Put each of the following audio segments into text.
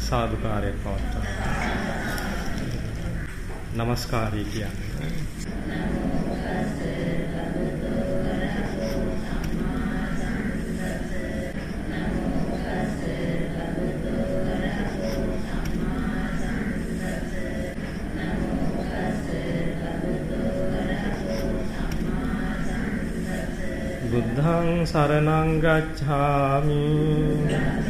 සාදුකාරයක් පවත්වනවා. নমස්කාරය කියන්නේ. බුද්ධං සරණං ගච්ඡාමි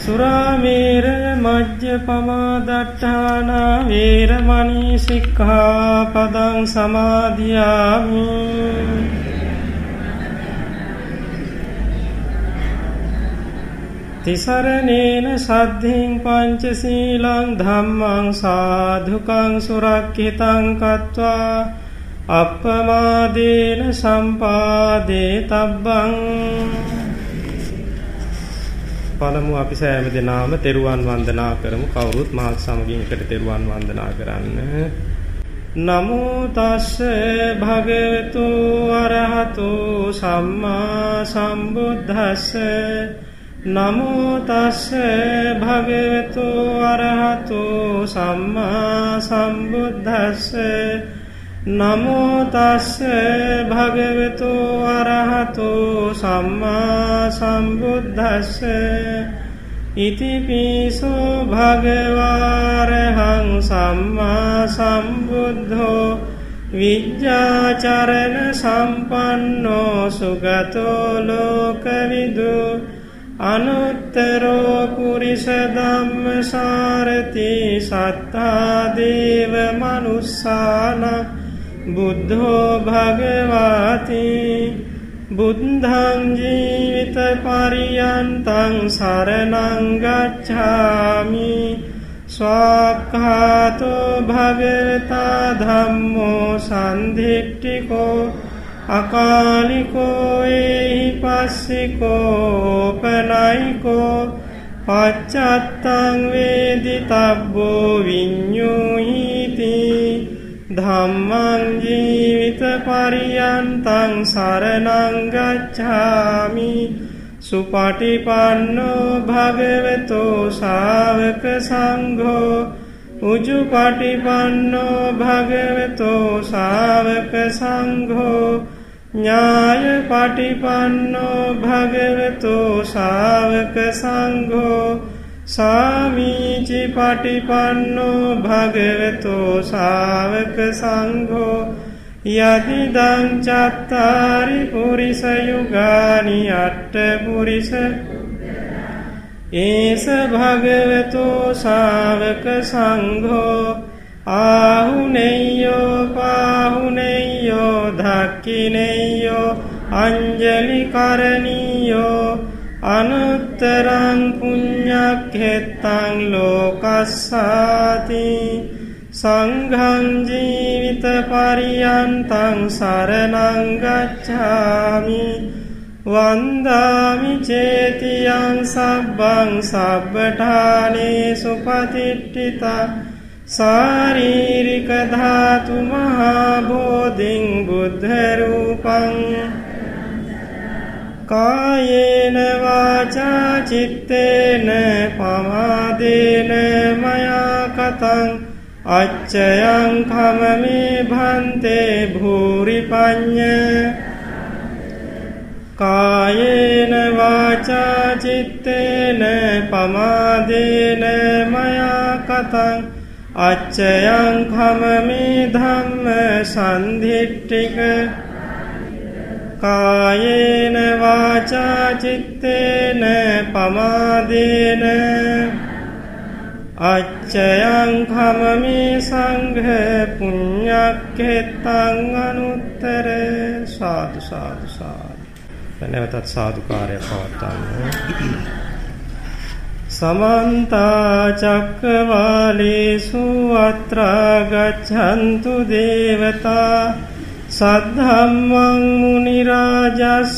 සුරාමේර මජ්ජපමාදට්ඨාන වේරමණී සික්ඛාපදං සමාදියාමි. තිසරණේන සද්ධින් පංචශීලං ධම්මං සාධුකං සුරක්ඛිතං කତ୍වා අප්පමාදේන සම්පාදේ තබ්බං. පළමු අපි සෑම දෙනාම තෙරුවන් වන්දනා කරමු. කවුරුත් මාත් සමගින් එකට තෙරුවන් වන්දනා කරන්න. නමෝ තස්ස භගවතු අරහතු සම්මා සම්බුද්දස්ස. නමෝ තස්ස භගවතු අරහතු සම්මා සම්බුද්දස්ස. නමෝ තස්ස භගවතු අරහතු සම්මා සම්බුද්දස්ස. ඉතිපිසෝ භගවාරහං සම්මා සම්බුද්ධෝ. විද්‍යාචරණ සම්පන්නෝ සුගතෝ ලෝකවිදු. අනුත්තරෝ පුරිස ධම්ම සාරති සත්තා දේව මනුස්සාන. බුද්ධෝ භගවාති බුද්ධං ජීවිත පරියන්තං සරණං ගච්ඡාමි ස්වාක්ඛාතෝ භගවතා ධම්මෝ සම්දිට්ඨිකෝ අකාලිකෝ එහි පස්සිකෝ පනයිකෝ පච්චත්තං වේදි තබ්බෝ විඤ්ඤෝහිති ධම්මං ජීවිත පරියන්තං සරණං ගච්ඡාමි. සුපටිපන්නෝ භගවතෝ ශාවක සංඝෝ. උජුපටිපන්නෝ භගවතෝ ශාවක සංඝෝ. ඥාය පටිපන්නෝ භගවතෝ ශාවක සංඝෝ. සාමීචි පටිපන්නෝ භගවතෝ ශාවක සංඝෝ යදිදං චත්තාරි පුරිස යුගානි අට්ඨ පුරිස. ඒස භගවතෝ ශාවක සංඝෝ ආහුනෙය්‍යෝ පාහුනෙය්‍යෝ ධක්කිනෙය්‍යෝ අංජලි කරණීයෝ අනුත්තරං පුඤ්ඤක්ඛෙත්තං ලෝකස්සාති සංඝං ජීවිත පරියන්තං සරණං ගච්ඡාමි වන්දාමි චේතියං සබ්බං සබ්බඨානේ සුපතිට්ඨිතා සාරීරික ධාතු මහා බෝධින් බුද්ධ රූපං කායේන වාචා චිත්තේන පමාදේන මයා කතං අච්චයං කමමේ භන්තේ භූරි පඤ්ඤ කායේන වාචා චිත්තේන පමාදේන මයා කතං අච්චයං කමමේ ධම්ම සන්ධිට්ඨික කායේන වාචා චිත්තේන පමාදේන අච්චයං කමමේ සංඝ පුඤ්ඤක්ඛෙත්තං අනුත්තර සාදු සාදු සාදු. නැවතත් සාදුකාරය පවත්වන්න. සමන්ත චක්කවාලේසු අත්‍රා ගච්ඡන්තු දේවතා සද්ධම්මං මුනි රාජස්ස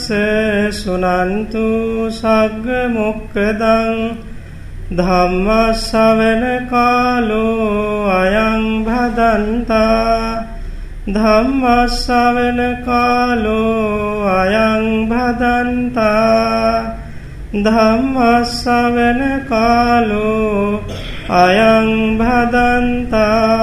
සුනන්තු සග්ග මොක්කදං ධම්ම ශවන කාලෝ අයං භදන්තා ධම්ම ශවන කාලෝ අයං භදන්තා ධම්ම ශවන කාලෝ අයං භදන්තා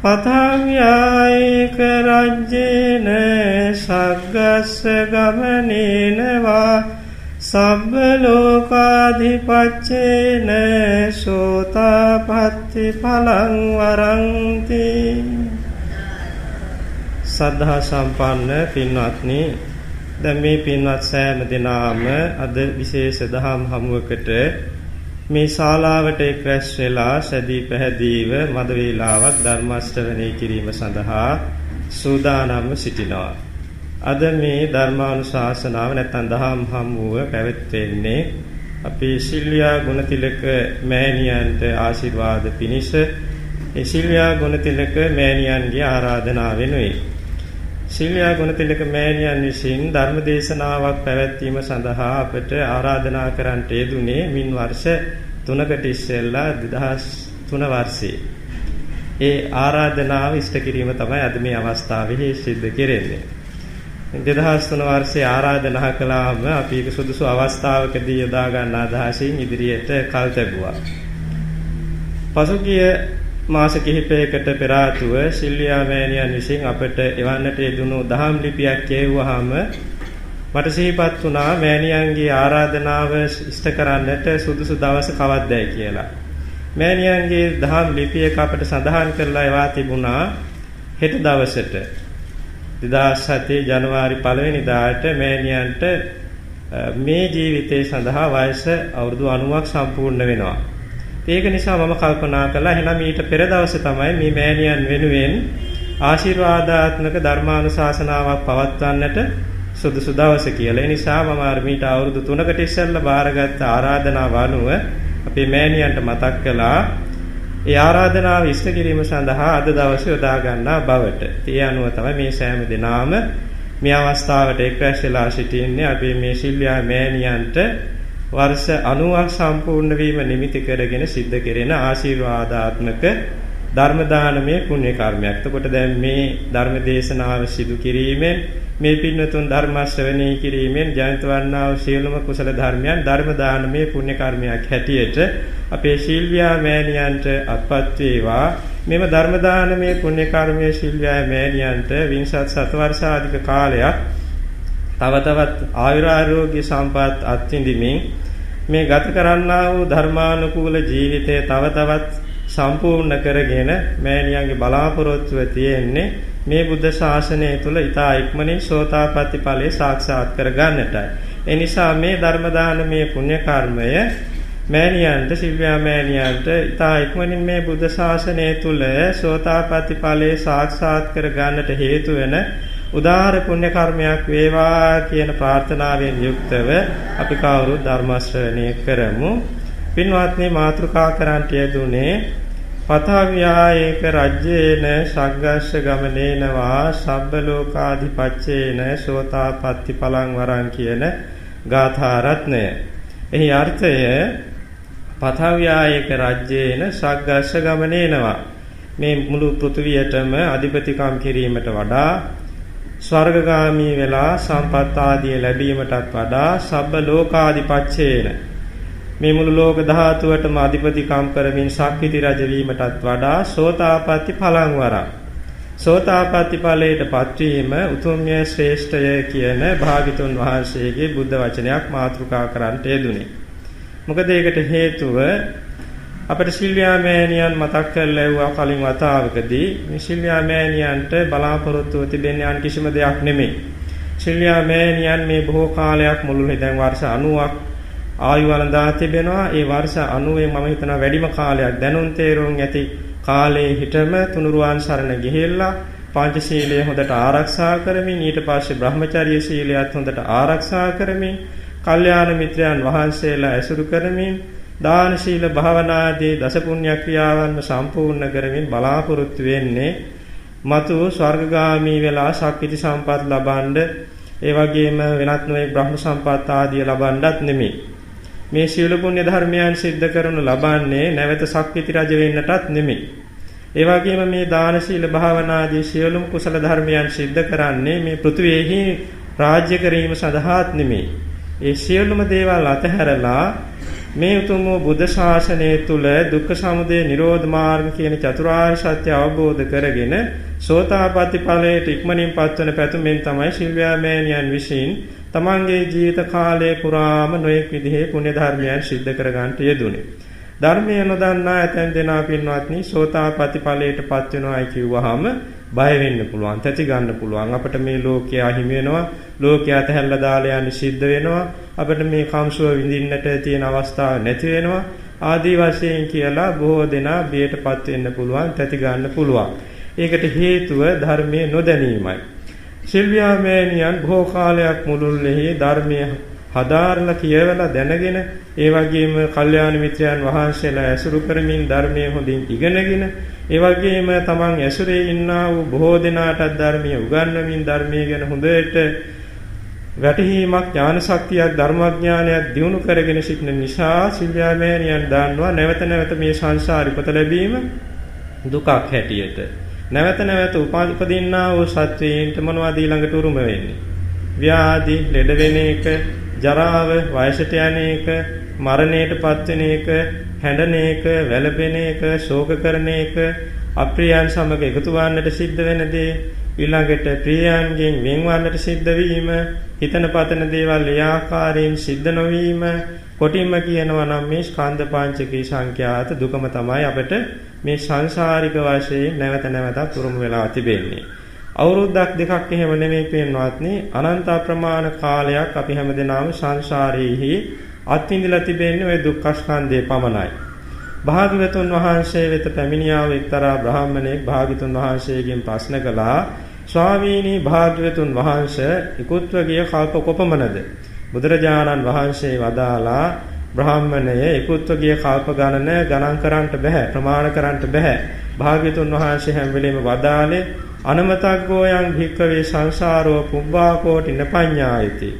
පතව්‍යායික රජ්‍යේන සග්ගස්ස ගමනේනවා සබ්බ ලෝකාධිපච්චේන සෝතාපට්ටි පලං වරන්ති සද්ධා සම්පන්න පින්වත්නි දැන් මේ පින්වත් සෑම දිනාම අද විශේෂ දහම් හමුවකට මේ ශාලාවට එක් රැස් වෙලා සැදී පැහැදීව මද වේලාවක් ධර්ම ශ්‍රවණය කිරීම සඳහා සූදානම්ව සිටිනවා. අද මේ ධර්මානුශාසනාව නැත්නම් දහම් හමුව පැවැත්වෙන්නේ අපේ සිල්වියා ගුණතිලක මෑණියන්ට ආශිර්වාද පිණිස ඒ සිල්වියා ගුණතිලක මෑණියන්ගේ ආරාධනාව වෙනුයි. සිල්වියා ගුණතිලක මෑණියන් විසින් ධර්ම දේශනාවක් පැවැත්වීම සඳහා අපට ආරාධනා කරන්නට යෙදුනේ මින් වර්ෂ 3කට ඉස්සෙල්ලා 2003 වර්ෂයේ. ඒ ආරාධනාව ඉෂ්ට කිරීම තමයි අද මේ අවස්ථාවේ සිද්ධ කෙරෙන්නේ. 2003 වර්ෂයේ ආරාධනා කළාම අපි ඒක සුදුසු අවස්ථාවකදී යොදා ගන්න අදහසින් ඉදිරියට කල් තැබුවා. පසුගිය මාස කිහිපයකට පෙර ආතුව සිල්වියා මෑණියන් විසින් අපට එවන්නට යෙදුණු දහම් ලිපියක් කියවුවාම මට සිහිපත් වුණා මෑණියන්ගේ ආරාධනාව ඉෂ්ට කරන්නට සුදුසු දවස කවද්දයි කියලා. මෑණියන්ගේ දහම් ලිපියක අපට සඳහන් කරලා එවා තිබුණා හෙට දවසට 2007 ජනවාරි 1 වෙනිදාට මෑණියන්ට මේ ජීවිතය සඳහා වයස අවුරුදු 90ක් සම්පූර්ණ වෙනවා. ඒක නිසා මම කල්පනා කළා එහෙනම් ඊට පෙර දවසේ තමයි මේ මෑණියන් වෙනුවෙන් ආශිර්වාදාත්මක ධර්මානුශාසනාවක් පවත්වන්නට සුදුසු දවස කියලා. ඒ නිසා මම අර්මීට අවුරුදු 3කට ඉස්සෙල්ලා බාරගත් ආරාධනාව අනුව අපේ මෑණියන්ට මතක් කළා ඒ ආරාධනාව ඉෂ්ට කිරීම සඳහා අද දවසේ යොදා ගන්නා බවට. ඒ අනුව තමයි මේ සෑම දිනාම මේ අවස්ථාවට එක් රැස් වෙලා සිටින්නේ අපි මේ ශිල්‍යා මෑණියන්ට වර්ෂ 90ක් සම්පූර්ණ වීම නිමිති කරගෙන සිද්ධ කෙරෙන ආශිර්වාදාත්මක ධර්ම දානමය පුණ්‍ය කර්මයක්. එතකොට දැන් මේ ධර්ම දේශනාව සිදු කිරීමෙන් මේ පින්නතුන් ධර්ම ශ්‍රවණය කිරීමෙන් ජනිත වන්නා වූ සියලුම කුසල ධර්මයන් ධර්ම දානමය පුණ්‍ය කර්මයක් හැටියට අපේ ශීල්වියා මෑණියන්ට අත්පත් වේවා. මෙම ධර්ම දානමය පුණ්‍ය කර්මයේ ශීල්වියා මෑණියන්ට විංශත් සත වර්ෂාධික කාලයක් තව තවත් ආයුරාරෝග්‍ය සම්පත් අත්විඳිමින් මේ ගත කරන්නා වූ ධර්මානුකූල ජීවිතය තව තවත් සම්පූර්ණ කරගෙන මෑණියන්ගේ බලාපොරොත්තුව තියෙන්නේ මේ බුද්ධ ශාසනය තුල ඊතා ඉක්මනින් සෝතාපට්ටි ඵලය සාක්ෂාත් කර ගන්නටයි. ඒ නිසා මේ ධර්ම දානමය පුණ්‍ය කර්මය මෑණියන්ට සිල්වියා මෑණියන්ට ඊතා ඉක්මනින් මේ බුද්ධ ශාසනය තුල සෝතාපට්ටි ඵලය සාක්ෂාත් කර ගන්නට හේතු වෙන උදාාර පුණ්‍ය කර්මයක් වේවා කියන ප්‍රාර්ථනාවෙන් යුක්තව අපි කවුරුත් ධර්ම ශ්‍රවණය කරමු. පින්වත්නි මාතෘකා කරන්ට යෙදුනේ පතවියායේක රජ්‍යේන සග්ගස්ස ගමනේනවා සබ්බ ලෝකාධිපච්චේන සෝතාපට්ටි පලං වරං කියන ගාථා රත්නය. එහි අර්ථය පතවියායේක රජ්‍යේන සග්ගස්ස ගමනේනවා මේ මුළු පෘථිවියටම අධිපතිකම් කිරීමට වඩා ස්වර්ගගාමී වෙලා සම්පත් ආදිය ලැබීමටත් වඩා සබ්බ ලෝකාධිපච්චේන මේ මුළු ලෝක ධාතුවටම අධිපතිකම් කරමින් ශක්තිති රජ වීමටත් වඩා සෝතාපට්ටි ඵලං වරං සෝතාපට්ටි ඵලයට පත්වීම උතුම්ය ශ්‍රේෂ්ඨය කියන භාගිතුන් වහන්සේගේ බුද්ධ වචනයක් මාතෘකා කරන්නට යෙදුනේ. මොකද ඒකට හේතුව අපිට සිල්වියා මෑණියන් මතක් කරලා ඇහුවා කලින් වතාවකදී මේ සිල්වියා මෑණියන්ට බලාපොරොත්තුව තිබෙන්නේ අන් කිසිම දෙයක් නෙමෙයි. සිල්වියා මෑණියන් මේ බොහෝ කාලයක් මුළුල්ලේ දැන් වර්ෂ 90ක් ආයු වළඳා තිබෙනවා. ඒ වර්ෂ 90න් මම හිතනවා වැඩිම කාලයක් දැනුම් තේරුම් ඇති කාලේ හිටම තුනුරුවන් සරණ ගිහිල්ලා පංචශීලයේ හොඳට ආරක්ෂා කරමින් ඊට පස්සේ බ්‍රහ්මචර්ය සීලයත් හොඳට ආරක්ෂා කරමින් කල්යාණ මිත්‍රයන් වහන්සේලා ඇසුරු කරමින් දාන ශීල භාවනාදී දස පුණ්‍ය ක්‍රියාවන්ම සම්පූර්ණ කරමින් බලාපොරොත්තු වෙන්නේ මතු ස්වර්ගගාමී වෙලා ශක්ති සම්පත් ලබනද ඒ වගේම වෙනත් නොයේ බ්‍රහ්ම සම්පත් ආදී ලබන්නත් නෙමෙයි. මේ සීල පුණ්‍ය ධර්මයන් සිද්ධ කරනු ලබන්නේ නැවත ශක්ති රජ වෙන්නටත් නෙමෙයි. ඒ වගේම මේ දාන ශීල භාවනාදී සියලුම කුසල ධර්මයන් සිද්ධ කරන්නේ මේ පෘථිවියෙහි රාජ්‍ය කිරීම සඳහාත් නෙමෙයි. ඒ සියලුම දේවල් අතහැරලා මේ උතුම් වූ බුද්ධ ශාසනය තුල දුක්ඛ සමුදය නිරෝධ මාර්ග කියන චතුරාර්ය සත්‍ය අවබෝධ කරගෙන සෝතාපට්ටි ඵලයට ඉක්මනින් පත්වන පැතුමෙන් තමයි ශිල්ව්‍යා මෑණියන් විසින් තමන්ගේ ජීවිත කාලය පුරාම නොයෙක් විදිහේ පුණ්‍ය ධර්මයන් සිද්ධ කර ගන්නට යෙදුනේ. ධර්මය නොදන්නා ඇතැම් දෙනා පින්වත්නි සෝතාපට්ටි ඵලයට පත් වෙනවායි කිව්වහම බය වෙන්න පුළුවන්, තැති ගන්න පුළුවන්. අපිට මේ ලෝකයේ අහිමි වෙනවා, ලෝකයේ අතහැරලා දාලා යන්න සිද්ධ වෙනවා. අපිට මේ කම්සුව විඳින්නට තියෙන අවස්ථාව නැති වෙනවා. ආදී වශයෙන් කියලා බොහෝ දෙනා බියටපත් වෙන්න පුළුවන්, තැති ගන්න පුළුවන්. ඒකට හේතුව ධර්මයේ නොදැනීමයි. සිල්වියා මෑණියන් බොහෝ කාලයක් මුළුල්ලේ ධර්මයේ හදාarලා කියවලා දැනගෙන ඒ වගේම කල්යාණ මිත්‍රයන් වහන්සේලා ඇසුරු කරමින් ධර්මයේ හොඳින් ඉගෙනගෙන ඒ වගේම තමන් ඇසුරේ ඉන්නා වූ බොහෝ දෙනාටත් ධර්මයේ උගන්වමින් ධර්මයේ ගැන හොඳට වැටහීමක් ඥාන ශක්තියක් ධර්මඥානයක් දිනු කරගෙන සිටින නිසා සිල්යාමෑණියන් දන්නවා නැවත නැවත මේ සංසාරි පත ලැබීම දුකක් හැටියට. නැවත නැවත උපදින්නා වූ සත්වයින්ට මොනවද ඊළඟට උරුම වෙන්නේ? ව්‍යාධි ලෙඩ වෙන එක ජරාව, වයසට යන එක, මරණයටපත් වෙන එක, හැඬන එක, වැළපෙන එක, ශෝක කරන එක, අප්‍රියයන් සමග එකතු වන්නට සිද්ධ වෙන දේ, ඊළඟට ප්‍රියයන්ගෙන් වෙන්වන්නට සිද්ධ වීම, හිතන පතන දේවල් ඒ ආකාරයෙන් සිද්ධ නොවීම, කොටින්ම කියනවා නම් මේ ස්කන්ධ පංචකී සංඛ්‍යාත දුකම තමයි අපිට මේ සංසාරික වශයෙන් නැවත නැවතත් උරුම වෙලා තිබෙන්නේ. අවුරුද්දක් දෙකක් එහෙම නෙමෙයි පේනවත්නි අනන්ත ප්‍රමාණ කාලයක් අපි හැමදෙනාම සංසාරයේහි අත්විඳලා තිබෙන්නේ ওই දුක්ඛ ස්කන්ධේ පමණයි. භාග්‍යවතුන් වහන්සේ වෙත පැමිණියාව එක්තරා බ්‍රාහමණෙක් භාග්‍යතුන් වහන්සේගෙන් ප්‍රශ්න කළා ස්වාමීනි භාග්‍යවතුන් වහන්සේ ඉක්ුත්ව ගිය කල්ප කොපමණද බුදුරජාණන් වහන්සේ වදාලා බ්‍රාහමණය ඉක්ුත්ව ගිය කල්ප ගණන ගණන් කරන්නට බෑ ප්‍රමාණ කරන්නට බෑ භාග්‍යතුන් වහන්සේ හැම වෙලෙම වදාලේ අනමතග්ගෝයන් භික්කවේ සංසාරෝ පුබ්බා කෝටි නපඤ්ඤායති.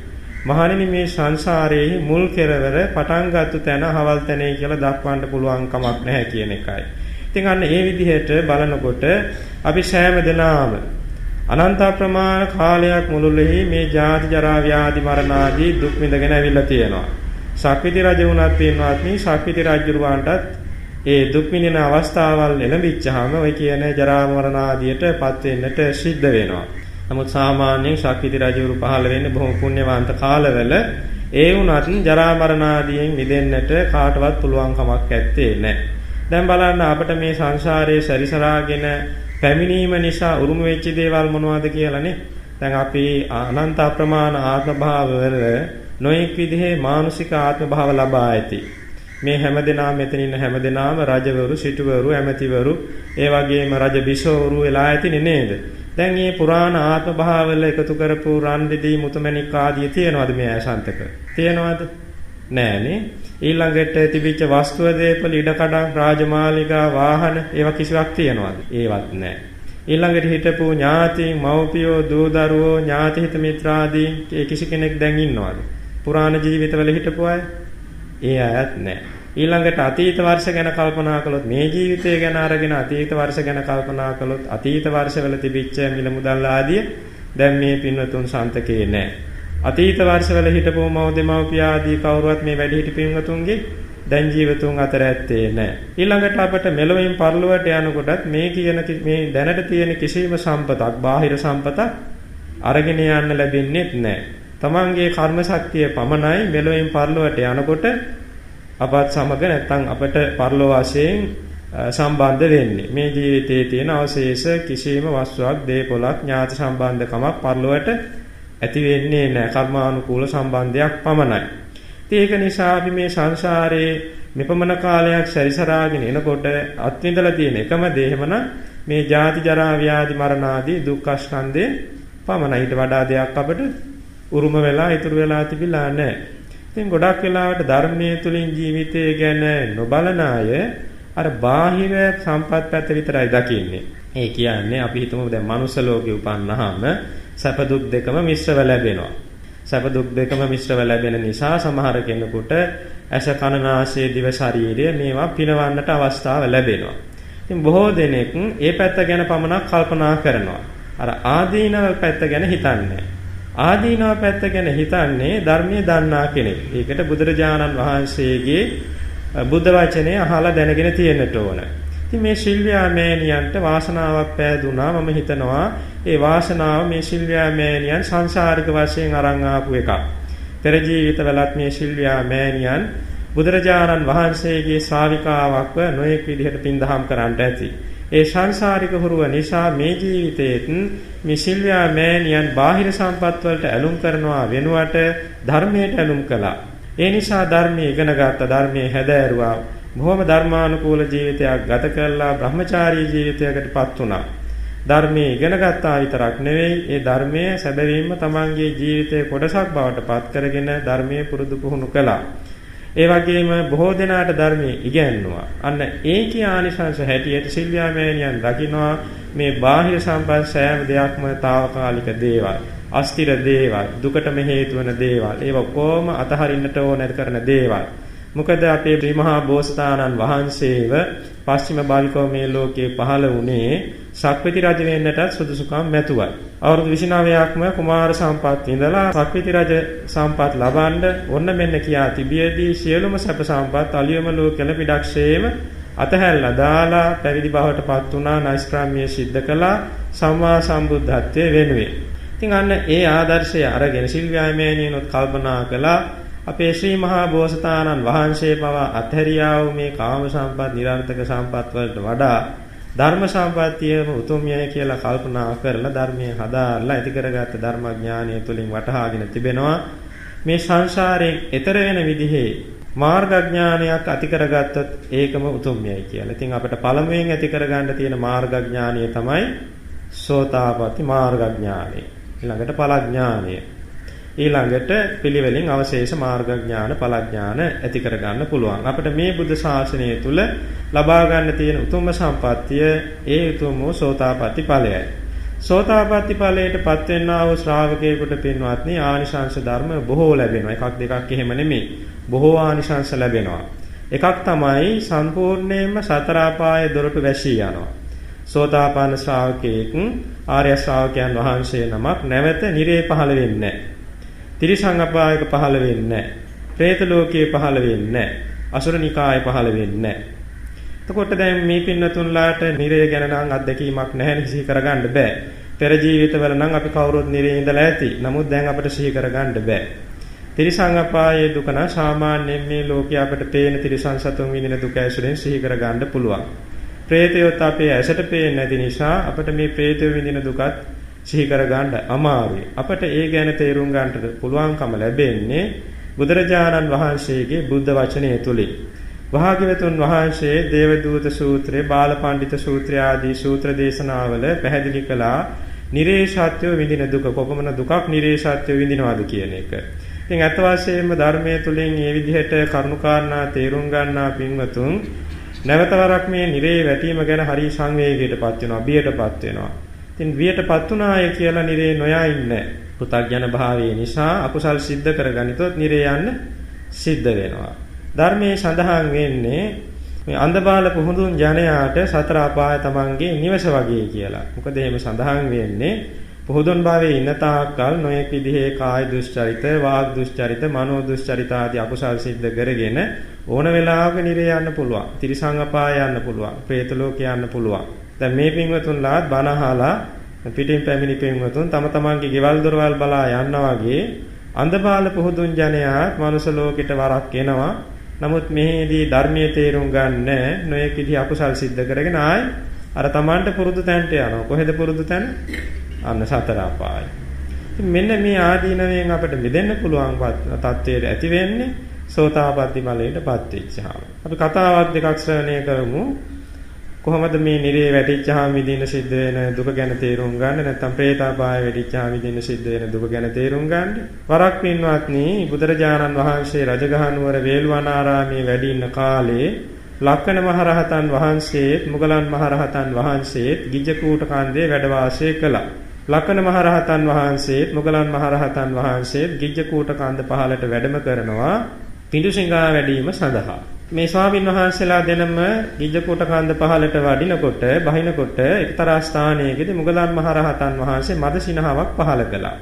මහණෙනි මේ සංසාරයේ මුල් කෙරවර පටන් ගත්ත තැන හවල් තැනේ කියලා දක්වන්න පුළුවන් කමක් නැහැ කියන එකයි. ඉතින් අන්න ඒ විදිහට බලනකොට අපි සෑම දිනාම අනන්ත ප්‍රමාණ කාලයක් මුළුල්ලේ මේ ජාති ජරා ව්‍යාධි මරණ ආදී දුක් විඳගෙන ඇවිල්ලා තියෙනවා. සක්විති රජ වුණත් පින්වත් මේ සක්විති රජුරවන්ටත් ඒ දුක් විඳින අවස්ථාවල් එළඹිච්චාම ඔය කියන ජරා මරණ ආදියටපත් වෙන්නට සිද්ධ වෙනවා. නමුත් සාමාන්‍යයෙන් ශක්තිති රජවරු පහළ වෙන්නේ බොහොම පුණ්‍යවන්ත කාලවල ඒ වුණත් ජරා මරණ ආදියෙන් මිදෙන්නට කාටවත් පුළුවන් කමක් නැත්තේ නෑ. දැන් බලන්න අපිට මේ සංසාරයේ සැරිසරාගෙන පැමිණීම නිසා උරුම වෙච්ච දේවල් මොනවද කියලානේ. දැන් අපි අනන්ත අප්‍රමාණ ආත්ම භාවවල නොඑක් විදිහේ මානසික ආත්ම භාව ලබා ඇති. මේ හැමදෙනාම මෙතන ඉන්න හැමදෙනාම රජවරු, සිටුවරු, ඇමතිවරු, ඒ වගේම රජ බිසෝවරු වෙලා ඇතිනේ නේද? දැන් මේ පුරාණ ආත්ම භාවවල එකතු කරපු රන් දෙදී මුතුමැණික් ආදී තියනවද මේ ඇසන්තක? තියනවද? නෑනේ. ඊළඟට තිබිච්ච වස්තුව දේපල ඉඩකඩම් රාජමාලිගා වාහන ඒවා කිසිවක් තියනවද? ඒවත් නෑ. ඊළඟට හිටපු ඥාතීන් මව්පියෝ දූ දරුවෝ ඥාති හිත මිත්‍රාදී කිසි කෙනෙක් දැන් ඉන්නවද? පුරාණ ජීවිතවල හිටපු අය? ඒ අයත් නැහැ. ඊළඟට අතීත වර්ෂ ගැන කල්පනා කළොත් මේ ජීවිතය ගැන අරගෙන අතීත වර්ෂ ගැන කල්පනා කළොත් අතීත වර්ෂවල තිබිච්ච මිල මුදල් ආදිය දැන් මේ පින්වතුන් සන්තකේ නැහැ. අතීත වර්ෂවල හිටපු මව් දෙමව්පිය ආදී කවුරුවත් මේ වැඩිහිටි පින්වතුන්ගේ දැන් ජීවතුන් අතර ඇත්තේ නැහැ. ඊළඟට අපට මෙලොවින් පරලොවට යනකොටත් මේ කියන මේ දැනට තියෙන කිසිම සම්පතක්, බාහිර සම්පතක් අරගෙන යන්න ලැබෙන්නේ නැහැ. තමන්ගේ කර්ම ශක්තිය පමණයි මෙලොවින් පරලොවට යනකොට අපත් සමග නැත්නම් අපට පරලොව වශයෙන් සම්බන්ධ වෙන්නේ. මේ ජීවිතයේ තියෙන අවශේෂ කිසිම වස්තුවක්, දේපොලක්, ඥාති සම්බන්ධකමක් පරලොවට ඇති වෙන්නේ නැහැ. කර්මානුකූල සම්බන්ධයක් පමණයි. ඒක නිසා අපි මේ සංසාරයේ මෙපමණ කාලයක් සැරිසරාගෙන එනකොට අත්විඳලා තියෙන එකම දේ එහෙමනම් මේ ජාති ජරා ව්‍යාධි මරණ ආදී දුක්ඛ ස්කන්ධේ පමණයි. ඊට වඩා දෙයක් අපිට උරුම වෙලා ඉතුරු වෙලා තිබිලා නැහැ. ඉතින් ගොඩක් වෙලාවට ධර්මයේ තුලින් ජීවිතය ගැන නොබලන අය අර බාහිර සම්පත් පැත්ත විතරයි දකින්නේ. ඒ කියන්නේ අපි හිතමු දැන් මනුස්ස ලෝකේ උපන්නාම සැප දුක් දෙකම මිශ්‍රව ලැබෙනවා. සැප දුක් දෙකම මිශ්‍රව ලැබෙන නිසා සමහර කෙනෙකුට ඇස කන නාසය දිව ශරීරය මේවා පිනවන්නට අවස්ථාව ලැබෙනවා. ඉතින් බොහෝ දෙනෙක් ඒ පැත්ත ගැන පමණක් කල්පනා කරනවා. අර ආදීනව පැත්ත ගැන හිතන්නේ ආදීනව පැත්ත ගැන හිතන්නේ ධර්මයේ දන්නා කෙනෙක්. ඒකට බුදුරජාණන් වහන්සේගේ බුද්ධ වචනේ අහලා දැනගෙන තියෙන්නට ඕන. ඉතින් මේ ශිල්වියා මෑණියන්ට වාසනාවක් පෑදුනා මම හිතනවා ඒ වාසනාව මේ ශිල්වියා මෑණියන් සංසාරික වශයෙන් අරන් ආපු එකක්. පෙර ජීවිතවලත් මේ ශිල්වියා මෑණියන් බුදුරජාණන් වහන්සේගේ ශ්‍රාවිකාවක්ව නොයෙක් විදිහට පින්දහම් කරන්නට ඇති. ඒ සංසාරික හුරුව නිසා මේ ජීවිතයේත් මේ සිල්වියා මෑණියන් බාහිර සම්පත් වලට ඇලුම් කරනවා වෙනුවට ධර්මයට ඇලුම් කළා. ඒ නිසා ධර්මයේ ඉගෙන ගත්ත ධර්මයේ හැදෑරුවා. බොහොම ධර්මානුකූල ජීවිතයක් ගත කළා බ්‍රහ්මචාරී ජීවිතයකටපත් වුණා. ධර්මයේ ඉගෙන ගත්තා විතරක් නෙවෙයි ඒ ධර්මයේ සැබවින්ම තමන්ගේ ජීවිතයේ කොටසක් බවට පත් කරගෙන ධර්මයේ පුරුදු පුහුණු කළා. ඒ වගේම බොහෝ දෙනාට ධර්මයේ ඉගැන්නුවා. අන්න ඒකේ ආනිසංස හැටියට සිල්වියා මෑණියන් දකිනවා මේ බාහිර සම්පත් සෑම දෙයක්ම తాවකාලික දේවල්. අස්තිර දේවල්, දුකටම හේතු වන දේවල්. ඒව කොහොම අතහරින්නට ඕන කරන දේවල්. මොකද අපේ ශ්‍රී මහා බෝසතාණන් වහන්සේව පස්චිම බාලිකව මේ ලෝකේ පහළ වුණේ සක්විති රජ වෙන්නටත් සුදුසුකම් මැතුවයි. අවුරුදු 29ක්ම කුමාර සම්පත් ඉඳලා සක්විති රජ සම්පත් ලබන්න ඔන්න මෙන්න කියා තිබියදී සියලුම සැප සම්පත් අලියම ලෝකෙල පිටක්ෂේම අතහැරලා දාලා පැවිදි බවට පත් වුණා නෛෂ්ක්‍රාම්‍ය සිද්ධ කළා සම්මා සම්බුද්ධත්වයේ වෙනුවෙන්. ඉතින් අන්න ඒ ආදර්ශය අරගෙන සිල්වැයමෑණියනොත් කල්පනා කළා අපේ ශ්‍රී මහා බෝසතාණන් වහන්සේ පවා අත්හැරියා වූ මේ කාම සම්පත් නිර්ාර්ථක සම්පත් වලට වඩා ධර්ම සම්පත්තියම උතුම්යයි කියලා කල්පනා කරලා ධර්මයේ හදාarලා ඇති කරගත්ත ධර්මඥානය තුලින් වටහාගෙන තිබෙනවා මේ සංසාරයෙන් එතර වෙන විදිහේ මාර්ගඥානයක් ඇති කරගත්තොත් ඒකම උතුම්යයි කියලා. ඉතින් අපිට පළමුවෙන් ඇති කරගන්න තියෙන මාර්ගඥානය තමයි සෝතාපට්ටි මාර්ගඥානය. ඊළඟට පලඥානය. ඊළඟට පිළිවෙලින් අවශේෂ මාර්ගඥාන ඵලඥාන ඇති කරගන්න පුළුවන්. අපිට මේ බුද්ධ ශාසනය තුල ලබා ගන්න තියෙන උතුම්ම සම්පත්තිය ඒ උතුම් වූ සෝතාපට්ටි ඵලයයි. සෝතාපට්ටි ඵලයටපත් වෙන්නා වූ ශ්‍රාවකයෙකුට පින්වත්නි ආනිශංස ධර්ම බොහෝ ලැබෙනවා. එකක් දෙකක් එහෙම නෙමෙයි. බොහෝ ආනිශංස ලැබෙනවා. එකක් තමයි සම්පූර්ණයෙන්ම සතර ආපාය දොරටු වැසී යනවා. සෝතාපන්න ශ්‍රාවකයෙක් ආර්ය ශ්‍රාවකයන් වහන්සේ නමක් නැවත නිරේ පහළ වෙන්නේ නැහැ. තිරිසං අපායක පහළ වෙන්නේ නැහැ. പ്രേත ලෝකයේ පහළ වෙන්නේ නැහැ. අසුර නිකායේ පහළ වෙන්නේ නැහැ. එතකොට දැන් මේ පින්නතුන්ලාට නිරය ගැන නම් අත්දැකීමක් නැහැ සිහි කරගන්න බෑ. පෙර ජීවිතවල නම් අපි කවුරුත් නිරේ ඉඳලා ඇති. නමුත් දැන් අපිට සිහි කරගන්න බෑ. තිරිසං අපායේ දුක නම් සාමාන්‍යයෙන් මේ ලෝකයේ අපට පේන තිරිසං සතුන් විඳින දුක ඇසුරෙන් සිහි කර ගන්න පුළුවන්. ප්‍රේතයොත් අපේ ඇසට පේන්නේ නැති නිසා අපට මේ ප්‍රේතයෝ විඳින දුකත් සිහි කර ගන්න අමාරුයි. අපට ඒ ගැන තේරුම් ගන්නට පුළුවන්කම ලැබෙන්නේ බුදුරජාණන් වහන්සේගේ බුද්ධ වචනය තුලින්. භාග්‍යවතුන් වහන්සේ දේවදූත සූත්‍රය, බාලපඬිත සූත්‍රය ආදී සූත්‍ර දේශනාවල පැහැදිලි කළා නිරේෂාත්‍ය විඳින දුක කොපමණ දුකක් නිරේෂාත්‍ය විඳිනවද කියන එක. ඉතින් අත් වශයෙන්ම ධර්මයේ තුලින් මේ විදිහට කරුණාකාරණා තේරුම් ගන්නා පින්වතුන් නැවත වරක් මේ නිරේ වැටීම ගැන හරි සංවේගයටපත් වෙනවා, බියටපත් වෙනවා. ඉතින් බියටපත් උනාය කියලා නිරේ නොයා ඉන්නේ. පෘථග්ජන භාවයේ නිසා අකුසල් සිද්ධ කරගනිතොත් නිරේ යන්න සිද්ධ වෙනවා. ධර්මයේ සඳහන් වෙන්නේ මේ අන්ධබාල පුහුදුන් ජනයාට සතර අපාය තමන්ගේ නිවස වගේ කියලා. මොකද එහෙම සඳහන් වෙන්නේ පුහුදුන් භාවයේ ඉන්න තාක්කල් නොයෙක් විදිහේ කාය දුස්චරිත, වාග් දුස්චරිත, මනෝ දුස්චරිත ආදී අකුසල් සිද්ධ කරගෙන ඕන වෙලාවක නිරේ යන්න පුළුවන්. තිරිසං අපාය යන්න පුළුවන්. പ്രേත ලෝකේ යන්න පුළුවන්. දැන් මේ පින්වතුන්ලාත් බණ අහලා පිටින් පැමිණි පින්වතුන් තම තමන්ගේ ගෙවල් දොරවල් බලා යනවා වගේ අන්ධබාල පුහුදුන් ජනයා මනුෂ ලෝකෙට වරක් එනවා. නමුත් මෙහිදී ධර්මයේ තේරුම් ගන්න නොයෙක් විදිහ අකුසල් සිද්ධ කරගෙන ආයි අර තමන්ට පුරුදු තැනට යනවා. කොහෙද පුරුදු තැන? අන්න සතර අපාය. මෙන්න මේ ආදීනවෙන් අපිට මිදෙන්න පුළුවන් තත්ත්වයට ඇති වෙන්නේ සෝතාපට්ටි ඵලයටපත් වෙච්චාම. අපි කතාවක් දෙකක් ශ්‍රවණය කරමු. කොහොමද මේ නිරේ වැටිච්චාම විඳින සිද්ධ වෙන දුක ගැන තේරුම් ගන්න? නැත්නම් പ്രേතාපාය වැටිච්චාම විඳින සිද්ධ වෙන දුක ගැන තේරුම් ගන්න? වරක් පින්වත්නි බුදුරජාණන් වහන්සේ රජගහනුවර වේළුවනාරාමේ වැඩ ඉන්න කාලේ ලක්කන මහරහතන් වහන්සේත් මුගලන් මහරහතන් වහන්සේත් ගිජ්ජකූට කන්දේ වැඩ වාසය කළා. ලක්කන මහරහතන් වහන්සේත් මුගලන් මහරහතන් වහන්සේත් ගිජ්ජකූට කන්ද පහලට වැඩම කරනවා. පිඬුසිඟා වැඩීම සඳහා. මේ ස්වාමින් වහන්සේලා දෙනම ගිජ්ජකූට කන්ද පහලට වඩිනකොට බහිනකොට එක්තරා ස්ථානයකදී මුගලන් මහරහතන් වහන්සේ මද සිනහාවක් පහල කළා.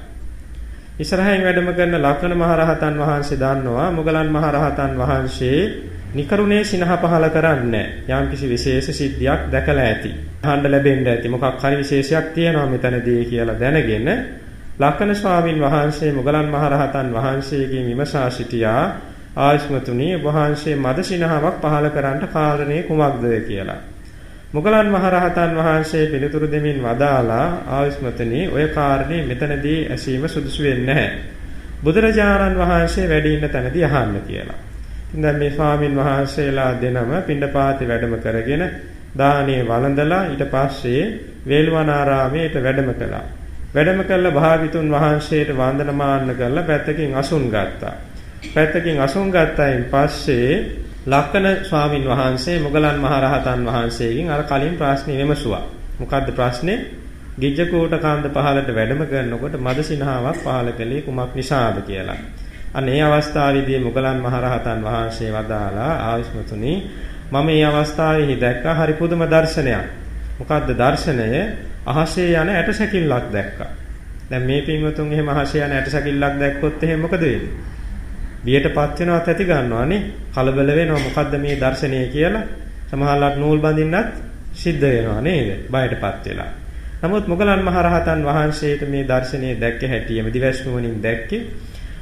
ඉස්සරහින් වැඩම කරන ලක්ෂණ මහරහතන් වහන්සේ දන්නවා මුගලන් මහරහතන් වහන්සේ නිකරුණේ සිනහ පහල කරන්නේ යම්කිසි විශේෂ සිද්ධියක් දැකලා ඇති. අහන්න ලැබෙන්න ඇති. මොකක් හරි විශේෂයක් තියෙනවා මෙතනදී කියලා දැනගෙන ලක්ෂණ ස්වාමින් වහන්සේ මුගලන් මහරහතන් වහන්සේගෙන් විමසා සිටියා ආයස්මතුනි වහන්සේ මදසිනහාවක් පහල කරන්නට කාරණේ කුමක්ද කියලා. මුගලන් මහරහතන් වහන්සේ පිළිතුරු දෙමින් වදාලා ආයස්මතුනි ඔය කාරණේ මෙතනදී ඇසීම සුදුසු වෙන්නේ නැහැ. බුදුරජාණන් වහන්සේ වැඩ ඉන්න තැනදී අහන්න කියලා. ඉතින් දැන් මේ ස්වාමින් වහන්සේලා දෙනම පින්ඩපාති වැඩම කරගෙන දානේ වළඳලා ඊට පස්සේ වේළුවනාරාමයට වැඩම කළා. වැඩම කළ භාගිතුන් වහන්සේට වන්දනමාන්න කරලා පැත්තකින් අසුන් ගත්තා. පැත්තකින් අසුන් ගත්තයින් පස්සේ ලක්කන ස්වාමින් වහන්සේ මොගලන් මහරහතන් වහන්සේගෙන් අර කලින් ප්‍රශ්නේ විමසුවා. මොකද්ද ප්‍රශ්නේ? ගිජ්ජකූට කාන්ද පහලට වැඩම කරනකොට මදසිනහාවක් පහල කළේ කුමක් නිසාද කියලා. අන්න ඒ අවස්ථාවේදී මොගලන් මහරහතන් වහන්සේ වදාලා ආවිස්මතුනි මම මේ අවස්ථාවේහි දැක්කා හරි පුදුම දර්ශනයක්. මොකද්ද දර්ශනය? අහසේ යන ඇටසැකිල්ලක් දැක්කා. දැන් මේ පින්වතුන් එහෙම අහසේ යන ඇටසැකිල්ලක් දැක්කොත් එහෙම මොකද වෙන්නේ? බියටපත් වෙනවත් ඇති ගන්නවානේ කලබල වෙනවා. මොකද්ද මේ දර්ශනය කියලා? සමහරවිට නූල් බඳින්නත් සිද්ධ වෙනවා නේද? බයටපත් වෙලා. නමුත් මොගලන් මහරහතන් වහන්සේට මේ දර්ශනය දැක්ක හැටියෙම දිවස්නුවණින් දැක්කේ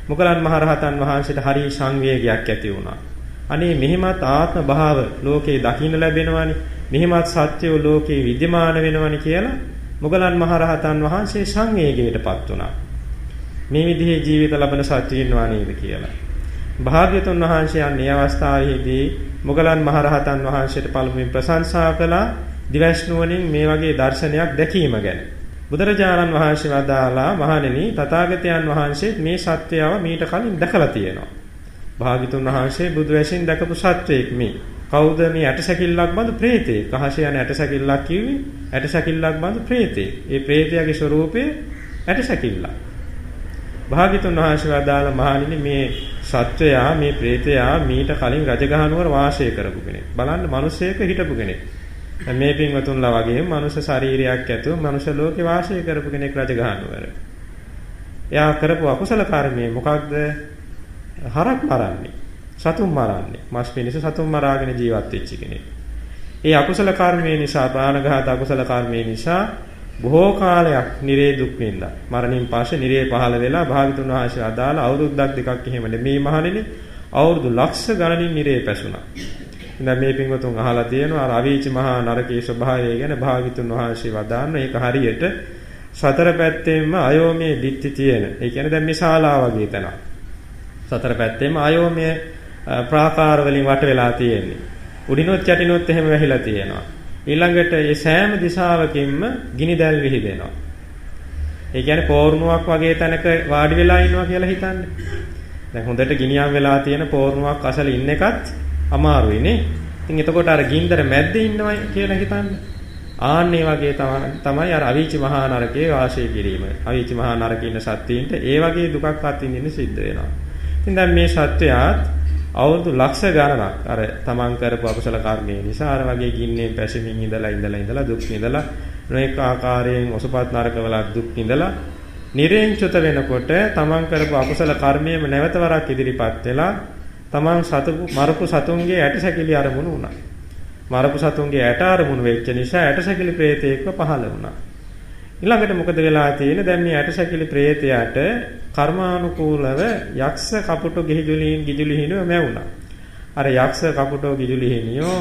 මොගලන් මහරහතන් වහන්සේට හරි සංවේගයක් ඇති වුණා. අනේ මෙහිමත් ආත්ම භාව ලෝකේ දකින්න ලැබෙනවනේ. මෙහිමත් සත්‍යෝ ලෝකේ විද්‍යමාන වෙනවනේ කියලා මොගලන් මහරහතන් වහන්සේ සංවේගයටපත් වුණා. මේ විදිහේ ජීවිත ලබන සත්‍ය ඉන්නවා නේද කියලා. භාග්‍යතුන් වහන්සේ අන්නේ අවස්ථාවේදී මොගලන් මහරහතන් වහන්සේට පළමුවෙන් ප්‍රශංසා කළා දිවස්නුවණින් මේ වගේ දර්ශනයක් දැකීම ගැන. බුදුරජාණන් වහන්සේ වදාලා මහණෙනි තථාගතයන් වහන්සේ මේ සත්‍යයව මීට කලින් දැකලා තියෙනවා. භාග්‍යතුන් වහන්සේ බුදු වැසින් දැකපු සත්‍යයක් මේ. කවුද මේ ඇටසැකිල්ලක් බඳු ප්‍රේතේ? කහස යන ඇටසැකිල්ලක් කිව්වේ ඇටසැකිල්ලක් බඳු ප්‍රේතේ. ඒ ප්‍රේතයාගේ ස්වરૂපය ඇටසැකිල්ලක්. භාග්‍යතුන් වහන්සේ වදාළ මහණෙනි මේ සත්වයා මේ ප්‍රේතයා මීට කලින් රජගහනුවර වාසය කරපු කෙනෙක්. බලන්න මිනිසෙක හිටපු කෙනෙක්. මේ පින්වතුන්ලා වගේම මනුෂ්‍ය ශරීරයක් ඇතුව මනුෂ්‍ය ලෝකේ වාසය කරපු කෙනෙක් රජගහනුවර. එයා කරපු අකුසල කර්මය මොකක්ද? හරක් මරන්නේ. සතුන් මරන්නේ. මස් පිණිස සතුන් මරාගෙන ජීවත් වෙච්ච කෙනෙක්. ඒ අකුසල කර්මය නිසා ප්‍රාණඝාත අකුසල කර්මය නිසා බොහෝ කාලයක් නිරේ දුක් විඳා. මරණින් පස්සේ නිරේ පහළ වෙලා භාගතුන් වහන්සේ අදාළ අවුරුද්දක් දෙකක් එහෙම නෙමේ මහණෙනි අවුරුදු ලක්ෂ ගණනින් නිරේ පැසුණා. දැන් මේ පින්වතුන් අහලා තියෙනවා අර අවීචි මහා නරකයේ ස්වභාවය ගැන භාගතුන් වහන්සේ වදාන්න ඒක හරියට සතර පැත්තෙන්ම අයෝමයේ දික්ටි තියෙන. ඒ කියන්නේ දැන් මේ ශාලාව වගේ තැනක්. සතර පැත්තෙම අයෝමයේ ප්‍රාකාර වලින් වට වෙලා තියෙන්නේ. උඩිනොත් යටිනොත් එහෙම වැහිලා තියෙනවා. ඊළඟට මේ සෑම දිශාවකින්ම ගිනි දැල් විහිදෙනවා. ඒ කියන්නේ පෝර්ණුවක් වගේ තැනක වාඩි වෙලා ඉන්නවා කියලා හිතන්නේ. දැන් හොඳට ගිනියම් වෙලා තියෙන පෝර්ණුවක් අසල ඉන්න එකත් අමාරුයි නේ. ඉතින් එතකොට අර ගින්දර මැද්දේ ඉන්නවයි කියලා හිතන්නේ. ආන්නේ වගේ තමයි අර අවීචි මහා නරකයේ වාසය කිරීම. අවීචි මහා නරකේ ඉන්න සත්‍යයින්ට ඒ වගේ දුකක් අත්විඳින්න සිද්ධ වෙනවා. ඉතින් දැන් මේ සත්‍යයත් අවුරුදු ලක්ෂ ගණනක් අර තමන් කරපු අකුසල කර්මය නිසා අර වගේ ගින්නේ පැසෙමින් ඉඳලා ඉඳලා ඉඳලා දුක් විඳලා නොඑක ආකාරයෙන් ඔසපත් නරකවල දුක් විඳලා නිරේංචුත වෙනකොට තමන් කරපු අකුසල කර්මයේම නැවත වරක් ඉදිරිපත් වෙලා තමන් සතු මරපු සතුන්ගේ ඇටසැකිලි අරමුණු වුණා. මරපු සතුන්ගේ ඇට අරමුණු වෙච්ච නිසා ඇටසැකිලි ප්‍රේතයෙක්ව පහළ වුණා. ඊළඟට මොකද වෙලා තියෙන්නේ? දැන් මේ ඇටසැකිලි ප්‍රේතයාට කර්මානුකූලව යක්ෂ කපුටු ගිහිජුලින් ගිජුලිහිනියෝ මැවුණා. අර යක්ෂ කපුටෝ ගිජුලිහිනියෝ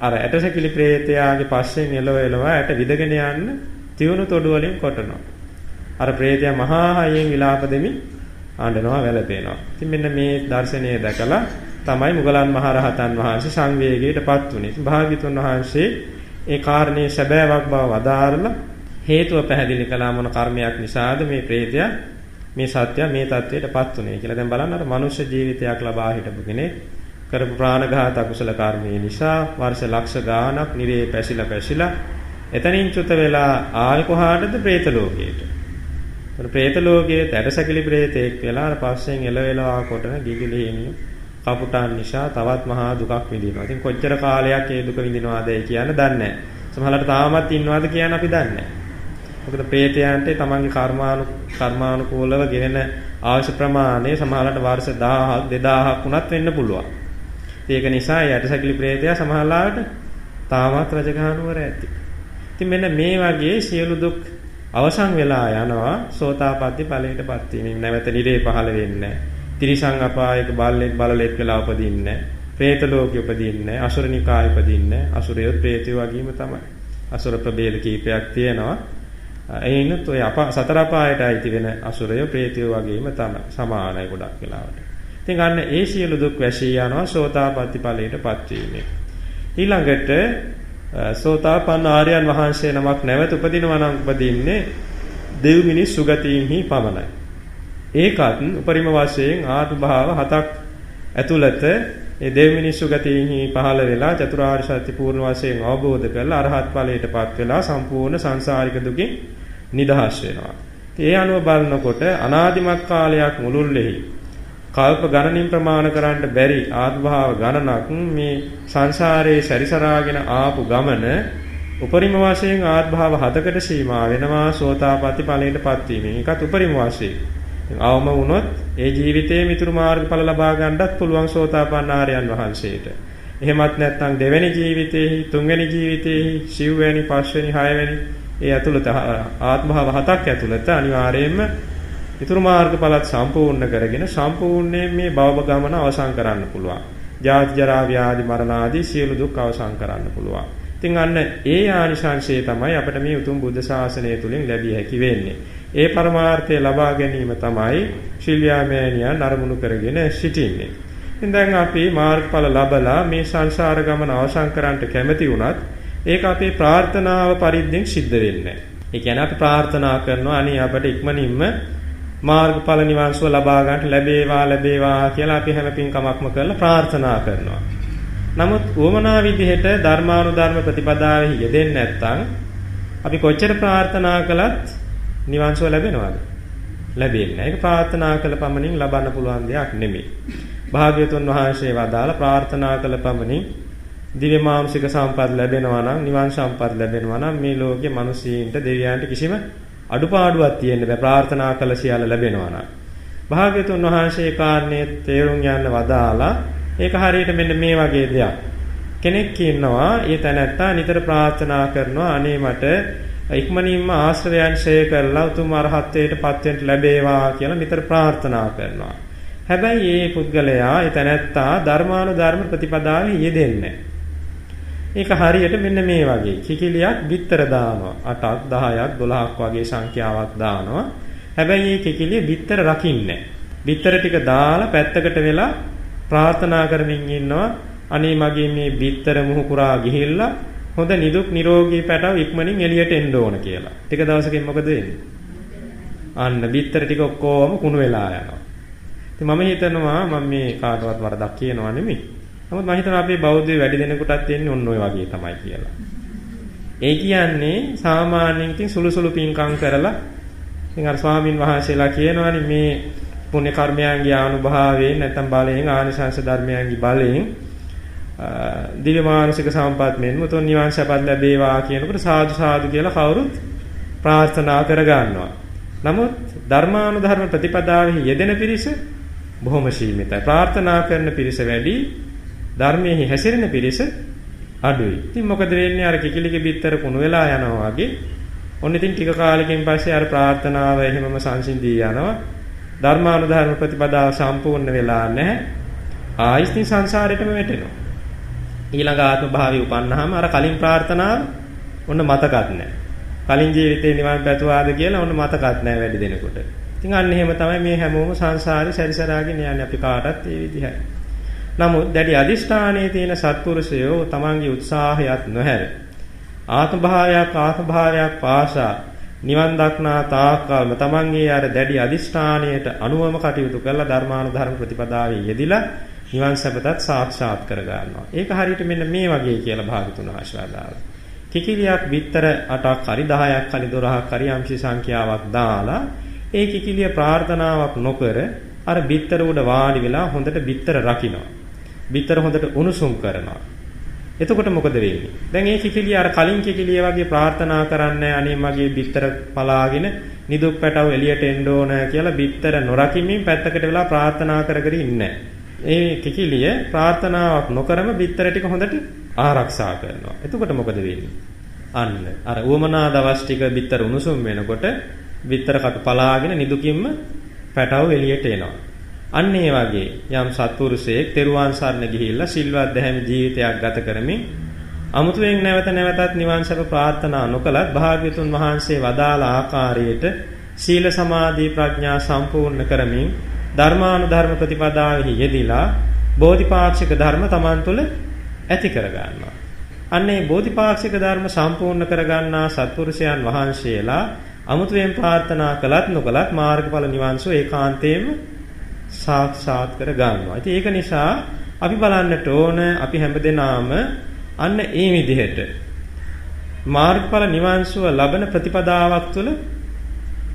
අර ඇටසැකිලි ප්‍රේතයාගේ පස්සෙන් එළව එළව ඇට විදගෙන යන්න තියුණු තොඩු වලින් කොටනවා. අර ප්‍රේතයා මහා හයෙන් විලාප දෙමින් ආඬනවා වැළපෙනවා. ඉතින් මෙන්න මේ දර්ශනය දැකලා තමයි මුගලන් මහරහතන් වහන්සේ සංවේගයටපත් වුනේ. ඉතින් භාග්‍යතුන් වහන්සේ ඒ කාරණේ සැබෑවක් බව වදාරලා හේතුව පැහැදිලි කළා මොන කර්මයක් නිසාද මේ ප්‍රේතයා මේ සත්‍ය මේ தത്വයටපත් උනේ කියලා. දැන් බලන්න අර මනුෂ්‍ය ජීවිතයක් ලබා හිටපු කෙනෙක් කරපු ප්‍රාණඝාත අකුසල කර්මය නිසා වර්ෂ ලක්ෂ ගාණක් නිරේ පැසිලා පැසිලා එතනින් චුත වෙලා ආල් කොහාටද പ്രേත ලෝකයට. ඒතර പ്രേත ලෝකයේ තැටසැකිලි പ്രേතෙක් වෙලා අර පස්සෙන් එළවෙලා කොටන ගිගිලීමිය කපුටාන් නිසා තවත් මහා දුකක් විඳිනවා. ඉතින් කොච්චර කාලයක් මේ දුක විඳිනවද කියලා දන්නේ නැහැ. සමහරවිට තාමත් ඉන්නවද කියන අපි දන්නේ නැහැ. මොකද പ്രേතයන්ට තමන්ගේ කර්මානු කර්මානුකූලව ගෙනෙන අවශ්‍ය ප්‍රමාණය සමහරවිට වර්ෂ 1000ක් 2000ක් වුණත් වෙන්න පුළුවන්. ඒක නිසා යටසැකිලි പ്രേතයා සමහරවිට තාමත් රජගහනුවර ඇති. ඉතින් මෙන්න මේ වගේ සියලු දුක් අවසන් වෙලා යනවා. සෝතාපට්ටි ඵලයටපත් වීමෙන් නැවත නිරේ පහළ වෙන්නේ තිරිසං අපායක බල්ලෙක් බලලෙක් වෙලා උපදින්නේ പ്രേත ලෝකෙ උපදින්නේ අසුරනිකාය උපදින්නේ අසුරයෝ പ്രേතයෝ වගේම තමයි. අසුර ප්‍රභේද කීපයක් තියෙනවා. එයිනුත් ඔය අප සතර අපායට අයිති වෙන අසුරය ප්‍රේතයෝ වගේම තමයි සමානයි ගොඩක් වෙලාවට. ඉතින් ගන්න ඒ සියලු දුක් වැසී යනවා සෝතාපට්ටි ඵලයටපත් වීමෙන්. ඊළඟට සෝතාපන්න ආර්යයන් වහන්සේ නමක් නැවත උපදිනවා නම් උපදින්නේ දෙව් මිනිස් සුගතීන්හි පමණයි. ඒකත් උපරිම වශයෙන් ආත්ම භාව හතක් ඇතුළත ඒ දෙව් මිනිස්සු ගතියිහි පහළ වෙලා චතුරාර්ය සත්‍ය පූර්ණ වශයෙන් අවබෝධ කරලා අරහත් ඵලයටපත් වෙලා සම්පූර්ණ සංසාරික දුකින් නිදහස් වෙනවා. ඒ අනුව බලනකොට අනාදිමත් කාලයක් මුළුල්ලෙහි කල්ප ගණනින් ප්‍රමාණ කරන්න බැරි ආත්මභාව ගණනක් මේ සංසාරයේ සැරිසරාගෙන ආපු ගමන උපරිම වශයෙන් ආත්මභාව හතකට සීමා වෙනවා සෝතාපට්ටි ඵලයටපත් වීමෙන්. ඒකත් උපරිම වශයෙන්. අවම වුණොත් ඒ ජීවිතයේ මිතුරු මාර්ගඵල ලබා ගන්නත් පුළුවන් සෝතාපන්න ආර්යයන් වහන්සේට. එහෙමත් නැත්නම් දෙවෙනි ජීවිතේහි තුන්වෙනි ජීවිතේහි සිව්වැනි පස්වෙනි හයවැනි ඒ ඇතුළත ආත්මභාව හතක් ඇතුළත අනිවාර්යයෙන්ම මිතුරු මාර්ගඵලත් සම්පූර්ණ කරගෙන සම්පූර්ණයෙන් මේ භව ගමන අවසන් කරන්න පුළුවන්. ජාති ජරා ව්‍යාධි මරණ ආදී සියලු දුක් අවසන් කරන්න පුළුවන්. ඉතින් අන්න ඒ ආනිශංසය තමයි අපිට මේ උතුම් බුද්ධ ශාසනය තුලින් ලැබිය හැකි වෙන්නේ. ඒ පරමාර්ථය ලබා ගැනීම තමයි ශිල්‍යාමෑණියන් අරමුණු කරගෙන සිටින්නේ. ඉතින් දැන් අපි මාර්ගඵල ලබලා මේ සංසාර ගමන අවසන් කරන්නට කැමති වුණත් ඒක අපේ ප්‍රාර්ථනාව පරිද්දෙන් සිද්ධ වෙන්නේ ඒ කියන්නේ අපි ප්‍රාර්ථනා කරනවා අනේ අපට ඉක්මනින්ම මාර්ගඵල නිවන් සුව ලබා ගන්නට ලැබේවා ලැබේවා කියලා අපි හැම පින්කමක්ම කරලා ප්‍රාර්ථනා කරනවා. නමුත් උවමනා විදිහට ධර්මානුධර්ම ප්‍රතිපදාවෙහි යෙදෙන්නේ නැත්නම් අපි කොච්චර ප්‍රාර්ථනා කළත් නිවන් සුව ලැබෙනවද? ලැබෙන්නේ නැහැ. ඒක ප්‍රාර්ථනා කළ පමණින් ලබන්න පුළුවන් දෙයක් නෙමෙයි. භාග්‍යවතුන් වහන්සේ වදාළ ප්‍රාර්ථනා කළ පමණින් දිව්‍ය මානුෂික සම්පත් ලැබෙනවා නම් නිවන් සම්පත් ලැබෙනවා නම් මේ ලෝකයේ මිනිසීන්ට දෙවියන්ට කිසිම අඩුපාඩුවක් තියෙන්න බෑ. ප්‍රාර්ථනා කළ සියල්ල ලැබෙනවා නම්. භාග්‍යවතුන් වහන්සේ කාරණේ තේරුම් යන්න වදාලා ඒක හරියට මෙන්න මේ වගේ දෙයක්. කෙනෙක් ඉන්නවා ඒ තැනැත්තා නිතර ප්‍රාර්ථනා කරනවා අනේ මට ඉක්මනින්ම ආශ්‍රවයන් ඡය කරලා උතුම් අරහත්ත්වයට පත් වෙන්න ලැබේවා කියලා නිතර ප්‍රාර්ථනා කරනවා. හැබැයි මේ පුද්ගලයා ඒ තැනැත්තා ධර්මානුධර්ම ප්‍රතිපදාවේ යෙදෙන්නේ ඒක හරියට මෙන්න මේ වගේ කිකිලියක් බිත්තර දානවා 8ක් 10ක් 12ක් වගේ සංඛ්‍යාවක් දානවා හැබැයි මේ කිකිලිය බිත්තර රකින්නේ බිත්තර ටික දාලා පැත්තකට වෙලා ප්‍රාර්ථනා කරමින් ඉන්නවා අනේ මගේ මේ බිත්තර මුහු පුරා ගිහිල්ලා හොඳ නිදුක් නිරෝගී පැටව ඉක්මනින් එළියට එන්න ඕන කියලා. ටික දවසකින් මොකද වෙන්නේ? අන්න බිත්තර ටික ඔක්කොම කුණු වෙලා යනවා. ඉතින් මම හිතනවා මම මේ කාටවත් වරදක් කියනවා නෙමෙයි. නමුත් මම හිතනවා අපේ බෞද්ධයෝ වැඩි දෙනෙකුටත් තියෙන්නේ ඔන්න ඔය වගේ තමයි කියලා. ඒ කියන්නේ සාමාන්‍යයෙන් ඉතින් සුළු සුළු පින්කම් කරලා ඉතින් අර ස්වාමින් වහන්සේලා කියනවානේ මේ පුණ්‍ය කර්මයන්ගේ ආනුභාවයෙන් නැත්නම් බලයෙන් ආනිසංස ධර්මයන්ගේ බලයෙන් දිව්‍ය මානසික සම්පත් මෙන් මුතුන් නිවන් සපත් ලැබේවා කියනකොට සාදු සාදු කියලා කවුරුත් ප්‍රාර්ථනා කර ගන්නවා. නමුත් ධර්මානුධර්ම ප්‍රතිපදාවෙහි යෙදෙන පිරිස බොහොම සීමිතයි. ප්‍රාර්ථනා කරන පිරිස වැඩි, ධර්මයේ හැසිරෙන පිරිස අඩුයි. ඉතින් මොකද වෙන්නේ අර කිකිලිගේ බිත්තර කුණු වෙලා යනවා වගේ. ඔන්න ඉතින් ටික කාලෙකින් පස්සේ අර ප්‍රාර්ථනාව එහෙමම සංසිඳී යනවා. ධර්මානුධර්ම ප්‍රතිපදාව සම්පූර්ණ වෙලා නැහැ. ආයිත් සංසාරෙටම වැටෙනවා. ඊළඟ ආත්ම භාවයේ උපන්නාම අර කලින් ප්‍රාර්ථනාව ඔන්න මතකත් නැහැ. කලින් ජීවිතේ නිවන් පැතුවාද කියලා ඔන්න මතකත් නැහැ වැඩි දෙනෙකුට. ඉතින් අන්න එහෙම තමයි මේ හැමෝම සංසාරේ සැරිසරාගෙන යන්නේ අපි කාටත් ඒ විදිහයි. නමුත් දැඩි අදිෂ්ඨානයේ තියෙන සත්පුරුෂයෝ තමන්ගේ උත්සාහයත් නොහැර ආත්ම භාවයක් ආත්ම භාවයක් පාසා නිවන් දක්නා තාක්කල්ම තමන්ගේ අර දැඩි අදිෂ්ඨානයට අනුවම කටයුතු කරලා ධර්මානුධර්ම ප්‍රතිපදාවේ යෙදිලා නිවන් සැපතත් සාක්ෂාත් කර ගන්නවා. ඒක හරියට මෙන්න මේ වගේ කියලා භාගතුන් ආශාදාව. කිකිලියක් විතර 8ක් හරි 10ක් හරි 12ක් හරි යම්සි සංඛ්‍යාවක් දාලා ඒ කිකිලිය ප්‍රාර්ථනාවක් නොකර අර බිත්තර උඩ වාඩි වෙලා හොඳට බිත්තර රකින්නවා. බිත්තර හොඳට උණුසුම් කරනවා. එතකොට මොකද වෙන්නේ? දැන් මේ කිකිලිය අර කලින් කිකිලිය වගේ ප්‍රාර්ථනා කරන්නේ අනේ මගේ බිත්තර පලාගෙන නිදුක් පැටව එළියට එන්න ඕන කියලා බිත්තර නොරකිමින් පැත්තකට වෙලා ප්‍රාර්ථනා කර කර ඉන්නේ ඒ කිකිලිය ප්‍රාර්ථනාවක් නොකරම බිත්තර ටික හොඳට ආරක්ෂා කරනවා. එතකොට මොකද වෙන්නේ? අන්න අර උවමනා දවස් ටික බිත්තර උණුසුම් වෙනකොට බිත්තර කටු පලාගෙන නිදුකින්ම පැටව එළියට එනවා. අන්න ඒ වගේ යම් සත්පුරුෂයෙක් තෙරුවන් සරණ ගිහිල්ලා සිල්වත් දැහැමි ජීවිතයක් ගත කරමින් අමුතුවෙන් නැවත නැවතත් නිවන් සැප ප්‍රාර්ථනා නොකලත් භාග්‍යතුන් වහන්සේ වදාළ ආකාරයට සීල සමාධි ප්‍රඥා සම්පූර්ණ කරමින් ධර්මානුධර්ම ප්‍රතිපදාවෙහි යෙදিলা බෝධිපාක්ෂික ධර්ම Taman තුල ඇති කර ගන්නවා. අන්නේ බෝධිපාක්ෂික ධර්ම සම්පූර්ණ කර ගන්නා සත්පුරුෂයන් වහන්සේලා අමුතුවෙන් ප්‍රාර්ථනා කළත් නොකළත් මාර්ගඵල නිවන්සෝ ඒකාන්තයෙන්ම සාක්ෂාත් කර ගන්නවා. ඉතින් ඒක නිසා අපි බලන්නට ඕන අපි හැමදෙනාම අන්න ඒ විදිහට මාර්ගඵල නිවන්සුව ලබන ප්‍රතිපදාවක් තුළ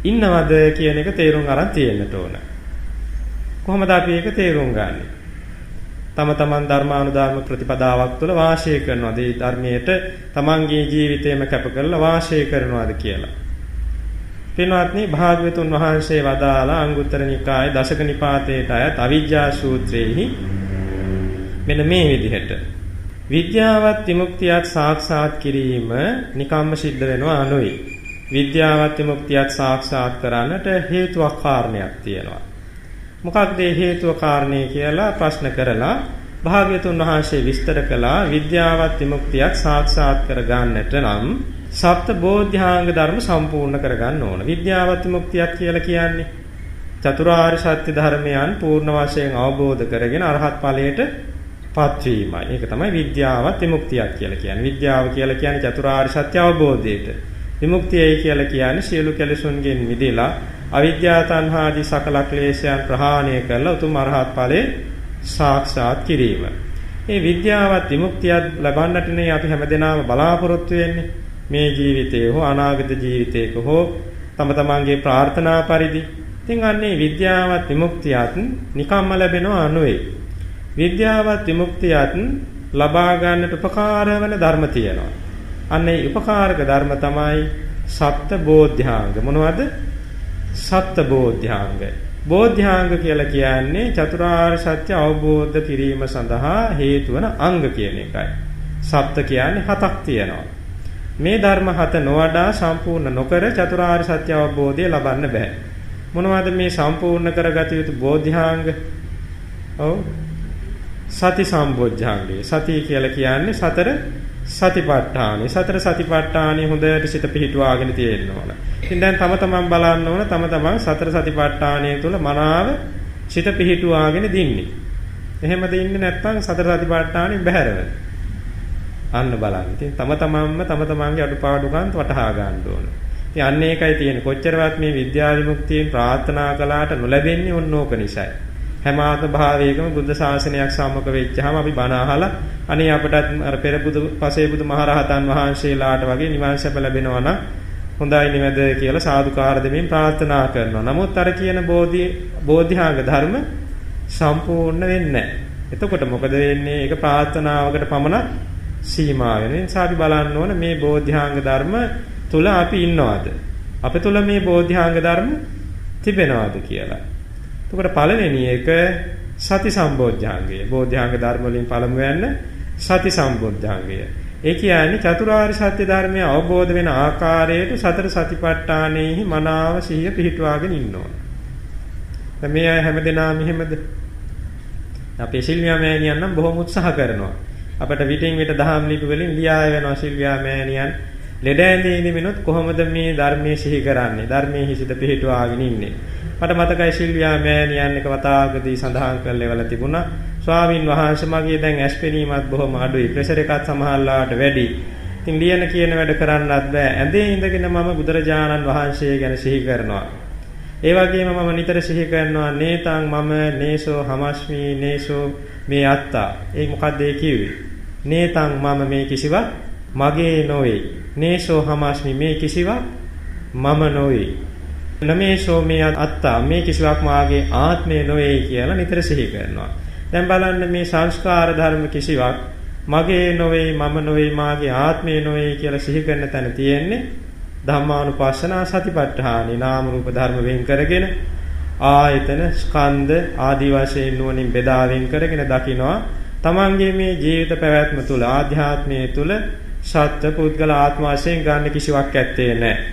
ඉන්නවද කියන එක තේරුම් අරන් තියෙන්නට ඕන. කොහොමද අපි ඒක තේරුම් ගන්නේ? තම තමන් ධර්මානුධර්ම ප්‍රතිපදාවක් තුළ වාසය කරනවාද? ඒ ධර්මයට තමන්ගේ ජීවිතේම කැප කරලා වාසය කරනවාද කියලා. පින්වත්නි භාග්‍යවතුන් වහන්සේ වදාලා අංගුත්තර නිකායේ දසක නිපාතේට අයත් අවිජ්ජා සූත්‍රයේහි මෙන්න මේ විදිහට විද්‍යාවත් විමුක්තියත් සාක්ෂාත් කිරීම නිකම්ම සිද්ධ වෙනවා අනුයි. විද්‍යාවත් විමුක්තියත් සාක්ෂාත් කරන්නට හේතුවක් කාරණයක් තියෙනවා. මොකක්ද මේ හේතුව කාරණේ කියලා ප්‍රශ්න කරලා භාග්‍යතුන් වහන්සේ විස්තර කළා විද්‍යාවත් විමුක්තියක් සාක්ෂාත් කර ගන්නට නම් සප්ත බෝධ්‍යාංග ධර්ම සම්පූර්ණ කර ගන්න ඕන. විද්‍යාවත් විමුක්තියක් කියලා කියන්නේ චතුරාර්ය සත්‍ය ධර්මයන් පූර්ණ වශයෙන් අවබෝධ කරගෙන අරහත් ඵලයට පත්වීමයි. ඒක තමයි විද්‍යාවත් විමුක්තියක් කියලා කියන්නේ. විද්‍යාව කියලා කියන්නේ චතුරාර්ය සත්‍ය අවබෝධයට. විමුක්තියයි කියලා කියන්නේ සියලු කෙලෙසුන්ගෙන් මිදෙලා අවිද්‍යා තණ්හාදී සකල ක්ලේශයන් ප්‍රහාණය කරලා උතුම් අරහත් ඵලයේ සාක්ෂාත් කිරීම. මේ විද්‍යාවත් විමුක්තියත් ලබන්නටනේ අපි හැමදෙනාම බලාපොරොත්තු වෙන්නේ. මේ ජීවිතයේ හෝ අනාගත ජීවිතයක හෝ තම තමන්ගේ ප්‍රාර්ථනා පරිදි. ඉතින් අන්නේ විද්‍යාවත් විමුක්තියත් නිකම්ම ලැබෙනව අනුවේ. විද්‍යාවත් විමුක්තියත් ලබා ගන්නට උපකාර වන ධර්ම තියෙනවා. අන්නේ උපකාරක ධර්ම තමයි සත්ත බෝධ්‍යාංග. මොනවද? සත්ත බෝධ්‍යාංග. බෝධ්‍යාංග කියලා කියන්නේ චතුරාර්ය සත්‍ය අවබෝධ කිරීම සඳහා හේතු වන අංග කියන එකයි. සත්ත කියන්නේ හතක් තියෙනවා. මේ ධර්ම හත නොවඩා සම්පූර්ණ නොකර චතුරාර්ය සත්‍ය අවබෝධය ලබන්න බෑ. මොනවද මේ සම්පූර්ණ කරගත යුතු බෝධ්‍යාංග? ඔව්. සති සම්බොජ්ජාංගය. සතිය කියලා කියන්නේ සතර සතිපට්ඨානෙ. සතර සතිපට්ඨානෙ හොඳට සිත පිහිටුවාගෙන තියෙන්න ඕන. ඉතින් දැන් තම තමන් බලන්න ඕන තම තමන් සතර සතිපට්ඨානය තුල මනාව සිත පිහිටුවාගෙන දින්නේ. එහෙම දින්නේ නැත්නම් සතර සතිපට්ඨානෙ බැහැරව. අන්න බලන්න. ඉතින් තම තමන්ම තම තමන්ගේ අඩුපාඩුකම් වටහා ගන්න ඕන. ඉතින් අන්න ඒකයි තියෙන්නේ. කොච්චරවත් මේ විද්‍යා විමුක්තියෙන් ප්‍රාර්ථනා කළාට නොලැබෙන්නේ ඕන ඕක නිසායි. හැම ආත්ම භාවයකම බුද්ධ ශාසනයක් සම්මුඛ වෙච්චාම අපි බණ අහලා අනේ අපටත් අර පෙර බුදු පසේ බුදු මහරහතන් වහන්සේලාට වගේ නිවන් සැප ලැබෙනවා නම් හොඳයි නිවැද කියලා සාදුකාර දෙමින් ප්‍රාර්ථනා කරනවා. නමුත් අර කියන බෝධි බෝධිහාංග ධර්ම සම්පූර්ණ වෙන්නේ නැහැ. එතකොට මොකද වෙන්නේ? ඒක ප්‍රාර්ථනාවකට පමණ සීමා වෙන නිසා අපි බලන්න ඕන මේ බෝධිහාංග ධර්ම තුල අපි ඉන්නවද? අපේ තුල මේ බෝධිහාංග ධර්ම තිබෙනවද කියලා. එතකොට පළවෙනි එක සති සම්බෝධ්‍යාංගය. බෝධ්‍යාංග ධර්ම වලින් පළමුවෙන්න සති සම්බෝධ්‍යාංගය. ඒ කියන්නේ චතුරාර්ය සත්‍ය ධර්මය අවබෝධ වෙන ආකාරයට සතර සතිපට්ඨානෙහි මනාව සිහිය පිහිටුවාගෙන ඉන්න ඕන. දැන් මේ අය හැමදෙනාම එහෙමද? අපේ සිල්වියා මෑණියන් නම් බොහොම උත්සාහ කරනවා. අපිට විටින් විට දහම් ලිපි වලින් ලියා වෙනවා සිල්වියා මෑණියන් ලෙඩ ඇඳේ ඉඳමිනුත් කොහොමද මේ ධර්මයේ සිහි කරන්නේ? ධර්මයේ හිසිත පිහිටුවාගෙන ඉන්නේ. මට මතකයි සිල්වියා මෑණියන් එක වතාවකදී සඳහන් කරලා තිබුණා. ස්වාමින් වහන්සේ මගේ දැන් ඇස් පෙනීමත් බොහොම අඩුයි. ප්‍රෙෂර් එකත් සමහරලාට වැඩි. ඉතින් ලියන කියන වැඩ කරන්නත් බෑ. ඇඳේ ඉඳගෙන මම බුදුරජාණන් වහන්සේ ගැන සිහි කරනවා. ඒ වගේම මම නිතර සිහි කරනවා නේතං මම නේසෝ හමස්මි නේසෝ මේ අත්තා. ඒ මොකද්ද ඒ කිව්වේ? නේතං මම මේ කිසිවක් මගේ නොවේ. නේසෝ හමස්මි මේ කිසිවක් මම නොවේ. නමේසෝ මේ අත්තා මේ කිසිවක් මාගේ ආත්මය නොවේ කියලා නිතර සිහි කරනවා. දැන් බලන්න මේ සංස්කාර ධර්ම කිසිවක් මගේ නොවේ මම නොවේ මාගේ ආත්මය නොවේ කියලා සිහි කරන තැන තියෙන්නේ ධම්මානුපස්සනා සතිපට්ඨානි නාම රූප ධර්ම වෙන් කරගෙන ආයතන ස්කන්ධ ආදි වශයෙන් නුවණින් බෙදා වෙන් කරගෙන දකිනවා තමන්ගේ මේ ජීවිත පැවැත්ම තුල ආධ්‍යාත්මයේ තුල සත්‍ය පුද්ගල ආත්ම වශයෙන් ගන්න කිසිවක් ඇත්තේ නැහැ.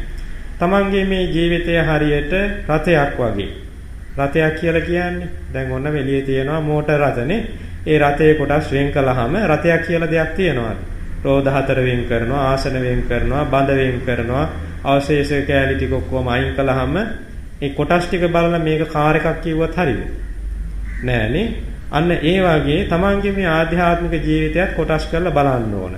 තමන්ගේ මේ ජීවිතය හරියට රතයක් වගේ. රතයක් කියලා කියන්නේ දැන් ඔන්න වෙලියේ තියෙනවා මෝටර රතනේ. ඒ රතේ කොටස් වෙන් කළාම රතයක් කියලා දෙයක් තියෙනවා. රෝද හතර වෙන් කරනවා, ආසන වෙන් කරනවා, බඳ වෙන් කරනවා, අවශේෂ කෑලි ටික ඔක්කොම අයින් කළාම ඒ කොටස් ටික බලලා මේක කාර් එකක් කිව්වත් හරියද? නෑනේ. අන්න ඒ වගේ තමන්ගේ මේ ආධ්‍යාත්මික ජීවිතයත් කොටස් කරලා බලන්න ඕන.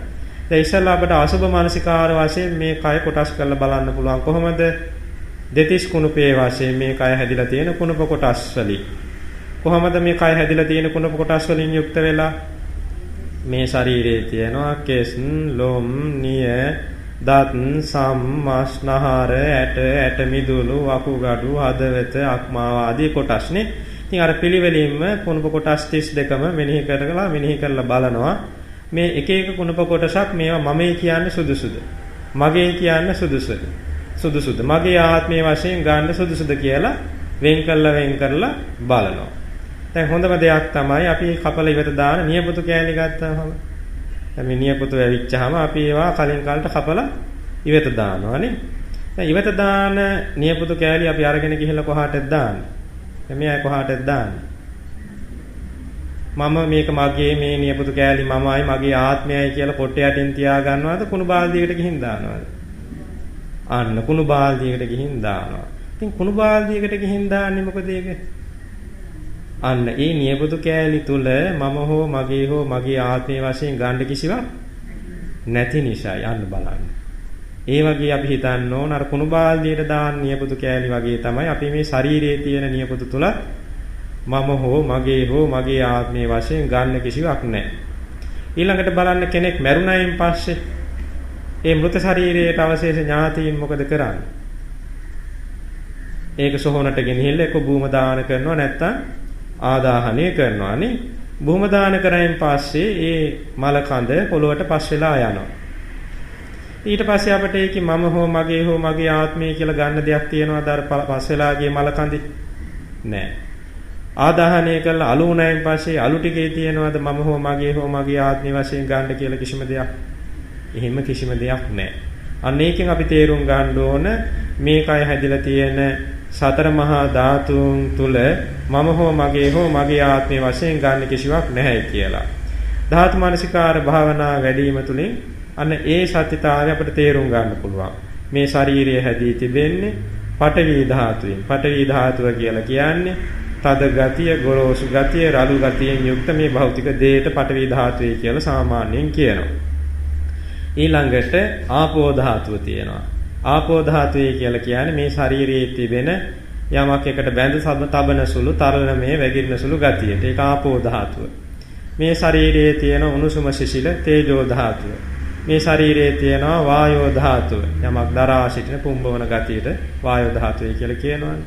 දැන් ඉස්සල්ලා අපිට අසුබ මානසිකාර වශයෙන් මේ කය කොටස් කරලා බලන්න පුළුවන් කොහොමද? දෙතිස් කුණුපේ වශයෙන් මේ කය හැදිලා තියෙන කුණුප කොටස් වලින්. කොහොමද මේ කය හැදිලා තියෙන කුණුප කොටස් වලින් යුක්ත වෙලා? මේ ශරීරයේ තියෙනවා කෙස්, ලොම්, නිය, දත්, සම්, මාස්නහර, ඇට, ඇට මිදුළු, වකුගඩු, හදවත, අක්මාව ආදී කොටස්නේ. ඉතින් අර පිළිවෙලින්ම කුණුප කොටස් 32ම මෙනෙහි කරලා මෙනෙහි කරලා බලනවා. මේ එක එක කුණප කොටසක් මේවා මමයි කියන්නේ සුදුසුද? මගේ කියන්නේ සුදුසුද? සුදුසුද? මගේ ආත්මයේ වශයෙන් ගන්න සුදුසුද කියලා වෙන් කළා වෙන් කරලා බලනවා. දැන් හොඳම දෙයක් තමයි අපි කපල ඉවත දාන නියපොතු කෑලි ගත්තාම දැන් මේ නියපොතු වැවිච්චාම අපි ඒවා කලින් කාලට කපලා ඉවත දානවා නේ. දැන් ඉවත දාන නියපොතු කෑලි අපි අරගෙන ගිහලා කොහාටද දාන්නේ? එමේ අය කොහාටද දාන්නේ? මම මේක මගේ මේ නියපොතු කෑලි මමයි මගේ ආත්මයයි කියලා පොට්ට යටින් තියා ගන්නවද කුණු බාල්දියකට ගිහින් දානවද? අන්න කුණු බාල්දියකට ගිහින් දානවා. ඉතින් කුණු බාල්දියකට ගිහින් දාන්නේ මොකද ඒක? අන්න ඒ නියපොතු කෑලි තුල මම හෝ මගේ හෝ මගේ ආත්මය වශයෙන් ගන්න කිසිවක් නැති නිසායි අන්න බලන්න. ඒ වගේ අපි හිතන්න ඕන අර කුණු බාල්දියට දාන නියපොතු කෑලි වගේ තමයි අපි මේ ශරීරයේ තියෙන නියපොතු තුල මම හෝ මගේ හෝ මගේ ආත්මයේ වශයෙන් ගන්න කිසිවක් නැහැ. ඊළඟට බලන්න කෙනෙක් මැරුණයින් පස්සේ ඒ මృత ශරීරයට අවශේෂ ඥාතීන් මොකද කරන්නේ? ඒක සොහොනට ගෙනහිල්ලා එක්ක භූම දාන කරනවා නැත්නම් ආදාහනය කරනවා නේ. භූම දාන කරයින් පස්සේ ඒ මල කඳ පොළොවට පස් වෙලා යනවා. ඊට පස්සේ අපිට ඒකේ මම හෝ මගේ හෝ මගේ ආත්මය කියලා ගන්න දෙයක් තියෙනවද අර පස් වෙලා ගිය මල කඳේ? නැහැ. ආදාහනය කළා අලු වුණායින් පස්සේ අලු ටිකේ තියෙනවද මම හෝ මගේ හෝ මගේ ආත්මය වශයෙන් ගන්න කියලා කිසිම දෙයක්. එහෙම කිසිම දෙයක් නැහැ. අන්න ඒකෙන් අපි තේරුම් ගන්න ඕන මේ කය හැදිලා තියෙන සතර මහා ධාතුන් තුල මම හෝ මගේ හෝ මගේ ආත්මය වශයෙන් ගන්න කිසිවක් නැහැ කියලා. ධාතු මනසිකාර භාවනා වැඩිම තුලින් අන්න ඒ සත්‍යතාවය අපිට තේරුම් ගන්න පුළුවන්. මේ ශරීරය හැදී තිබෙන්නේ පඨවි ධාතුවෙන්. පඨවි ධාතුව කියලා කියන්නේ තද ගතිය, ගොරෝසු ගතිය, රළු ගතියෙන් යුක්ත මේ භෞතික දේහයට පඨවි ධාතුවේ කියලා සාමාන්‍යයෙන් කියනවා. ඊළඟට ආපෝ ධාතුව තියෙනවා. ආපෝ ධාතුවේ කියලා කියන්නේ මේ ශරීරයේ තිබෙන යමක් එකට බැඳ තබන සුළු තරලමේ වැగిරෙන සුළු ගතියට. ඒක ආපෝ ධාතුව. මේ ශරීරයේ තියෙන උණුසුම සිසිල තේජෝ ධාතුව. මේ ශරීරයේ තියෙනවා වායෝ ධාතුව. යමක් දරා සිටින පුම්බවන ගතියට වායෝ ධාතුවයි කියලා කියනවනේ.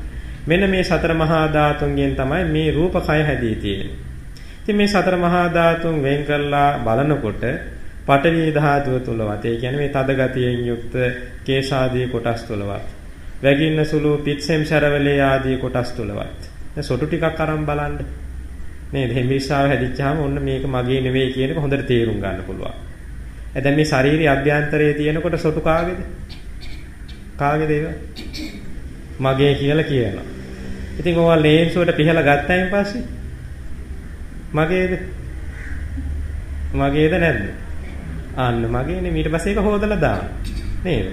මෙන්න මේ සතර මහා ධාතුන්ගෙන් තමයි මේ රූපකය හැදී තියෙන්නේ. ඉතින් මේ සතර මහා ධාතුන් වෙන් කරලා බලනකොට පඨවි ධාතුව තුලවත් ඒ කියන්නේ මේ තද ගතියෙන් යුක්ත කේශාදී කොටස් තුලවත් වැගින්න සුළු පිටසෙම් ශරවලේ ආදී කොටස් තුලවත් දැන් සොටු ටිකක් අරන් බලන්න නේද හිමිස්සාව හැදිච්චාම ඔන්න මේක මගේ නෙවෙයි කියන එක හොඳට තේරුම් ගන්න පුළුවන් දැන් මේ ශාරීරික අභ්‍යන්තරයේ තියෙනකොට සොටු කාගේද? කාගේද ඒක මගේ කියලා කියනවා. ඉතින් ඕවා ලේන්සුවට පිහලා ගත්තායින් පස්සේ මගේද? මගේද නැද්ද? අන්න මගේනේ ඊට පස්සේ ඒක හොදලා දාන්න. නේද?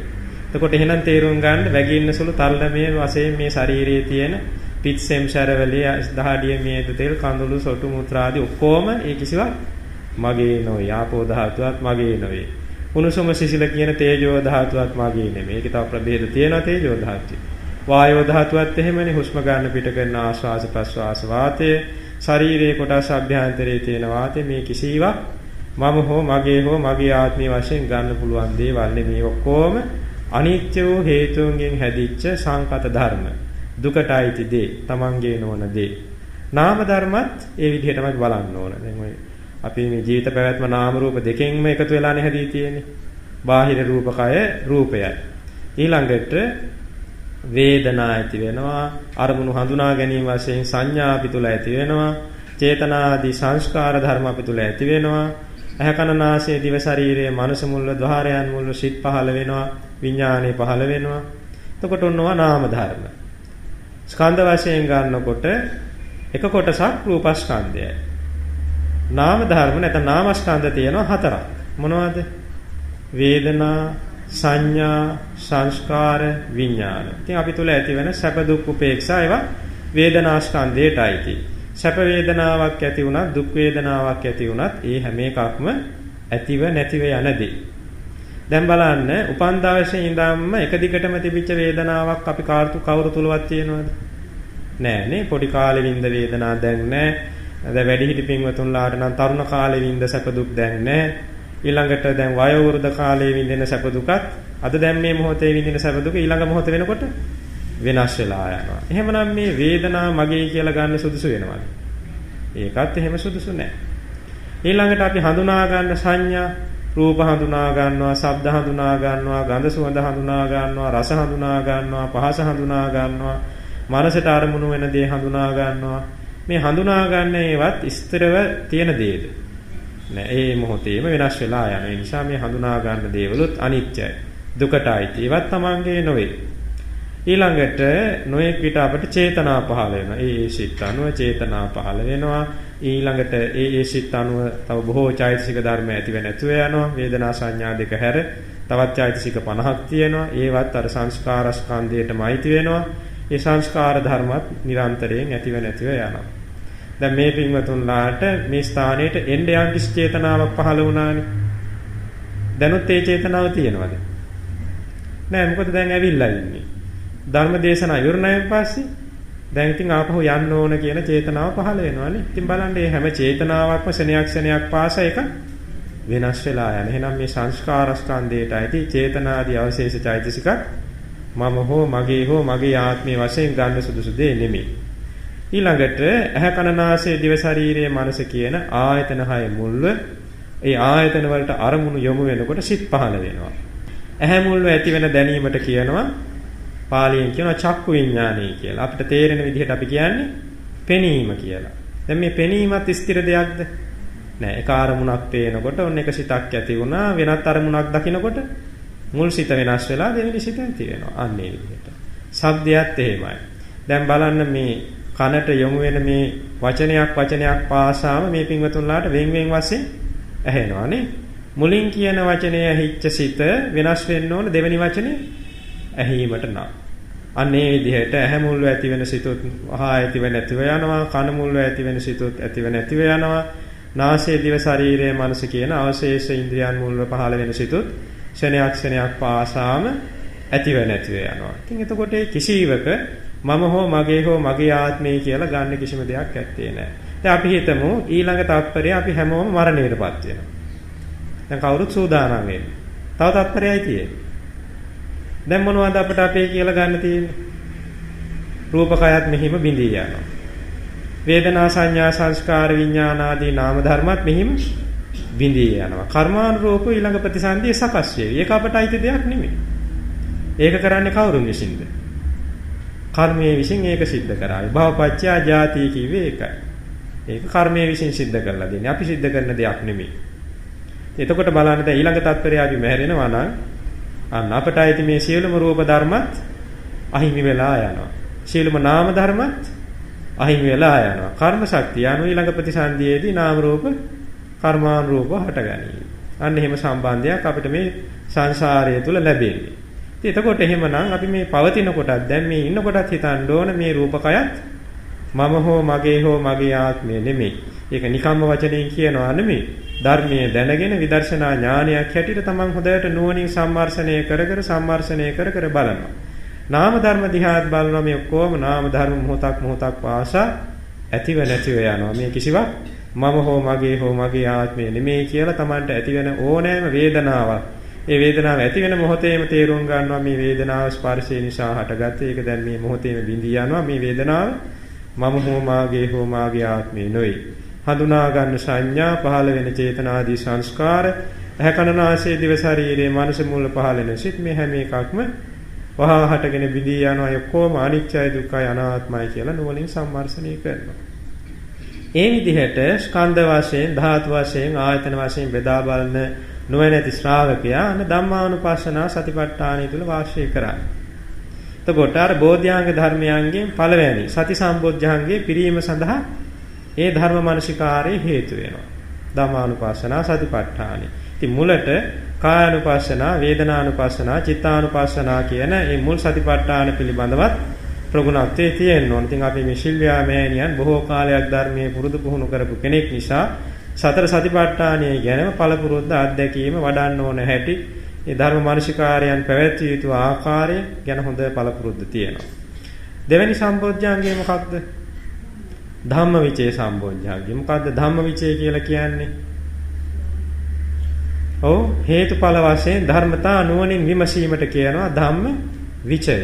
එතකොට එහෙනම් තේරුම් ගන්න වැගින්න සුළු තල්ලමේ වශයෙන් මේ ශරීරයේ තියෙන පිත්සෙම් ශරවලේ දහඩිය මේද තෙල් කඳුළු සොටු මුත්‍රා ආදී ඔක්කොම ඒ කිසිවක් මගේ නොවේ. ආපෝ ධාතුවත් මගේ නොවේ. උණුසුම සිසිල කියන තේජෝ ධාතුවත් මගේ නෙමෙයි. ඒකේ තව ප්‍රභේද තියෙනවා තේජෝ ධාතුවේ. වායෝ ධාතුවත් එහෙමනේ හුස්ම ගන්න පිට කරන ආශ්වාස ප්‍රශ්වාස වාතය ශරීරයේ කොටස් අභ්‍යන්තරයේ තියෙන වාතය මේ කිසිවක් මම හෝ මගේ හෝ මගේ ආත්මය වශයෙන් ගන්න පුළුවන් දේවල් නෙමේ ඔක්කොම අනිත්‍ය වූ හේතුන්ගෙන් හැදිච්ච සංකත ධර්ම දුකටයිති දේ තමන්ගේ නොවන දේ නාම ධර්මත් ඒ විදිහටම බලන්න ඕන දැන් ඔය අපි මේ ජීවිත පැවැත්ම නාම රූප දෙකෙන්ම එකතු වෙලානේ හැදී තියෙන්නේ. බාහිර රූපකය රූපයයි. ඊළඟට වේදනා ඇති වෙනවා අරමුණු හඳුනා ගැනීම වශයෙන් සංඥා අපි තුල ඇති වෙනවා චේතනාදී සංස්කාර ධර්ම අපි තුල ඇති වෙනවා. ඇහැ කන නාසය දිව ශරීරය මනස මුල්ල ద్వාරයන් මුල්ල සිත් පහළ වෙනවා විඥානේ පහළ වෙනවා. එතකොට ඔන්නවා නාම ධර්ම. ස්කන්ධ වශයෙන් ගන්නකොට එක කොටසක් රූපස්කන්ධයයි. නාම ධර්ම නැත්නම් නාමස්කන්ධ තියෙනවා හතරක් මොනවද වේදනා සංඥා සංස්කාර විඥාන ඉතින් අපි තුල ඇති වෙන සැප දුක් උපේක්ෂා ඒවා වේදනාස්කන්ධයටයි තියෙන්නේ සැප වේදනාවක් ඇති වුණත් දුක් වේදනාවක් ඇති වුණත් ඒ හැම එකක්ම ඇතිව නැතිව යන දේ. දැන් බලන්න උපන් දවසේ ඉඳන්ම එක දිගටම තිබිච්ච වේදනාවක් අපි කාර්තු කවුරු තුලවත් තියෙනවද? නෑ නේ පොඩි කාලේ වින්ද වේදනාවක් දැන් නෑ. දැන් වැඩි හිටි පින්වතුන්ලාට නම් තරුණ කාලේ වින්ද සැප දුක් දැන් නෑ. ඊළඟට දැන් වයෝ වෘද්ධ කාලේ විඳින සැප දුකත් අද දැන් මේ මොහොතේ විඳින සැප දුක ඊළඟ මොහොත වෙනකොට වෙනස් වෙලා යනවා. එහෙමනම් මේ වේදනාව මගේ කියලා ගන්න සුදුසු වෙනවද? ඒකත් එහෙම සුදුසු නෑ. ඊළඟට අපි හඳුනා ගන්න සංඥා රූප හඳුනා ගන්නවා, ශබ්ද හඳුනා ගන්නවා, ගන්ධ සුවඳ හඳුනා ගන්නවා, රස හඳුනා ගන්නවා, පහස හඳුනා ගන්නවා, මනසට අරමුණු වෙන දේ හඳුනා ගන්නවා. මේ හඳුනා ගන්න ඒවත් ස්ථිරව තියෙන දේද? නෑ ඒ මොහොතේම වෙනස් වෙලා යන නිසා මේ හඳුනා ගන්න දේවලුත් අනිත්‍යයි. දුකටයි. ඒවත් තමන්ගේ නොවේ. ඊළඟට නොයෙක් විට අපට චේතනා පහළ වෙනවා. ඒ ඒ සිත් අනුව චේතනා පහළ වෙනවා. ඊළඟට ඒ ඒ සිත් අනුව තව බොහෝ චෛතසික ධර්ම ඇතිව නැතුව යනවා. වේදනා සංඥා දෙක හැර තවත් චෛතසික 50ක් තියෙනවා. ඒවත් අර සංස්කාර ස්කන්ධයටම අයිති වෙනවා. ඒ සංස්කාර ධර්මත් නිරන්තරයෙන් ඇතිව නැතිව යනවා. දැන් මේ පින්වතුන්ලාට මේ ස්ථානයට එන්න යම් කිසි චේතනාවක් පහළ වුණානේ. දැනුත් ඒ චේතනාව තියෙනවද? නෑ මොකද දැන් ඇවිල්ලා ඉන්නේ. ධර්ම දේශනා ඉවරණයෙන් පස්සේ දැන් ඉතින් ආපහු යන්න ඕන කියන චේතනාව පහළ වෙනවානේ. ඉතින් බලන්න මේ හැම චේතනාවක්ම ශනයක් ශනයක් පාස එක වෙනස් වෙලා යන. එහෙනම් මේ සංස්කාර ස්කන්ධයට ඇති චේතනාදී අවශේෂ චෛතසික මම හෝ මගේ හෝ මගේ ආත්මයේ වශයෙන් ගන්න සුදුසු දෙ නෙමෙයි. ඊළඟට ඇහැ කන නාසය දිව ශරීරයේ මනස කියන ආයතන හය මුල්ව ඒ ආයතන වලට අරමුණු යොමු වෙනකොට සිත් පහළ වෙනවා. ඇහැ මුල්ව ඇති වෙන දැනීමට කියනවා පාලියෙන් කියනවා චක්කු විඥානය කියලා. අපිට තේරෙන විදිහට අපි කියන්නේ පෙනීම කියලා. දැන් මේ පෙනීමත් ස්ථිර දෙයක්ද? නෑ. එක අරමුණක් පේනකොට ඔන්න එක සිතක් ඇති වුණා. වෙනත් අරමුණක් දකිනකොට මුල් සිත වෙනස් වෙලා දෙවෙනි සිත ඇති වෙනවා. අන්න ඒ විදිහට. ශබ්දයත් එහෙමයි. දැන් බලන්න මේ කනට යොමු වෙන මේ වචනයක් වචනයක් පාසාම මේ පින්වතුන්ලාට වෙන් වෙන් වශයෙන් ඇහෙනවා නේ. මුලින් කියන වචනය හිච්ච සිත වෙනස් වෙන්න ඕන දෙවෙනි වචනේ ඇහිීමට නම්. අන්න ඒ විදිහට ඇහැ මුල්ව ඇති වෙන සිතුත් වහා ඇතිව නැතිව යනවා කන මුල්ව ඇති වෙන සිතුත් ඇතිව නැතිව යනවා නාසය දිව ශරීරය මනස කියන අවශේෂ ඉන්ද්‍රියන් මුල්ව පහළ වෙන සිතුත් ක්ෂණයක් ක්ෂණයක් පාසාම ඇතිව නැතිව යනවා. ඉතින් එතකොට කිසිවක මම හෝ මගේ හෝ මගේ ආත්මය කියලා ගන්න කිසිම දෙයක් ඇත්තේ නැහැ. දැන් අපි හිතමු ඊළඟ තත්පරේ අපි හැමෝම මරණයටපත් වෙනවා. දැන් කවුරුත් සූදානම් වෙන්නේ. තව තත්පරයයි තියෙන්නේ. දැන් මොනවද අපිට අපේ කියලා ගන්න තියෙන්නේ? රූපකයත් මෙහිම බිඳී යනවා. වේදනා සංඥා සංස්කාර විඥාන ආදී නාම ධර්මත් මෙහිම බිඳී යනවා. කර්මානුරූප ඊළඟ ප්‍රතිසන්දිය සකස් වෙයි. ඒක අපට අයිති දෙයක් නෙමෙයි. ඒක කරන්නේ කවුරුන් විසින්ද? කර්මයේ විසින් ඒක සිද්ධ කරාවි. භවපච්චයා ජාති කිව්වේ ඒකයි. ඒක කර්මයේ විසින් සිද්ධ කරලා දෙන්නේ. අපි සිද්ධ කරන දෙයක් නෙමෙයි. එතකොට බලන්න දැන් ඊළඟ තත්පරය අපි මහැරෙනවා නම් අන්න අපට ඇති මේ සියලුම රූප ධර්මත් අහිමි වෙලා යනවා. සියලුම නාම ධර්මත් අහිමි වෙලා යනවා. කර්ම ශක්තිය අනු ඊළඟ ප්‍රතිසන්දියේදී නාම රූප කර්මානුරූප හටගනී. අන්න එහෙම සම්බන්ධයක් අපිට මේ සංසාරය තුල ලැබෙන්නේ. ඉතින් එතකොට එහෙමනම් අපි මේ පවතින කොටත් දැන් මේ ඉන්න කොටත් හිතන්න ඕන මේ රූපකයත් මම හෝ මගේ හෝ මගේ ආත්මය නෙමෙයි. ඒක නිකම්ම වචනයෙන් කියනවා නෙමෙයි. ධර්මයේ දැනගෙන විදර්ශනා ඥානයක් හැටියට තමන් හොඳට නුවණින් සම්මර්ෂණය කර කර සම්මර්ෂණය කර කර බලනවා. නාම ධර්ම දිහාත් බලනවා මේ ඔක්කොම නාම ධර්ම මොහොතක් මොහොතක් පාසා ඇතිව නැතිව යනවා. මේ කිසිවක් මම හෝ මගේ හෝ මගේ ආත්මය නෙමෙයි කියලා Tamanට ඇතිවෙන ඕනෑම වේදනාවක්. ඒ වේදනාව ඇති වෙන මොහොතේම තේරුම් ගන්නවා මේ වේදනාව ස්පර්ශය නිසා හටගත්තේ. ඒක දැන් මේ මොහොතේම බිඳී යනවා. මේ වේදනාව මම හෝ මාගේ හෝ මාගේ ආත්මය නොවේ. හඳුනා ගන්න සංඥා පහළ වෙන චේතනාදී සංස්කාර ඇහැ කන නාසය දිව ශරීරයේ මනස මුල පහළ වෙන සිත් මේ හැම එකක්ම වහා හටගෙන බිඳී යනවා ඔක්කොම අනිත්‍යයි දුක්ඛයි අනාත්මයි කියලා නුවණින් සම්මර්ෂණය කරනවා. ඒ විදිහට ස්කන්ධ වශයෙන් ධාතු වශයෙන් ආයතන වශයෙන් බෙදා බලන නොවැනැති ශ්‍රාවකයා අන ධම්මානුපස්සනා සතිපට්ඨානය තුල වාසය කරන්නේ. එතකොට අර බෝධ්‍යාංග ධර්මයන්ගෙන් පළවෙනි සති සම්බොධ්‍යංගයේ පිරීම සඳහා ඒ ධර්ම මානසිකාරයේ හේතු වෙනවා. ධම්මානුපස්සනා සතිපට්ඨානෙ. ඉතින් මුලට කායानुපස්සනා, වේදනානුපස්සනා, චිත්තානුපස්සනා කියන මේ මුල් සතිපට්ඨාන පිළිබඳවත් ප්‍රගුණත්වයේ තියෙන්න ඕන. ඉතින් අපි මේ ශිල්වියා මෑණියන් බොහෝ කාලයක් ධර්මයේ පුරුදු පුහුණු කරපු කෙනෙක් නිසා සතර සතිපට්ඨානයේ ගැනම පළපුරුද්ද අත්දැකීම වඩන්න ඕන හැටි මේ ධර්ම මානසිකාරයන් පැවැත්විය යුතු ආකාරය ගැන හොඳ පළපුරුද්ද තියෙනවා. දෙවැනි සම්බෝධ්‍යාංගය මොකක්ද? ධම්මවිචේ සම්බෝධ්‍යාංගය. මොකද්ද ධම්මවිචේ කියලා කියන්නේ? ඔව් හේතුඵල වශයෙන් ධර්මතා නුවණින් විමසීමට කියනවා ධම්ම විචය.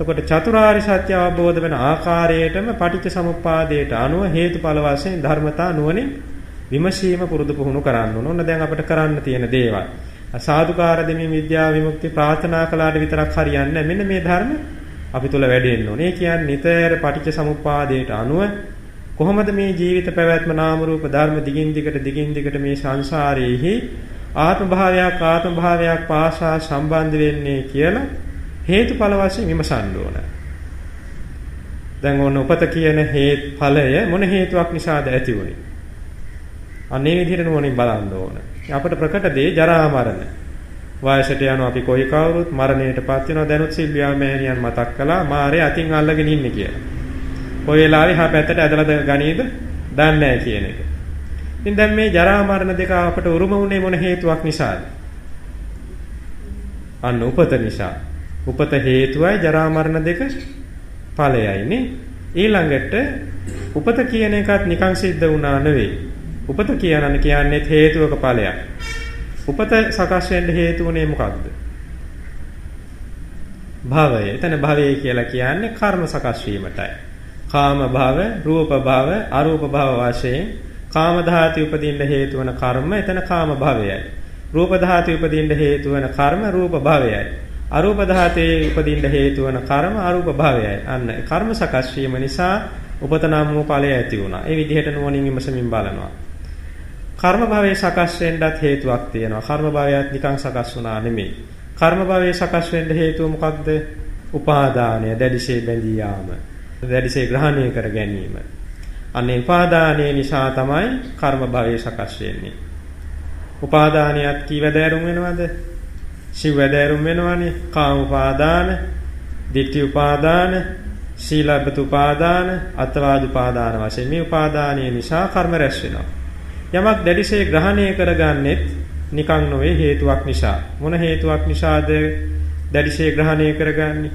එතකොට චතුරාර්ය සත්‍ය අවබෝධ වෙන ආකාරයටම පටිච්ච සමුප්පාදයට අනුව හේතුඵල වශයෙන් ධර්මතා නුවණින් විමසීම පුරුදු පුහුණු කරන්න ඕන. ඔන්න දැන් අපිට කරන්න තියෙන දේවල්. සාදුකාර දෙමින් විද්‍යාව විමුක්ති ප්‍රාර්ථනා කළාට විතරක් හරියන්නේ මෙන්න මේ ධර්ම අපි තුල වැඩෙන්න ඕනේ. ඒ කියන්නේ නිතර පටිච්ච සමුප්පාදයට අනුව කොහොමද මේ ජීවිත පැවැත්ම නාම රූප ධර්ම දිගින් දිගට දිගින් දිගට මේ සංසාරයේහි ආත්ම භාවයක් ආත්ම භාවයක් පාසා සම්බන්ධ වෙන්නේ කියලා හේතුඵල වශයෙන් විමසන්න ඕන. දැන් ඕන උපත කියන හේත් ඵලය මොන හේතුවක් නිසාද ඇති වුනේ? අනේ විදිහට නුවණින් බලන්න ඕන. අපට ප්‍රකට දේ ජරා මරණ. වයසට යන අපි කොයි කවුරුත් මරණයටපත් වෙනවා දැනුත් සිල්වියා මෑණියන් මතක් කළා මාරේ අතින් අල්ලගෙන ඉන්නේ කියලා. කොයි වෙලාවෙ හා පැත්තට ඇදලාද ගනීද දන්නේ නැහැ කියන එක. ඉතින් දැන් මේ ජරා මරණ දෙක අපට උරුම වුණේ මොන හේතුවක් නිසාද? අන්න උපත නිසා. උපත හේතුවයි ජරා මරණ දෙක ඵලයයි නේ. ඊළඟට උපත කියන එකත් නිකන් සිද්ධ වුණා නෙවෙයි. උපත කියනන කියන්නේ හේතුවක ඵලයක්. උපත සකස් වෙන්න හේතු වුණේ මොකක්ද? භවය. එතන භවය කියලා කියන්නේ කර්ම සකස් වීමටයි. කාම භව, රූප භව, අරූප භව වශයෙන් කාම ධාතු උපදින්න හේතු වන කර්ම එතන කාම භවයයි. රූප ධාතු උපදින්න හේතු වන කර්ම රූප භවයයි. අරූප ධාතේ උපදින්න හේතු වන කර්ම අරූප භවයයි. අන්න කර්ම සකස් වීම නිසා උපතනම් වූ ඵලය ඇති වුණා. ඒ විදිහට නුවණින් විමසමින් බලනවා. කර්ම භවයේ සකස් වෙන්නත් හේතුවක් තියෙනවා. කර්ම භවයත් නිකන් සකස් වුණා නෙමෙයි. කර්ම භවයේ සකස් වෙන්න හේතුව මොකක්ද? උපාදානය, දැඩිසේ බැඳී යාම. දැඩිසේ ග්‍රහණය කර ගැනීම. අනේ උපාදානය නිසා තමයි කර්ම භවයේ සකස් වෙන්නේ. උපාදානියත් කී වැදෑරුම් වෙනවද? සිව් වැදෑරුම් වෙනවනේ. කාම උපාදාන, ditthi උපාදාන, සීලබ්බත උපාදාන, අත්වාද උපාදාන වශයෙන් මේ උපාදානීය නිසා කර්ම රැස් වෙනවා. යමක් දැඩිසේ ග්‍රහණය කරගන්නෙත් නිකන් නොවේ හේතුවක් නිසා. මොන හේතුවක් නිසාද දැඩිසේ ග්‍රහණය කරගන්නේ?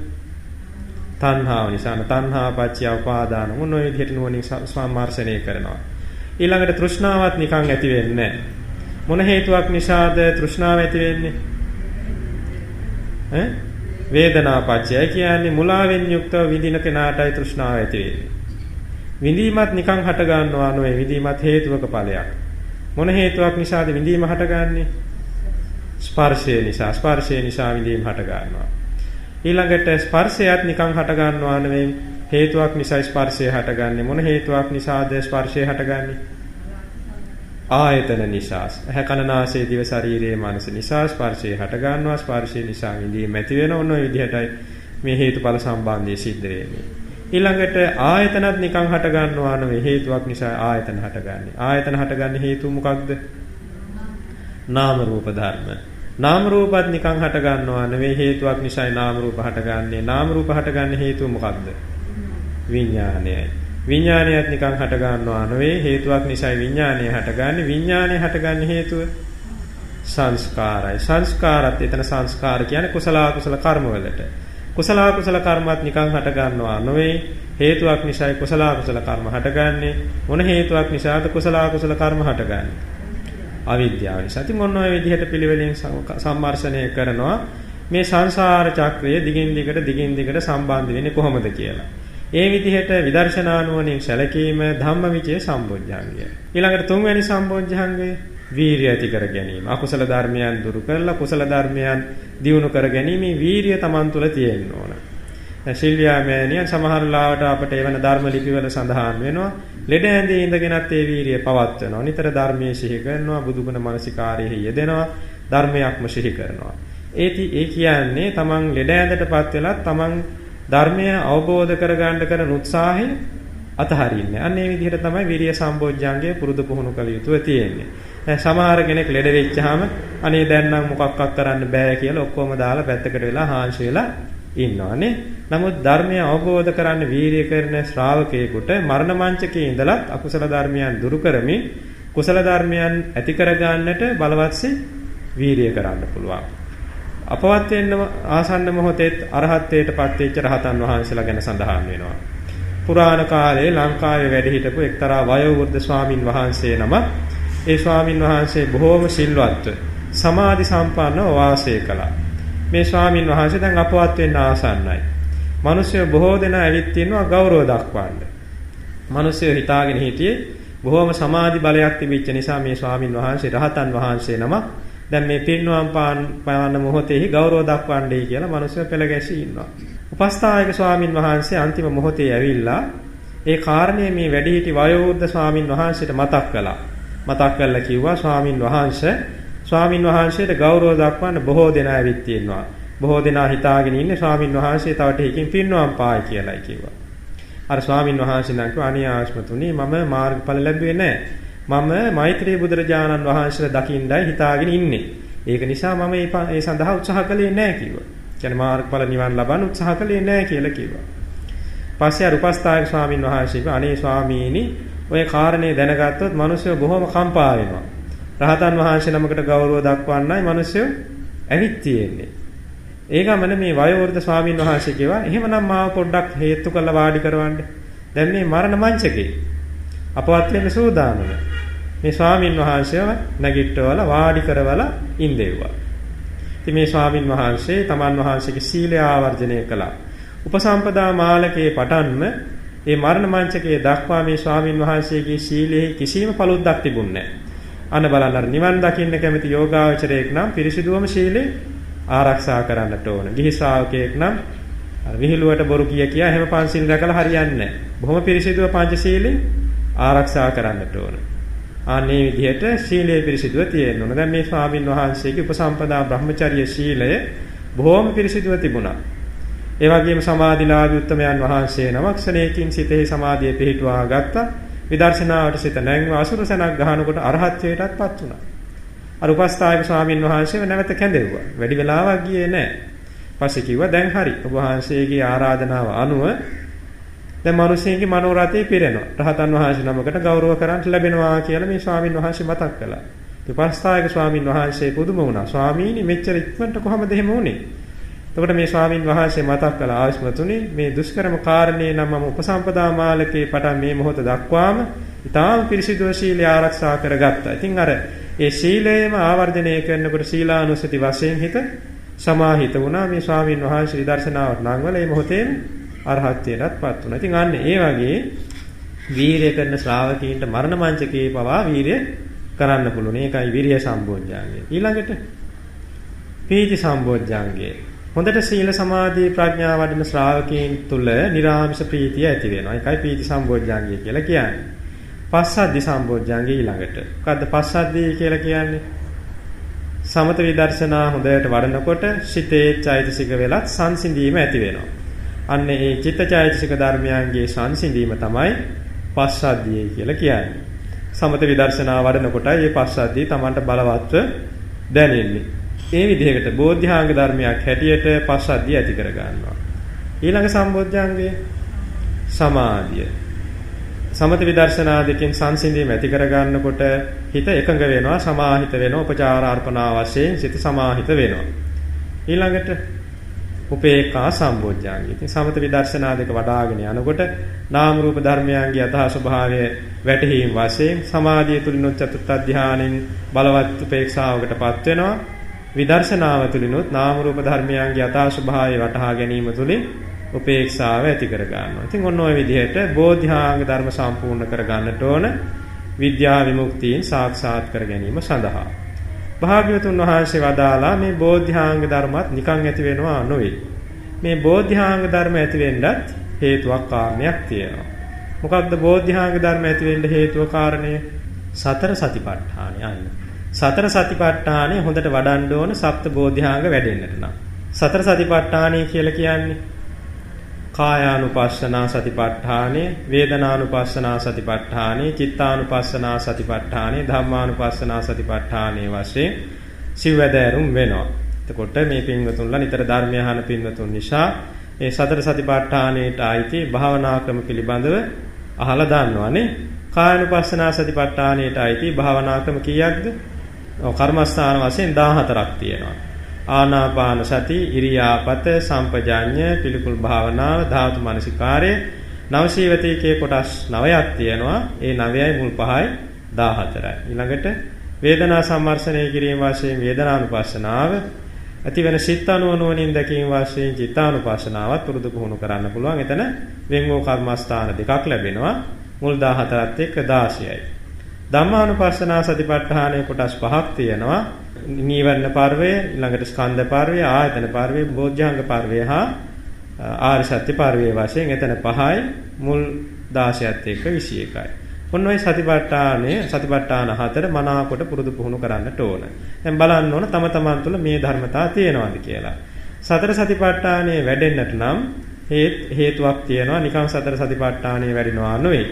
තණ්හාව නිසා. තණ්හා පත්‍ය උපාදාන මොන ඔය විදිහට නුවණින් සම්මාර්ෂණය කරනවා. ඊළඟට තෘෂ්ණාවත් නිකන් ඇති වෙන්නේ මොන හේතුවක් නිසාද තෘෂ්ණාව ඇති වෙන්නේ? ඈ වේදනා පත්‍ය කියන්නේ මුලාවෙන් යුක්තව විඳින කෙනාටයි තෘෂ්ණාව ඇති වෙන්නේ. විඳීමත් නිකන් හට ගන්නවා නෙවෙයි විඳීමත් හේතුවක ඵලයක්. මොන හේතුවක් නිසාද විඳීම හටගන්නේ? ස්පර්ශය නිසා. ස්පර්ශය නිසා විඳීම හට ගන්නවා. ඊළඟට ස්පර්ශයත් නිකන් හට ගන්නවා නෙවෙයි හේතුවක් නිසා ස්පර්ශය හටගන්නේ. මොන හේතුවක් නිසාද ස්පර්ශය හටගන්නේ? ආයතන නිසා. ඇහැ කන නාසය දිව ශරීරයේ මනස නිසා ස්පර්ශය හට ගන්නවා. ස්පර්ශය නිසා විඳීම ඇති වෙන ඔන්න ඔය විදිහටයි මේ හේතුඵල සම්බන්ධය සිද්ධ වෙන්නේ. ඊළඟට ආයතනත් නිකන් හට ගන්නවා නෙවෙයි හේතුවක් නිසා ආයතන හටගන්නේ. ආයතන හටගන්නේ හේතුව මොකක්ද? නාම රූප ධර්ම. නාම රූපත් නිකන් හට ගන්නවා නෙවෙයි හේතුවක් නිසායි නාම රූප හටගන්නේ. නාම රූප හටගන්නේ හේතුව මොකක්ද? විඥානයයි. විඥානයත් නිකන් හට ගන්නවා නෙවෙයි හේතුවක් නිසායි විඥානය හටගන්නේ. විඥානය හටගන්නේ හේතුව සංස්කාරයි. සංස්කාරත් එතන සංස්කාර කියන්නේ කුසල අකුසල කර්මවලට. කුසල අකුසල කර්මات නිකන් හට ගන්නවා නෙවෙයි හේතුවක් නිසායි කුසල අකුසල කර්ම හටගන්නේ. මොන හේතුවක් නිසාද කුසල අකුසල කර්ම හටගන්නේ? අවිද්‍යාව නිසා. ඉතින් ඔන්න ඔය විදිහට පිළිවෙලින් සම්මර්ෂණය කරනවා මේ සංසාර චක්‍රය දිගින් දිගට දිගින් දිගට සම්බන්ධ වෙන්නේ කොහොමද කියලා. ඒ විදිහට විදර්ශනා නුවණින් සැලකීම ධම්මවිචේ සම්බොජ්ජංගය. ඊළඟට තුන්වැනි සම්බොජ්ජංගය වීරිය ඇති කර ගැනීම. අකුසල ධර්මයන් දුරු කරලා කුසල ධර්මයන් දියුණු කර ගැනීම වීරිය Taman තුල තියෙන්න ඕන. ශිල්වියා මෑණියන් සමහර ලාවට අපට එවන ධර්ම ලිපිවල සඳහන් වෙනවා. ලෙඩ ඇඳේ ඉඳගෙනත් ඒ වීරිය පවත්වනවා. නිතර ධර්මයේ සිහි කරනවා, බුදුගුණ මානසිකාරයේ යෙදෙනවා, ධර්මයක්ම සිහි කරනවා. ඒටි ඒ කියන්නේ තමන් ලෙඩ ඇඳටපත් වෙලා තමන් ධර්මය අවබෝධ කරගන්න කරන උත්සාහය අතහරින්නේ. අන්න ඒ විදිහට තමයි විරිය සම්බෝධ්‍යංගය පුරුදු පුහුණු කළ යුතුව තියෙන්නේ. දැන් සමහර කෙනෙක් ලෙඩ වෙච්චාම අනේ දැන් නම් මොකක්වත් කරන්න බෑ කියලා ඔක්කොම දාලා පැත්තකට වෙලා හාන්සි වෙලා ඉන්නවානේ. නමුත් ධර්මය අවබෝධ කරන්න වීරිය කරන ශ්‍රාවකයෙකුට මරණ මංචකයේ ඉඳලා අකුසල ධර්මයන් දුරු කරමින් කුසල ධර්මයන් ඇති කර ගන්නට බලවත්සේ වීරිය කරන්න පුළුවන්. අපවත් වෙන්න ආසන්න මොහොතේත් අරහත්ත්වයට පත්වෙච්ච රහතන් වහන්සේලා ගැන සඳහන් වෙනවා. පුරාණ කාලේ ලංකාවේ වැඩ හිටපු එක්තරා වයෝවෘද්ධ ස්වාමින් වහන්සේ නම ඒ ස්වාමින් වහන්සේ බොහෝම සිල්වත්ව සමාධි සම්පන්නව වාසය කළා. මේ ස්වාමින් වහන්සේ දැන් අපවත් වෙන්න ආසන්නයි. මිනිස්සු බොහෝ දෙනා ඇවිත් ඉන්නවා ගෞරව දක්වන්න. මිනිස්සු හිතාගෙන හිටියේ බොහෝම සමාධි බලයක් තිබිච්ච නිසා මේ ස්වාමින් වහන්සේ රහතන් වහන්සේ නම දැන් මේ පිරිනුවම් පාන මොහොතේහි ගෞරව දක්වන්නයි කියලා මිනිස්සු පෙළ ගැසී ඉන්නවා. උපස්ථායක ස්වාමින් වහන්සේ අන්තිම මොහොතේ ඇවිල්ලා ඒ කාරණේ මේ වැඩිහිටි වයෝවෘද්ධ ස්වාමින් වහන්සේට මතක් කළා. මතක් කරලා කිව්වා ස්වාමින් වහන්සේ ස්වාමින් වහන්සේට ගෞරව දක්වන්න බොහෝ දෙනා ඇවිත් තියෙනවා. බොහෝ දෙනා හිතාගෙන ඉන්නේ ස්වාමින් වහන්සේ තව ටිකකින් පින්වම් පායි කියලායි කිව්වා. අර ස්වාමින් වහන්සේ නම් කිව්වා අනේ ආශ්මතුනි මම මාර්ගඵල ලැබුවේ නැහැ. මම මෛත්‍රී බුදුරජාණන් වහන්සේලා දකින්නයි හිතාගෙන ඉන්නේ. ඒක නිසා මම ඒ සඳහා උත්සාහ කළේ නැහැ කිව්වා. කියන්නේ මාර්ගඵල නිවන් ලබන්න උත්සාහ කළේ නැහැ කියලා කිව්වා. පස්සේ අර උපස්ථායක ස්වාමින් වහන්සේ කිව්වා අනේ ස්වාමීනි ඔය කාරණේ දැනගත්තොත් මිනිස්සු බොහොම කම්පා වෙනවා. රහතන් වහන්සේ නමකට ගෞරව දක්වන්නයි මිනිස්සු ඇවිත් තියෙන්නේ. ඒ ගමන මේ වයෝවෘද්ධ ස්වාමින් වහන්සේ කිව්වා එහෙමනම් මාව පොඩ්ඩක් හේතු කරලා වාඩි කරවන්න. දැන් මේ මරණ මංචකේ අපවත් වෙන්න සූදානම. මේ ස්වාමින් වහන්සේව නැගිට්ටවල වාඩි කරවලා ඉඳෙව්වා. ඉතින් මේ ස්වාමින් වහන්සේ තමන් වහන්සේගේ සීලය ආවර්ජනය කළා. උපසම්පදා මාලකයේ පටන්ම මේ මරණ මංචකයේ දක්වා මේ ස්වාමින් වහන්සේගේ සීලයේ කිසිම පළුද්දක් තිබුණේ නැහැ. අන බලන්න අර නිවන් දකින්න කැමති යෝගාවචරයෙක් නම් පිරිසිදුවම ශීලේ ආරක්ෂා කරන්නට ඕන. ගිහි ශ්‍රාවකයෙක් නම් අර විහිළුවට බොරු කිය කියා හැම පන්සිල් රැකලා හරියන්නේ නැහැ. බොහොම පිරිසිදුව පංචශීලෙන් ආරක්ෂා කරන්නට ඕන. ආන්නේ විදිහට ශීලයේ පිරිසිදුව තියෙන්න ඕන. දැන් මේ ස්වාමින් වහන්සේගේ උපසම්පදා බ්‍රහ්මචර්ය ශීලය බොහොම පිරිසිදුව තිබුණා. ඒ වගේම සමාධිලාභී උත්තමයන් වහන්සේ නමක් සනේකින් සිතෙහි සමාධිය පිහිටුවා ගත්තා. විදර්ශනාවට සිත නැංව අසුරසනක් ගහනකොට අරහත්ත්වයටත්පත් වුණා. අර උපස්ථායක ස්වාමින් වහන්සේව නැවත කැඳෙව්වා. වැඩි වෙලාවක් ගියේ නැහැ. පස්සේ කිව්වා දැන් හරි. ඔබ වහන්සේගේ ආරාධනාව අනුව දැන් මිනිස්සෙගේ මනෝරථේ පිරෙනවා. රහතන් වහන්සේ නමකට ගෞරව කරන්ට ලැබෙනවා කියලා මේ ස්වාමින් වහන්සේ මතක් කළා. විපස්සායක ස්වාමින් වහන්සේ පුදුම වුණා. ස්වාමීනි මෙච්චර ඉක්මනට කොහමද එහෙම වුනේ? එතකොට මේ ස්වාමින් වහන්සේ මතක් කළා ආශ්මතුනි මේ දුෂ්කරම කාරණේ නම් මම උපසම්පදා මාලකේ පටන් මේ මොහොත දක්වාම ඊටාම් පිරිසිදු ශීලය ආරක්ෂා කරගත්තා. ඉතින් අර ඒ ශීලයම ආවර්ජනය කරනකොට සීලානුසති වශයෙන් හිත සමාහිත වුණා මේ ස්වාමින් වහන්සේ දර්ශනාවට නංවල මේ මොහොතේම අරහත්ත්වයටත්පත් වුණා. ඉතින් අන්න ඒ වගේ වීරය කරන ශ්‍රාවකීන්ට මරණ මංචකේ පවා වීරය කරන්න පුළුවන්. ඒකයි විරිය සම්බෝධ්‍යාංගය. ඊළඟට පීති සම්බෝධ්‍යාංගය. හොඳට සීල සමාධි ප්‍රඥා වඩන ශ්‍රාවකීන් තුල නිර්ආමිෂ ප්‍රීතිය ඇති වෙනවා. ඒකයි පීති සම්බෝධ්‍යාංගය කියලා කියන්නේ. පස්සද්ධි සම්බෝධ්‍යාංගය ඊළඟට. මොකද්ද පස්සද්ධි කියලා කියන්නේ? සමත විදර්ශනා හොඳට වඩනකොට සිතේ චෛතසික වෙලත් සංසිඳීම ඇති වෙනවා. අන්න ඒ චිත්තචෛතසික ධර්මයන්ගේ සංසිඳීම තමයි පස්සද්ධිය කියලා කියන්නේ. සමත විදර්ශනා වඩනකොටයි මේ පස්සද්ධිය Tamanට බලවත්ව දැනෙන්නේ. ඒ විදිහකට බෝධ්‍යාංග ධර්මයක් හැටියට පස්සද්ධිය ඇති කර ගන්නවා. ඊළඟ සම්බෝධ්‍යාංගය සමාධිය. සමත විදර්ශනා දෙකෙන් සංසිඳීම ඇති කර ගන්නකොට හිත එකඟ වෙනවා සමාහිත වෙනවා උපචාර අර්පණා වශයෙන් සිත සමාහිත වෙනවා. ඊළඟට උපේක්ඛා සම්බොජ්ජාංගය. ඉතින් සමත විදර්ශනා දෙක වඩ아가ගෙන යනකොට නාම රූප ධර්මයන්ගේ යථා ස්වභාවය වැටහීම් වශයෙන් සමාධිය තුලිනුත් චතුත්ථ ධානයෙන් බලවත් උපේක්ෂාවකටපත් වෙනවා. විදර්ශනාව තුලිනුත් නාම රූප ධර්මයන්ගේ යථා ස්වභාවය වටහා ගැනීම තුලින් උපේක්ෂාව ඇති කර ගන්නවා. ඉතින් ඔන්න ඔය විදිහට බෝධ්‍යාංග ධර්ම සම්පූර්ණ කර ගන්නට ඕන විද්‍යා විමුක්තියෙන් සාක්ෂාත් කර ගැනීම සඳහා. භාග්‍යවතුන් වහන්සේ වදාලා මේ බෝධ්‍යාංග ධර්මත් නිකන් ඇති වෙනවා නොවේ. මේ බෝධ්‍යාංග ධර්ම ඇති වෙන්නත් හේතුවක් කාරණයක් තියෙනවා. මොකක්ද බෝධ්‍යාංග ධර්ම ඇති වෙන්න හේතුව කාරණය? සතර සතිපට්ඨානය අන්න. සතර සතිපට්ඨානය හොඳට වඩන්න ඕන සප්ත බෝධ්‍යාංග වැඩෙන්නට නම්. සතර සතිපට්ඨානය කියලා කියන්නේ කායානුපස්සනා සතිපට්ඨානෙ, වේදනානුපස්සනා සතිපට්ඨානෙ, චිත්තානුපස්සනා සතිපට්ඨානෙ, ධම්මානුපස්සනා සතිපට්ඨානෙ වශයෙන් සිවැදෑරුම් වෙනවා. එතකොට මේ පින්වතුන්ලා නිතර ධර්මය අහන පින්වතුන් නිසා ඒ සතර සතිපට්ඨානෙට ආйти භාවනා ක්‍රම පිළිබඳව අහලා දන්නවනේ. කායනුපස්සනා සතිපට්ඨානෙට ආйти භාවනා ක්‍රම කීයක්ද? කර්මස්ථාන වශයෙන් 14ක් තියෙනවා. ආනාපාන සති ඉරියාපත සම්පජාඤ්ඤ පිළිකුල් භාවනාව ධාතු මනසිකාරය. නවසීවතීකේ කොටස් 9ක් තියෙනවා. ඒ 9යි මුල් 5යි 14යි ඊළඟට වේදනා සම්මර්ෂණය කිරීම වශයෙන් වේදනානුපස්සනාව. ඇතිවෙන සිත් අනුවනුවණින් දැකීම වශයෙන් චිත්තානුපස්සනාවත් පුරුදු පුහුණු කරන්න පුළුවන්. එතන වෙන්වෝ කර්මස්ථාන දෙකක් ලැබෙනවා. මුල් 14ත් එක්ක 16යි ධම්මානුපස්සනා සතිපට්ඨානයේ කොටස් පහක් තියෙනවා නීවරණ පර්වය ඊළඟට ස්කන්ධ පර්වය ආයතන පර්වය බෝධ්‍යාංග පර්වය හා ආර්ය සත්‍ය පර්වය වශයෙන් එතන පහයි මුල් 16ත් එක්ක 21යි. ඔන්න ඔය සතිපට්ඨානය සතිපට්ඨාන හතර මනාකොට පුරුදු පුහුණු කරන්නට ඕන. දැන් බලන්න ඕන තම තමන් තුළ මේ ධර්මතා තියෙනවද කියලා. සතර සතිපට්ඨානයේ වැඩෙන්නට නම් හේතුවක් තියෙනවා නිකන් සතර සතිපට්ඨානයේ වැඩිනවා නෙවෙයි.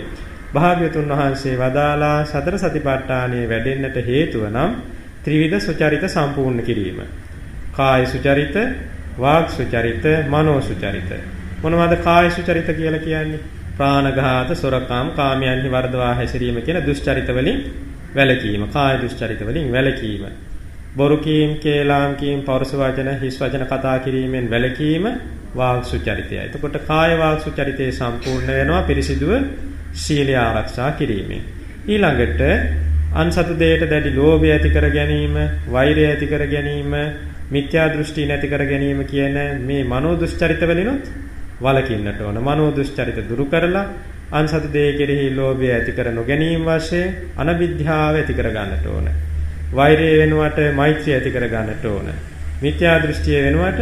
භාග්‍යතුන් වහන්සේ වදාලා සතර සතිපට්ඨානයේ වැඩෙන්නට හේතුව නම් ත්‍රිවිධ සුචරිත සම්පූර්ණ කිරීම. කාය සුචරිත, වාග් සුචරිත, මනෝ සුචරිත. මොනවද කාය සුචරිත කියලා කියන්නේ? ප්‍රාණඝාත, සොරකම්, කාමයන්හි වර්ධවා හැසිරීම කියන දුෂ්චරිත වලින් වැළකීම. කාය දුෂ්චරිත වලින් වැළකීම. බොරු කීම්, කේලාම් කීම්, පෞරුෂ වචන, හිස් වචන කතා කිරීමෙන් වැළකීම වාග් සුචරිතයයි. එතකොට කාය වාග් සුචරිතේ සම්පූර්ණ වෙනවා පිරිසිදුව සීලය ආරක්ෂා කිරීමෙන්. ඊළඟට අන්සතු දෙයට දැඩි ලෝභය ඇති කර ගැනීම, වෛරය ඇති කර ගැනීම, මිත්‍යා දෘෂ්ටි නැති කර ගැනීම කියන මේ මනෝ දුස්චරිත වලිනුත් වලකින්නට ඕන. මනෝ දුස්චරිත දුරු කරලා අන්සතු දෙය කෙරෙහි ලෝභය ඇති කර නොගැනීම වශයෙන් අනවිද්‍යාව ඇති කර ගන්නට ඕන. වෛරය වෙනුවට මෛත්‍රිය ඇති කර ගන්නට ඕන. මිත්‍යා දෘෂ්ටිය වෙනුවට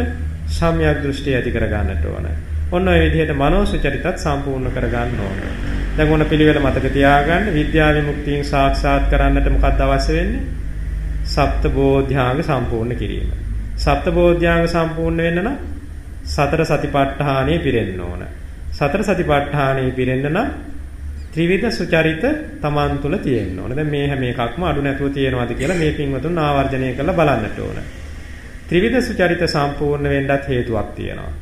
සම්‍යක් දෘෂ්ටිය ඇති කර ගන්නට ඕන. ඔන්න ඔය විදිහට මනෝසුචරිතත් සම්පූර්ණ කර ගන්න ඕන. දැන් මොන පිළිවෙල මතක තියාගන්න විද්‍යා විමුක්තියෙන් සාක්ෂාත් කරන්නට මොකක්ද අවශ්‍ය වෙන්නේ? සප්ත බෝධ්‍යාංග සම්පූර්ණ කිරීම. සප්තබෝධ්‍යාංග සම්පූර්ණ වෙන්න නම් සතර සතිපට්ඨානෙ පිරෙන්න ඕන. සතර සතිපට්ඨානෙ පිරෙන්න නම් ත්‍රිවිධ සුචරිත Taman තුල තියෙන්න ඕන. දැන් මේ හැම එකක්ම අඩු නැතුව තියෙනවද කියලා මේ පින්වතුන් ආවර්ජනය කරලා බලන්නට ඕන. ත්‍රිවිධ සුචරිත සම්පූර්ණ වෙන්නත් හේතුවක් තියෙනවා.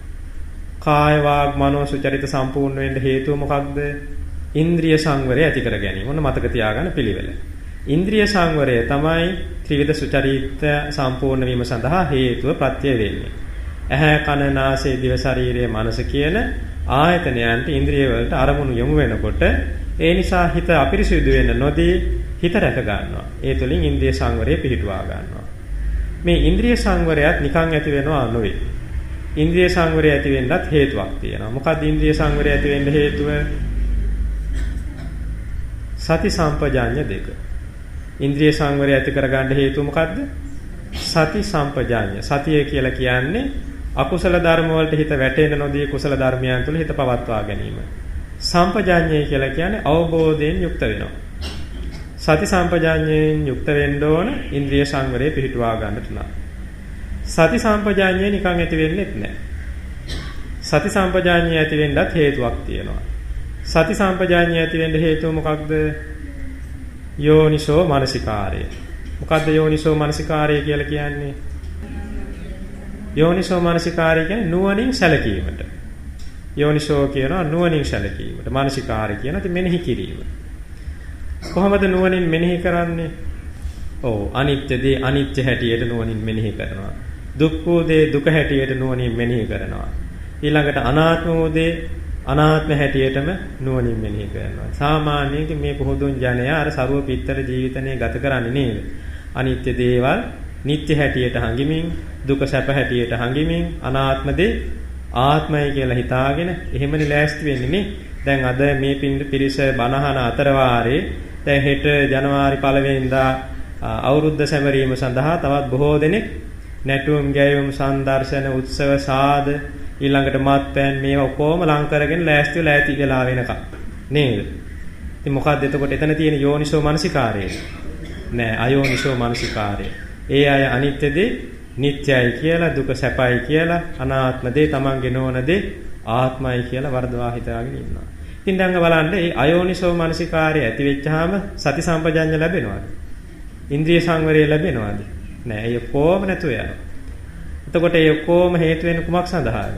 කාය වාග් මනෝ සුචරිත සම්පූර්ණ වෙන්න හේතුව මොකක්ද? ඉන්ද්‍රිය සංවරය ඇති කර ගැනීම. මොන මතක තියාගන්න පිළිවෙල. ඉන්ද්‍රිය සංවරය තමයි ත්‍රිවිධ සුචරිත සම්පූර්ණ වීම සඳහා හේතුව ප්‍රත්‍ය වෙන්නේ. ඇහැ කන නාසය දිව ශරීරය මනස කියන ආයතනයන්ට ඉන්ද්‍රිය වලට අරමුණු යොමු වෙනකොට ඒ නිසා හිත අපිරිසිදු වෙන්න නොදී හිත රැක ගන්නවා. ඒ තුළින් ඉන්ද්‍රිය සංවරය පිහිටුවා ගන්නවා. මේ ඉන්ද්‍රිය සංවරයත් නිකන් ඇති වෙනවා නෙවෙයි. ඉන්ද්‍රිය සංවරය ඇති වෙන්නත් හේතුවක් තියෙනවා. මොකක්ද ඉන්ද්‍රිය සංවරය ඇති වෙන්න හේතුව? සති සම්පජාඤ්‍ය දෙක. ඉන්ද්‍රිය සංවරය ඇති කරගන්න හේතුව මොකද්ද? සති සම්පජාඤ්‍ය. සතිය කියලා කියන්නේ අකුසල ධර්ම වලට හිත වැටෙන්න නොදී කුසල ධර්මයන් තුළ හිත පවත්වා ගැනීම. සම්පජාඤ්ඤය කියලා කියන්නේ අවබෝධයෙන් යුක්ත වෙනවා. සති සම්පජාඤ්ඤයෙන් යුක්ත වෙන්න ඕන ඉන්ද්‍රිය සංවරය පිහිටුවා ගන්නට නම්. සති සම්පජාඤ්ඤය නිකන් ඇති වෙන්නේත් නැහැ. සති සම්පජාඤ්ඤය ඇති වෙන්නත් හේතුවක් තියෙනවා. සති සම්පජාඤ්ඤය ඇති වෙන්න හේතුව මොකක්ද? යෝනිසෝ මානසිකාරය. මොකද්ද යෝනිසෝ මානසිකාරය කියලා කියන්නේ? යෝනිසෝ මානසිකාරය කියන්නේ නුවණින් සැලකීමට. යෝනිසෝ කියනවා නුවණින් සැලකීමට. මානසිකාරය කියන ඉතින් මෙනෙහි කිරීම. කොහොමද නුවණින් මෙනෙහි කරන්නේ? ඔව් අනිත්‍ය දේ අනිත්‍ය හැටියට නුවණින් මෙනෙහි කරනවා. දුක් වූ දේ දුක හැටියට නුවණින් මෙනෙහි කරනවා. ඊළඟට අනාත්ම වූ දේ අනාත්ම හැටියටම නුවණින් මෙනෙහි කරනවා. සාමාන්‍යයෙන් මේ පොහොදුන් ජනයා අර ਸਰව පිත්තර ජීවිතනේ ගත කරන්නේ නේද? අනිත්‍ය දේවල් නිත්‍ය හැටියට හංගිමින් දුක සැප හැටියට හංගිමින් අනාත්ම දේ ආත්මයි කියලා හිතාගෙන එහෙමනේ ලෑස්ති වෙන්නේ නේ. දැන් අද මේ පිරිස බණහන අතර වාරේ දැන් හෙට ජනවාරි 1 වෙනිදා අවුරුද්ද සැමරීම සඳහා තවත් බොහෝ දෙනෙක් නැටුම් ගැයුම් සංදර්ශන උත්සව සාද ඊළඟට මත්පැන් මේවා ඔක්කොම ලං කරගෙන ලෑස්ති වෙලා ඇති කියලා වෙනකම් නේද? ඉතින් මොකක්ද එතකොට එතන තියෙන යෝනිසෝ මනසිකාරය? නෑ අයෝනිසෝ මනසිකාරය. ඒ අය අනිත්‍ය දේ නිට්ටයයි කියලා දුක සැපයි කියලා අනාත්ම දේ තමන්ගේ නොවන දේ ආත්මයි කියලා වර්ධවා හිතාගෙන ඉන්නවා. ඉතින් දැන් බලන්න මේ අයෝනිසෝ මනසිකාරය ඇති වෙච්චාම සති සම්පජඤ්ඤ ලැබෙනවද? ඉන්ද්‍රිය සංවරය ලැබෙනවද? නෑ ඒ කොහොම නැතුව යනවා. එතකොට ඒ කොහොම හේතු වෙන කුමක් සඳහාද?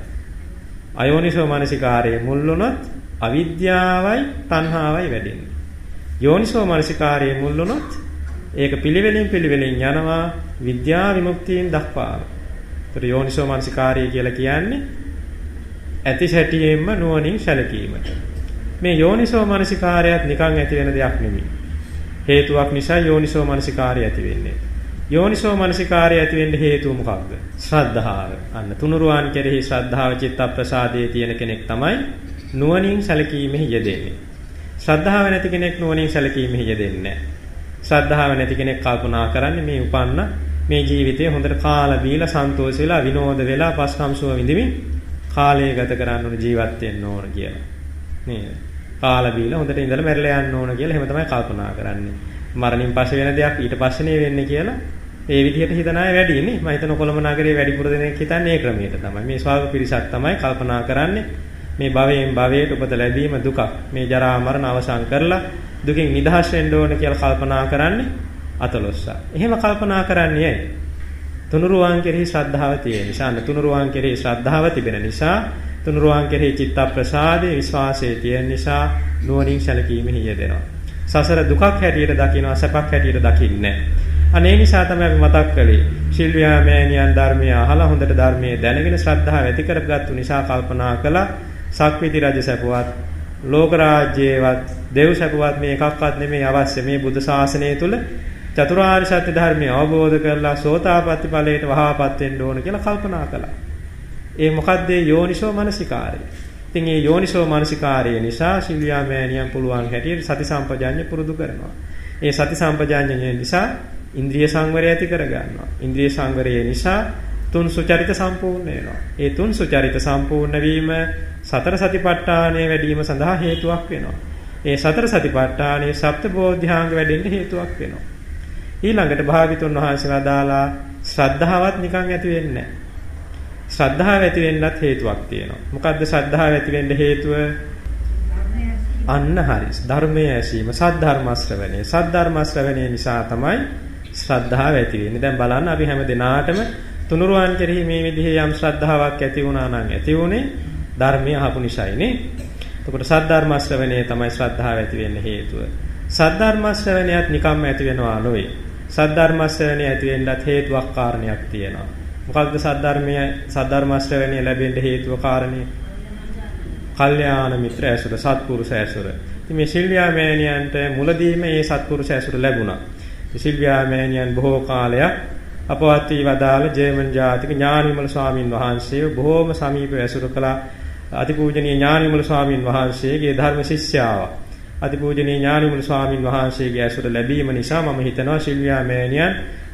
අයෝනිසෝ මනසිකාරයේ මුල් වුණොත් අවිද්‍යාවයි තණ්හාවයි වැඩෙන්නේ. යෝනිසෝ මනසිකාරයේ මුල් වුණොත් ඒක පිළිවෙලින් පිළිවෙලින් යනවා විද්‍යා විමුක්තියෙන් දක්වාම. ඒතර යෝනිසෝ මනසිකාරය කියලා කියන්නේ ඇති සැටියෙන්ම නුවණින් සැලකීමට. මේ යෝනිසෝ මනසිකාරයත් නිකන් ඇති වෙන දෙයක් නෙමෙයි. හේතුවක් නිසා යෝනිසෝ මනසිකාරය ඇති වෙන්නේ. යෝනිසෝ මනසිකාරය ඇති වෙන්න හේතුව මොකක්ද? ශ්‍රද්ධාව. අන්න තුනුරුවන් කෙරෙහි ශ්‍රද්ධාව චිත්ත ප්‍රසාදයේ තියෙන කෙනෙක් තමයි නුවණින් සැලකීමෙහි යෙදෙන්නේ. ශ්‍රද්ධාව නැති කෙනෙක් නුවණින් සැලකීමෙහි යෙදෙන්නේ ශ්‍රද්ධාව නැති කෙනෙක් කල්පනා කරන්නේ මේ උපන්න මේ ජීවිතේ හොඳට කාලා බීලා සන්තෝෂ වෙලා විනෝද වෙලා පස්කම්සුව විඳිමින් කාලය ගත කරන්න ඕන ජීවත් වෙන්න ඕන කියලා. නේද? කාලා බීලා හොඳට ඉඳලා මැරලා යන්න ඕන කියලා එහෙම තමයි කල්පනා කරන්නේ. මරණින් පස්සේ වෙන දෙයක් ඊට පස්සේ වෙන්නේ කියලා ඒ විදිහට හිතන අය වැඩි නේ. මම හිතන කොළඹ නගරයේ වැඩිපුර දෙනෙක් හිතන්නේ ඒ ක්‍රමයට තමයි. මේ ස්වාග පිරිසක් තමයි කල්පනා කරන්නේ මේ භවයෙන් භවයට උපත ලැබීම දුකක්. මේ ජරා මරණ අවසන් කරලා දුකින් නිදහස් වෙන්න ඕන කියලා කල්පනා කරන්නේ අතලොස්සා. එහෙම කල්පනා කරන්නේ ඇයි? තුනුරුවන් කෙරෙහි ශ්‍රද්ධාව තියෙන නිසා, තුනුරුවන් කෙරෙහි ශ්‍රද්ධාව තිබෙන නිසා, තුනුරුවන් කෙරෙහි චිත්ත ප්‍රසාදේ විශ්වාසයේ තියෙන නිසා නුවණින් සැලකීමෙහි යෙදෙනවා. සසර දුකක් හැටියට දකිනවා සැපක් හැටියට දකින්නේ අනේ නිසා තමයි අපි මතක් කළේ ශිල්වියා මෑණියන් ධර්මය අහලා හොඳට ධර්මයේ දැනගෙන ශ්‍රද්ධාව ඇති කරගත්තු නිසා කල්පනා කළා සක්විති රජ සැපවත් ලෝක රාජ්‍යයවත් දෙව් සැපවත් මේ එකක්වත් නෙමෙයි අවශ්‍ය මේ බුද්ධ ශාසනය තුල චතුරාර්ය සත්‍ය ධර්මය අවබෝධ කරලා සෝතාපට්ටි ඵලයට වහාපත් වෙන්න ඕන කියලා කල්පනා කළා. ඒ මොකද්ද යෝනිසෝ මනසිකාරය. ඉතින් මේ යෝනිසෝ මනසිකාරය නිසා ශිල්වියා මෑණියන් පුළුවන් හැටියට සති සම්පජාඤ්ඤ පුරුදු කරනවා. ඒ සති සම්පජාඤ්ඤය නිසා ඉන්ද්‍රිය සංවරය ඇති කර ගන්නවා. ඉන්ද්‍රිය සංවරය නිසා තුන් සුචරිත සම්පූර්ණ වෙනවා. ඒ තුන් සුචරිත සම්පූර්ණ වීම සතර සතිපට්ඨානය වැඩිම සඳහා හේතුවක් වෙනවා. ඒ සතර සතිපට්ඨානයේ සප්ත බෝධ්‍යාංග වැඩෙන්න හේතුවක් වෙනවා. ඊළඟට භාගිතුන් වහන්සේලා දාලා ශ්‍රද්ධාවත් නිකන් ඇති වෙන්නේ නැහැ. ශ්‍රද්ධාව ඇති වෙන්නත් හේතුවක් තියෙනවා. මොකද්ද ශ්‍රද්ධාව ඇති වෙන්න හේතුව? අන්න හරි. ධර්මයේ ඇසීම, සද්ධර්ම ශ්‍රවණය. සද්ධර්ම ශ්‍රවණය නිසා තමයි ශ්‍රද්ධාව ඇති වෙන්නේ. දැන් බලන්න අපි හැම දිනාටම තුනුරුවන් කෙරෙහි මේ විදිහේ යම් ශ්‍රද්ධාවක් ඇති වුණා නම් ඇති වුණේ ධර්මය අහපු නිසායිනේ. එතකොට සද්ධර්ම ශ්‍රවණය තමයි ශ්‍රද්ධාව ඇති වෙන්න හේතුව. සද්ධර්ම ශ්‍රවණයත් නිකම්ම ඇති වෙනවා නෙවෙයි. සද්ධර්ම ශ්‍රවණය ඇති වෙන්නත් හේතුවක් කාරණයක් තියෙනවා. මොකක්ද සද්ධර්මය සද්ධර්ම ශ්‍රවණය ලැබෙන්න හේතුව කාරණේ? කල්යාණ මිත්‍ර ඇසුර, සත්පුරුෂ ඇසුර. ඉතින් මේ සිල්වියා මෑණියන්ට මුලදීම මේ සත්පුරුෂ ඇසුර ලැබුණා. සිල්වියා මෑණියන් බොහෝ කාලයක් අපවත් වී වදාළ ජේමන් ජාතික ඥානිමල ස්වාමින් වහන්සේ බොහෝම සමීපව ඇසුරු කළ අතිපූජනීය ඥානිමල ස්වාමින් වහන්සේගේ ධර්ම ශිෂ්‍යාව. අතිපූජනීය ඥානිමල ස්වාමින් වහන්සේගේ ඇසුර ලැබීම නිසා මම හිතනවා සිල්වියා මෑණියන්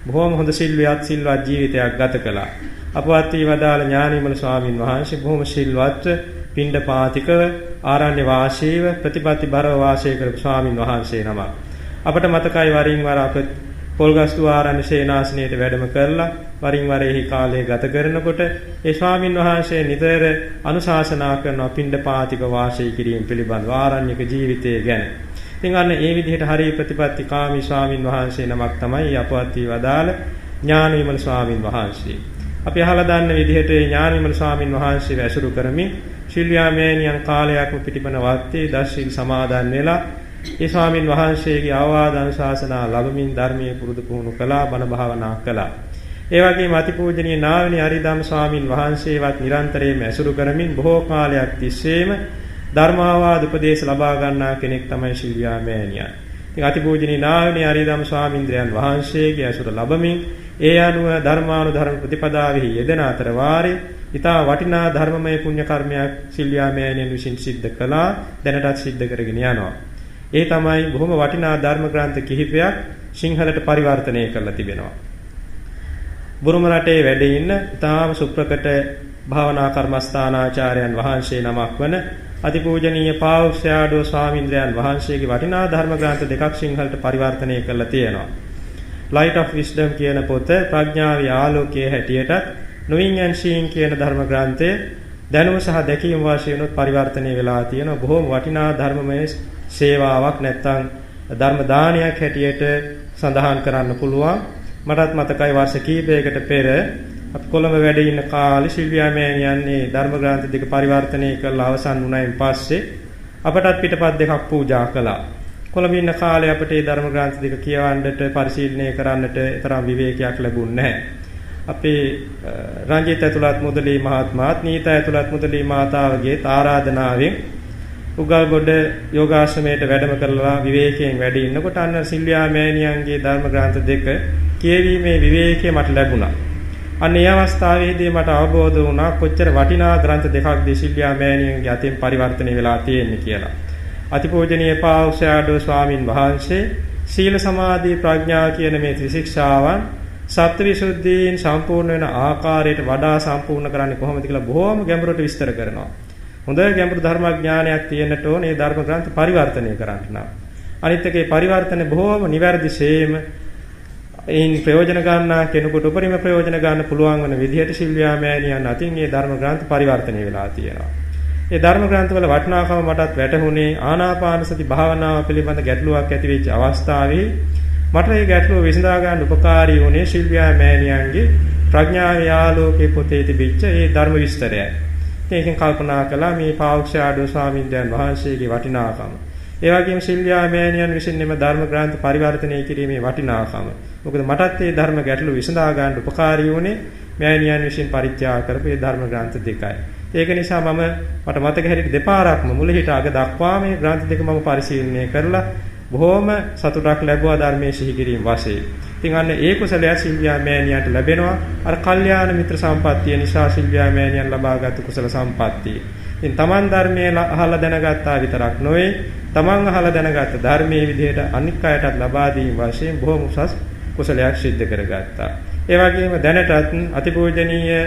බොහොම හොඳ සිල්වියත් සිල්වත් ජීවිතයක් ගත කළා. අපවත් වී වදාළ ඥානිමල ස්වාමින් වහන්සේ බොහොම සිල්වත් පින්ඩ පාතිකව ආරණ්‍ය වාසීව ප්‍රතිපatti බරව වාසය කරපු ස්වාමින් වහන්සේ නමක්. අපට මතකයි වරින් වර අප පොල්ගස්තු ආරණ්‍ය සේනාසනයට වැඩම කරලා වරින් වර එහි කාලය ගත කරනකොට ඒ ස්වාමින් වහන්සේ නිතර අනුශාසනා කරන පින්ඩ පාතික වාසය කිරීම පිළිබඳව ආරණ්‍යක ජීවිතය ගැන. ඉතින් අන්න ඒ විදිහට හරි ප්‍රතිපatti කාමී ස්වාමින් වහන්සේ නමක් තමයි අපවත් වී වදාළ ඥානවිමල ස්වාමින් වහන්සේ. අපි අහලා දන්න විදිහට ඥානවිමල ස්වාමින් වහන්සේ වැසුරු කරමින් ශිල්‍යා මෑණියන් කාලයක්ම පිටිපන වත්තේ දස්සිල් සමාදන් වෙලා ඒ ස්වාමින් වහන්සේගේ අවවාද අනුශාසනා ලැබමින් ධර්මයේ පුරුදු පුහුණු කළා බණ භාවනා කළා. ඒ වගේම අතිපූජනීය නාවනි හරිදම් ස්වාමින් වහන්සේවත් නිරන්තරයෙන්ම ඇසුරු කරමින් බොහෝ කාලයක් තිස්සේම ධර්මාවාද උපදේශ ලබා ගන්නා කෙනෙක් තමයි ශිල්‍යා මෑණියන්. ඉතින් අතිපූජනීය නාවනි හරිදම් ස්වාමින්ද්‍රයන් වහන්සේගේ ඇසුර ලැබමින් ඒ අනුව ධර්මානුධර්ම ප්‍රතිපදාවෙහි යෙදෙන අතර වාරේ ඊතා වටිනා ධර්මමය පුණ්‍ය කර්මයක් ශිල්‍යා මෑණියන් විසින් සිද්ධ කළා දැනටත් සිද්ධ කරගෙන යනවා. ඒ තමයි බොහොම වටිනා ධර්ම ග්‍රන්ථ කිහිපයක් සිංහලට පරිවර්තනය කරලා තිබෙනවා. බුරුම රටේ වැඩ ඉන්න ඊටාම සුප්‍රකට භාවනා කර්මස්ථානාචාර්යයන් වහන්සේ නමක් වන අතිපූජනීය පාවුස්යාඩෝ ස්වාමීන්ද්‍රයන් වහන්සේගේ වටිනා ධර්ම ග්‍රන්ථ දෙකක් සිංහලට පරිවර්තනය කරලා තියෙනවා. Light of Wisdom කියන පොත ප්‍රඥාවේ ආලෝකයේ හැටියට Knowing and Seeing කියන ධර්ම ග්‍රන්ථය දැනුම සහ දැකීම වශයෙන් උත් පරිවර්තනය වෙලා තියෙන බොහෝම වටිනා ධර්මමය සේවාවක් නැත්නම් ධර්ම දානයක් හැටියට සඳහන් කරන්න පුළුවන්. මටත් මතකයි වර්ෂ කීපයකට පෙර අපි කොළඹ වැඩ ඉන්න කාලේ සිල්වියා මෑණියන්නේ ධර්ම ග්‍රන්ථ දෙක පරිවර්තනය කරලා අවසන් වුණායින් පස්සේ අපටත් පිටපත් දෙකක් පූජා කළා. කොළඹ ඉන්න කාලේ අපිට මේ ධර්ම ග්‍රන්ථ දෙක කියවන්නට පරිශීලනය කරන්නට තරම් විවේකයක් ලැබුණේ නැහැ. අපේ රංජිත ඇතුළත් මුදලී මහත්මයාත් නීත ඇතුළත් මුදලී මාතාවගේ ආරාධනාවෙන් උගල්ගොඩ යෝගාශ්‍රමයට වැඩම කරලා විවේකයෙන් වැඩ ඉන්නකොට අන්න සිල්වියා මෑණියන්ගේ ධර්ම ග්‍රන්ථ දෙක කියවීමේ විවේකය මට ලැබුණා. අන්න ඒ අවස්ථාවේදී මට අවබෝධ වුණා කොච්චර වටිනා ග්‍රන්ථ දෙකක් දෙසිල්වියා මෑණියන්ගේ අතින් පරිවර්තනය වෙලා තියෙන්නේ කියලා. අතිපූජනීය පාවුෂාඩෝ ස්වාමින් වහන්සේ සීල සමාධි ප්‍රඥා කියන මේ ත්‍රිශික්ෂාවන් සත්‍විසුද්ධීන් සම්පූර්ණ වෙන ආකාරයට වඩා සම්පූර්ණ කරන්නේ කොහොමද කියලා බොහොම ගැඹුරට විස්තර කරනවා. හොඳ ගැඹුරු ධර්මඥානයක් තියෙන්නට ඕනේ ධර්ම ග්‍රන්ථ පරිවර්තනය කරන්න නම්. අනිත් එකේ පරිවර්තන බොහොම නිවැරදිසේම එයින් ප්‍රයෝජන ගන්නා කෙනෙකුට උපරිම ප්‍රයෝජන ගන්න පුළුවන් වන විදිහට ශිල්වියා මෑණියන් අතින් මේ ධර්ම ග්‍රන්ථ පරිවර්තනය වෙලා තියෙනවා. ඒ ධර්ම ග්‍රන්ථවල වටිනාකම මටත් වැටහුනේ ආනාපාන සති භාවනාව පිළිබඳ ගැටලුවක් ඇති වෙච්ච අවස්ථාවේ මට මේ ගැටලුව විසඳා ගන්න උපකාරී වුණේ ශිල්වියා මෑණියන්ගේ ප්‍රඥාවේ ආලෝකයේ පොතේ තිබිච්ච ඒ ධර්ම විස්තරයයි. ඒකෙන් කල්පනා කළා මේ පාවුක්ෂාඩෝ ස්වාමීන් වහන්සේගේ වටිනාකම. ඒ වගේම ශිල්වියා මෑණියන් විසින් මෙම ධර්ම ග්‍රන්ථ පරිවර්තනය කිරීමේ වටිනාකම. මොකද මටත් මේ ධර්ම ගැටලු විසඳා ගන්න උපකාරී වුණේ මෑණියන් විසින් පරිත්‍යාග කරපු මේ ධර්ම ග්‍රන්ථ දෙකයි. ඒක නිසා මම මට මතක හැටියට දෙපාරක්ම මුල හිට අග දක්වා මේ ග්‍රන්ථ දෙක මම පරිශීලනය කරලා බොහොම සතුටක් ලැබුවා ධර්මයේ සිහි කිරීම වශයෙන්. ඉතින් අන්න ඒ කුසලය සිල්වියා මෑණියන්ට ලැබෙනවා. අර කල්යාණ මිත්‍ර සම්පත්තිය නිසා සිල්වියා මෑණියන් ලබාගත් කුසල සම්පත්තිය. ඉතින් තමන් ධර්මයේ අහලා දැනගත්තා විතරක් නොවේ තමන් අහලා දැනගත්ත ධර්මයේ විදිහට අනික් අයටත් ලබා දීම වශයෙන් බොහොම උසස් කුසලයක් සිද්ධ කරගත්තා. ඒ වගේම දැනටත් අතිපූජනීය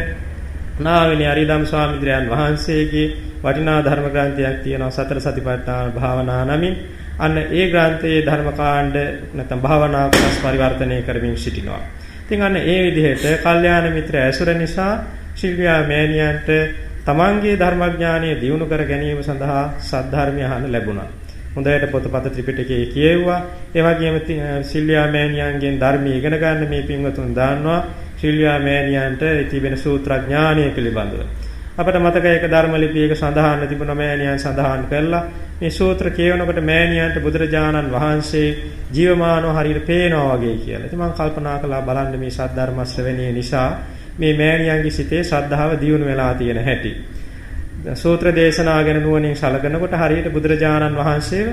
නාවිනී අරිදම් ස්වාමීන් වහන්සේගේ වටිනා ධර්ම ග්‍රන්ථයක් තියෙනවා සතර සතිපට්ඨාන භාවනා නමින් අන්න ඒ ග්‍රන්ථයේ ධර්මකාණ්ඩ නැත්නම් භාවනා කොටස් පරිවර්තනය කරමින් සිටිනවා. ඉතින් අන්න ඒ විදිහට කල්යාණ මිත්‍ර ඇසුර නිසා ශිල්වියා මෑණියන්ට තමන්ගේ ධර්මඥානය දියුණු කර ගැනීම සඳහා සද්ධර්මය අහන්න ලැබුණා. හොඳට පොතපත ත්‍රිපිටකයේ කියෙව්වා. ඒ වගේම සිල්වියා මෑණියන්ගෙන් ධර්මය ඉගෙන ගන්න මේ පින්වතුන් දාන්නවා. සිල්වියා මෑණියන්ට තිබෙන සූත්‍රඥානය පිළිබඳව. අපට මතකයි එක ධර්ම ලිපියක සඳහන් තිබුණ මෑණියන් සඳහන් කළා මේ සූත්‍ර කියවනකොට මෑණියන්ට බුදුරජාණන් වහන්සේ ජීවමානව හරියට පේනවා වගේ කියලා. ඉතින් මම කල්පනා කළා බලන්න මේ සද්ධර්ම ශ්‍රවණිය නිසා මේ මෑණියන්ගේ සිතේ ශ්‍රද්ධාව දියුණු වෙලා තියෙන හැටි. සූත්‍ර දේශනා ගැන නුවණින් සලකනකොට හරියට බුදුරජාණන් වහන්සේව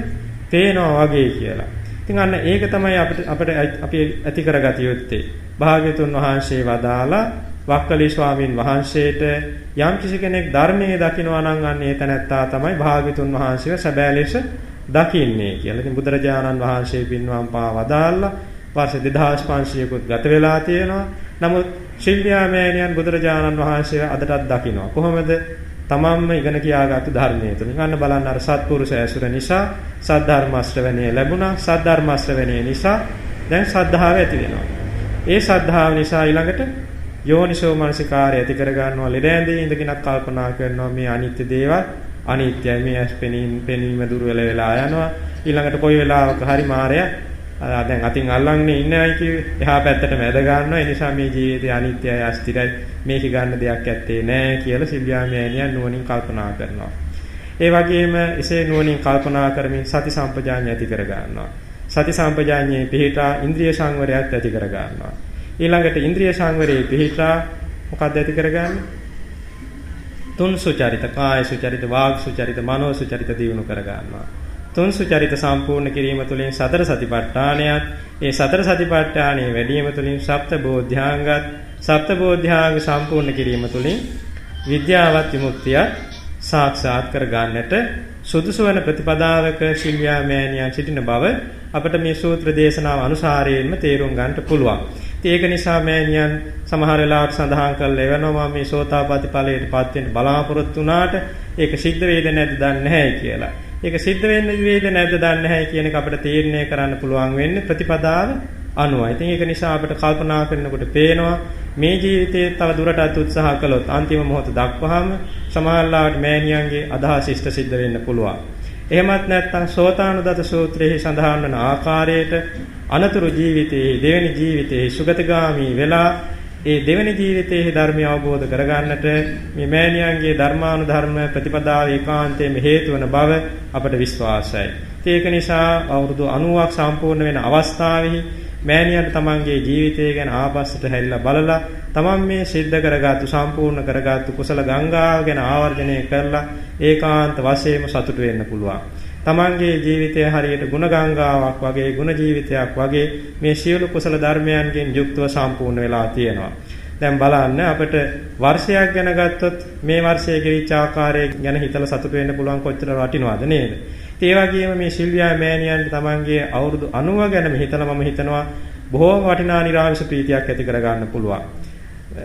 පේනවා වගේ කියලා. ඉතින් අන්න ඒක තමයි අපිට අපිට අපි ඇති කරගatiya යුත්තේ. භාග්‍යතුන් වහන්සේ වදාලා වක්කලි ස්වාමින් වහන්සේට යම් කිසි කෙනෙක් ධර්මයේ දකිනවා නම් අන්න ඒ තැනැත්තා තමයි භාග්‍යතුන් වහන්සේව සැබෑ ලෙස දකින්නේ කියලා. ඉතින් බුදුරජාණන් වහන්සේ පින්වම් පා වදාලා වර්ෂ 2500කුත් ගත වෙලා තියෙනවා. නමුත් ශිල්පියා මෑණියන් බුදුරජාණන් වහන්සේව අදටත් දකිනවා. කොහොමද? තමන්ම ඉගෙන කියාගත්තු ධර්මයේ තුලින් ගන්න බලන්න අර සත්පුරුෂ ඇසුර නිසා සද්ධර්ම ශ්‍රවණය ලැබුණා. සද්ධර්ම ශ්‍රවණය නිසා දැන් සද්ධාව ඇති වෙනවා. ඒ සද්ධාව නිසා ඊළඟට යෝනිසෝ මනසිකාරය ඇති කර ගන්නවා ලෙඩැඳේ ඉඳගෙනත් කල්පනා කරනවා මේ අනිත්‍ය දේවල් අනිත්‍යයි මේ ඇස් පෙනීම පෙනීම දුර වෙලා යනවා ඊළඟට කොයි වෙලාවක හරි මායя දැන් අතින් අල්ලන්නේ ඉන්නවයි කිව්වේ. එහා පැත්තට මැද ගන්නවා. ඒ නිසා මේ ජීවිතය අනිත්‍යයි අස්තිරයි මේක ගන්න දෙයක් ඇත්තේ නැහැ කියලා සිල්වියා මෑණියන් නුවණින් කල්පනා කරනවා. ඒ වගේම එසේ නුවණින් කල්පනා කරමින් සති සම්පජාඤ්ඤය ඇති කර ගන්නවා. සති සම්පජාඤ්ඤයේ පිහිටා ඉන්ද්‍රිය සංවරයත් ඇති කර ගන්නවා. ඊළඟට ඉන්ද්‍රිය සංවරයේ පිහිටා මොකක්ද ඇති කරගන්නේ? තුන් සුචරිත, කාය සුචරිත, වාග් සුචරිත, මනෝ සුචරිත දියුණු කර ගන්නවා. තුන් සුචරිත සම්පූර්ණ කිරීම තුළින් සතර සතිපට්ඨානයත් ඒ සතර සතිපට්ඨානයේ වැඩිම තුළින් සප්ත බෝධ්‍යාංගත් සප්ත බෝධ්‍යාංග සම්පූර්ණ කිරීම තුළින් විද්‍යාවත් විමුක්තියත් සාක්ෂාත් කර ගන්නට සුදුසු වන ප්‍රතිපදාවක ශිල්‍යා මෑණියන් සිටින බව අපට මේ සූත්‍ර දේශනාව අනුසාරයෙන්ම තේරුම් ගන්නට පුළුවන්. ඒක නිසා මෑණියන් සමහර වෙලාවට සඳහන් කරලා එවනවා මම මේ සෝතාපට්ටි ඵලයටපත් වෙන්න බලාපොරොත්තු වුණාට ඒක සිද්ධ වේද නැද්ද දන්නේ නැහැ කියලා. ඒක සිද්ධ වෙන්නේ වේද නැද්ද දන්නේ නැහැ කියන එක අපිට තීරණය කරන්න පුළුවන් වෙන්නේ ප්‍රතිපදාව අනුවයි. ඉතින් ඒක නිසා අපිට කල්පනා කරනකොට පේනවා මේ ජීවිතයේ තව දුරටත් උත්සාහ කළොත් අන්තිම මොහොත දක්වාම සමහරලාට මෑණියන්ගේ අදහස් ඉෂ්ට සිද්ධ වෙන්න පුළුවන්. එහෙමත් නැත්නම් සෝතානුදත සූත්‍රයේ සඳහන් වන ආකාරයට අනතුරු ජීවිතයේ දෙවෙනි ජීවිතයේ සුගතගාමි වෙලා ඒ දෙවෙනි ජීවිතයේ ධර්මය අවබෝධ කරගන්නට මේ මෑණියන්ගේ ධර්මානුධර්ම ප්‍රතිපදාව ඒකාන්තයෙන්ම හේතු වන බව අපට විශ්වාසයි. ඒක නිසා අවුරුදු 90ක් සම්පූර්ණ වෙන අවස්ථාවෙහි මෑණියන්ට තමන්ගේ ජීවිතය ගැන ආපස්සට හැරිලා බලලා තමන් මේ සිද්ධ කරගත්තු සම්පූර්ණ කරගත්තු කුසල ගංගාව ගැන ආවර්ජනය කරලා ඒකාන්ත වශයෙන්ම සතුටු වෙන්න පුළුවන්. තමන්ගේ ජීවිතය හරියට ගුණගංගාවක් වගේ ගුණ ජීවිතයක් වගේ මේ සියලු කුසල ධර්මයන්ගෙන් යුක්තව සම්පූර්ණ වෙලා තියෙනවා. දැන් බලන්න අපිට වර්ෂයක් ගැන ගත්තොත් මේ වර්ෂයේ ගෙවිච්ච ආකාරය ගැන හිතලා සතුට වෙන්න පුළුවන් කොච්චර වටිනවද නේද? ඒ වගේම මේ සිල්වියා මෑණියන් තමන්ගේ අවුරුදු 90 ගැනම හිතලා මම හිතනවා බොහෝම වටිනා නිරාමිෂ ප්‍රීතියක් ඇති කරගන්න පුළුවන්.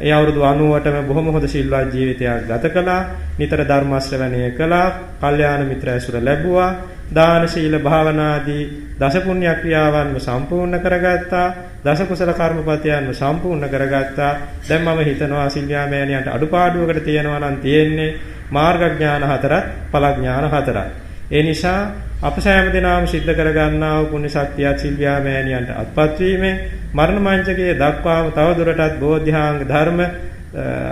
ඒ අවුරුදු 90ටම බොහොම හොඳ සිල්වත් ජීවිතයක් ගත කළා. නිතර ධර්ම ශ්‍රවණය කළා. කල්යාණ මිත්‍ර ඇසුර ලැබුවා. දාන සීල භාවනාදී දස පුණ්‍ය ක්‍රියාවන්ව සම්පූර්ණ කරගත්තා. දස කුසල කර්මපතයන්ව සම්පූර්ණ කරගත්තා. දැන් මම හිතනවා සිල්වා මෑණියන්ට අඩුපාඩුවකට තියෙනවා නම් තියෙන්නේ මාර්ග ඥාන හතරක්, ඵල ඥාන හතරක්. ඒ නිසා අප සෑම දිනම සිද්ධ කරගන්නා වූ පුණ්‍ය ශක්තිය සිල්වියා මෑණියන්ට අත්පත් වීමෙන් මරණ මංචකයේ දක්වාම තවදුරටත් බෝධ්‍යාංග ධර්ම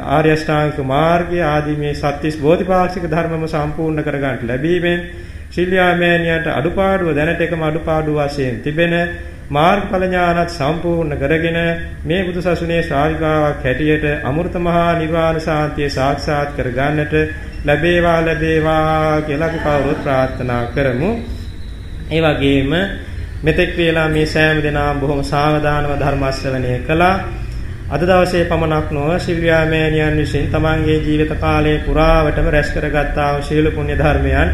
ආර්ය අෂ්ටාංගික මාර්ගය ආදී මේ සත්‍තිස් බෝධිපාක්ෂික ධර්මම සම්පූර්ණ කරගන්නට ලැබීමෙන් සිල්වියා මෑණියන්ට අඩුපාඩුව දැනට එකම අඩුපාඩුව වශයෙන් තිබෙන මාර්ගඵල ඥානත් සම්පූර්ණ කරගෙන මේ බුදුසසුනේ ශ්‍රාවිකාවක් හැටියට අමෘත මහා නිර්වාණ සාන්තිය සාක්ෂාත් කර ගන්නට ලැබේවා ලැබේවා කියලා අපි කවුරුත් ප්‍රාර්ථනා කරමු. ඒ වගේම මෙතෙක් වේලා මේ සෑම දිනම බොහොම සාවධානව ධර්ම ශ්‍රවණය කළා. අද දවසේ පමණක් නොව ශිල්වියා මෑණියන් විසින් තමන්ගේ ජීවිත කාලය පුරාවටම රැස් කරගත්තා වූ ශීල පුණ්‍ය ධර්මයන්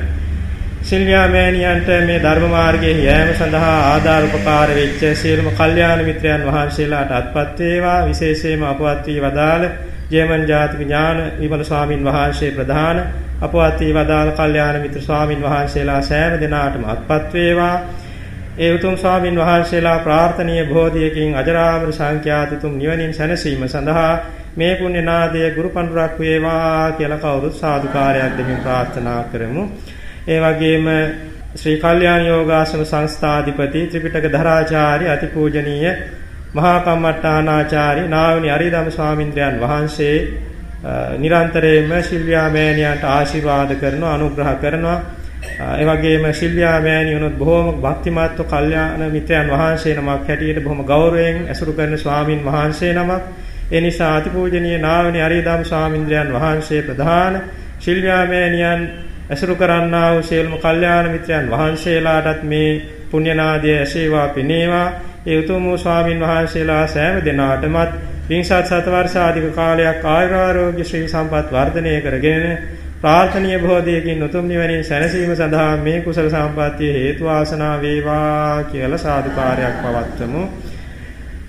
ශිල්වියා මෑණියන්ට මේ ධර්ම මාර්ගයේ යෑම සඳහා ආධාර උපකාර වෙච්ච සියලුම කල්යාණ මිත්‍රයන් වහන්සේලාට අත්පත් වේවා විශේෂයෙන්ම අපවත් වී වදාළ ජේමන් ජාතික ඥාන විමල ස්වාමින් වහන්සේ ප්‍රධාන අපවත් වී වදාළ කල්යාණ මිත්‍ර ස්වාමින් වහන්සේලා සෑම දිනාටම අත්පත් වේවා ඒ උතුම් ස්වාමින් වහන්සේලා ප්‍රාර්ථනීය බෝධියකින් අජරාමර සංඛ්‍යාතිතුම් නිවනින් සැනසීම සඳහා මේ පුණ්‍ය නාදය ගුරු පඬුරක් වේවා කියලා කවුරුත් සාදුකාරයක් දෙමින් ප්‍රාර්ථනා කරමු. ඒ වගේම ශ්‍රී කල්යාණ යෝගාශ්‍රම සංස්ථාධිපති ත්‍රිපිටක ධරාචාර්ය අතිපූජනීය මහා කම්මට්ටානාචාර්ය නාවනි අරිදම ස්වාමින්ද්‍රයන් වහන්සේ නිරන්තරයෙන්ම ශිල්වියා මෑණියන්ට ආශිර්වාද කරනවා අනුග්‍රහ කරනවා. ඒ වගේම ශිල්වියා මෑණියනොත් බොහොම භක්තිමත්ව කල්යාණ මිත්‍රයන් වහන්සේ නමක් හැටියට බොහොම ගෞරවයෙන් ඇසුරු කරන ස්වාමින් වහන්සේ නමක්. ඒ නිසා අතිපූජනීය නාවනි අරිදම් ස්වාමින්ද්‍රයන් වහන්සේ ප්‍රධාන ශිල්වියා මෑණියන් ඇසුරු කරන්නා වූ සියලුම කල්යාණ මිත්‍රයන් වහන්සේලාටත් මේ පුණ්‍යනාදය ඇසේවා පිනේවා. ඒ උතුම් වූ ස්වාමින් වහන්සේලා සෑම දිනාටමත් විංසත් සත වර්ෂාධික කාලයක් ආයුරාරෝග්‍ය ශ්‍රී සම්පත් වර්ධනය කරගෙන ප්‍රාර්ථනීය බෝධියකින් උතුම් නිවනින් සැනසීම සඳහා මේ කුසල සම්පත්තිය හේතු වාසනා වේවා කියලා සාදුකාරයක් පවත්වමු.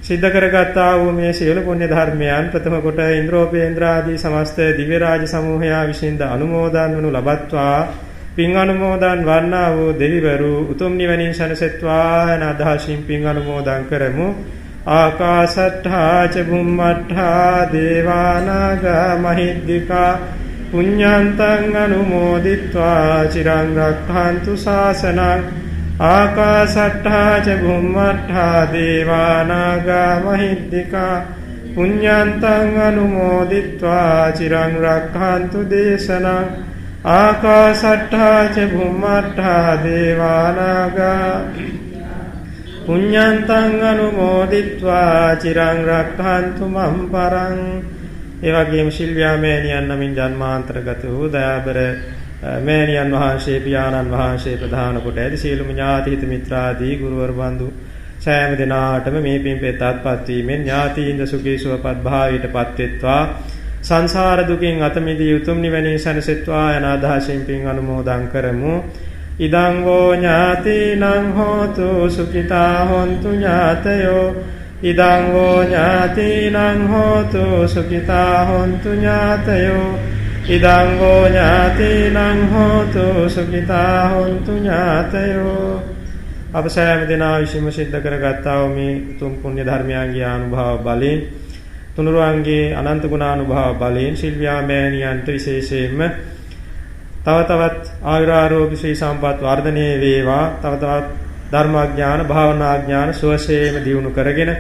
සිද්ධ කරගත්තා වූ මේ සියලු පුණ්‍ය ධර්මයන් ප්‍රථම කොට ඉන්ද්‍රෝපේන්ද්‍ර ආදී සමස්ත දිව්‍ය රාජ සමූහයා විසින්ද අනුමෝදන් වනු ලබත්වා පින් අනුමෝදන් වන්නා වූ දෙවිවරු උතුම් නිවනින් සැනසෙත්වා යන අදහසින් පින් අනුමෝදන් කරමු. ආකාසට්ඨා ච බුම්මට්ඨා දේවානාග මහිද්దికා පුඤ්ඤාන්තං අනුමෝදිත්වා චිරං රක්ඛන්තු ශාසනං ආකාසට්ඨා ච බුම්මට්ඨා දේවානාග මහිද්దికා පුඤ්ඤාන්තං අනුමෝදිත්වා චිරං රක්ඛන්තු දේශනං ආකාසට්ඨා ච භුම්මට්ඨා දේවානාගා පුඤ්ඤන්තං අනුමෝදිත්වා චිරං රක්ඛන්තු මම් පරං ඒ වගේම ශිල්වියා මෑණියන් නමින් ජන්මාන්තරගත වූ දයාබර මෑණියන් වහන්සේ පියාණන් වහන්සේ ප්‍රධාන කොට ඇති සියලුම ඥාති හිත මිත්‍රාදී ගුරුවර බඳු සෑම දිනාටම මේ පින්පෙතත්පත් වීමෙන් ඥාතීන්ද සුඛී සුවපත් භාවයටපත් වෙත්වා සංසාර දුකින් අත මිදී උතුම් නිවනින් සැනසෙත්වා යන අදහසින් පින් අනුමෝදන් කරමු. ඉදං වෝ ඥාතිනං හෝතු සුඛිතා හොන්තු ඥාතයෝ. ඉදං වෝ ඥාතිනං හෝතු සුඛිතා හොන්තු ඥාතයෝ. ඉදං වෝ ඥාතිනං හෝතු සුඛිතා හොන්තු ඥාතයෝ. අප සෑම දෙනා විසින්ම සිද්ධ කරගත්තා වූ මේ උතුම් පුණ්‍ය ධර්මයන්ගේ අනුභව බලයෙන් තුනුරුවන්ගේ අනන්ත ගුණානුභාව බලයෙන් ශිල්වියා මෑණියන්ට විශේෂයෙන්ම තව තවත් ආයුරාරෝග්‍ය ශ්‍රී සම්පත් වර්ධනය වේවා. තව තවත් ධර්මාඥාන භාවනාඥාන සුවසේම දියුණු කරගෙන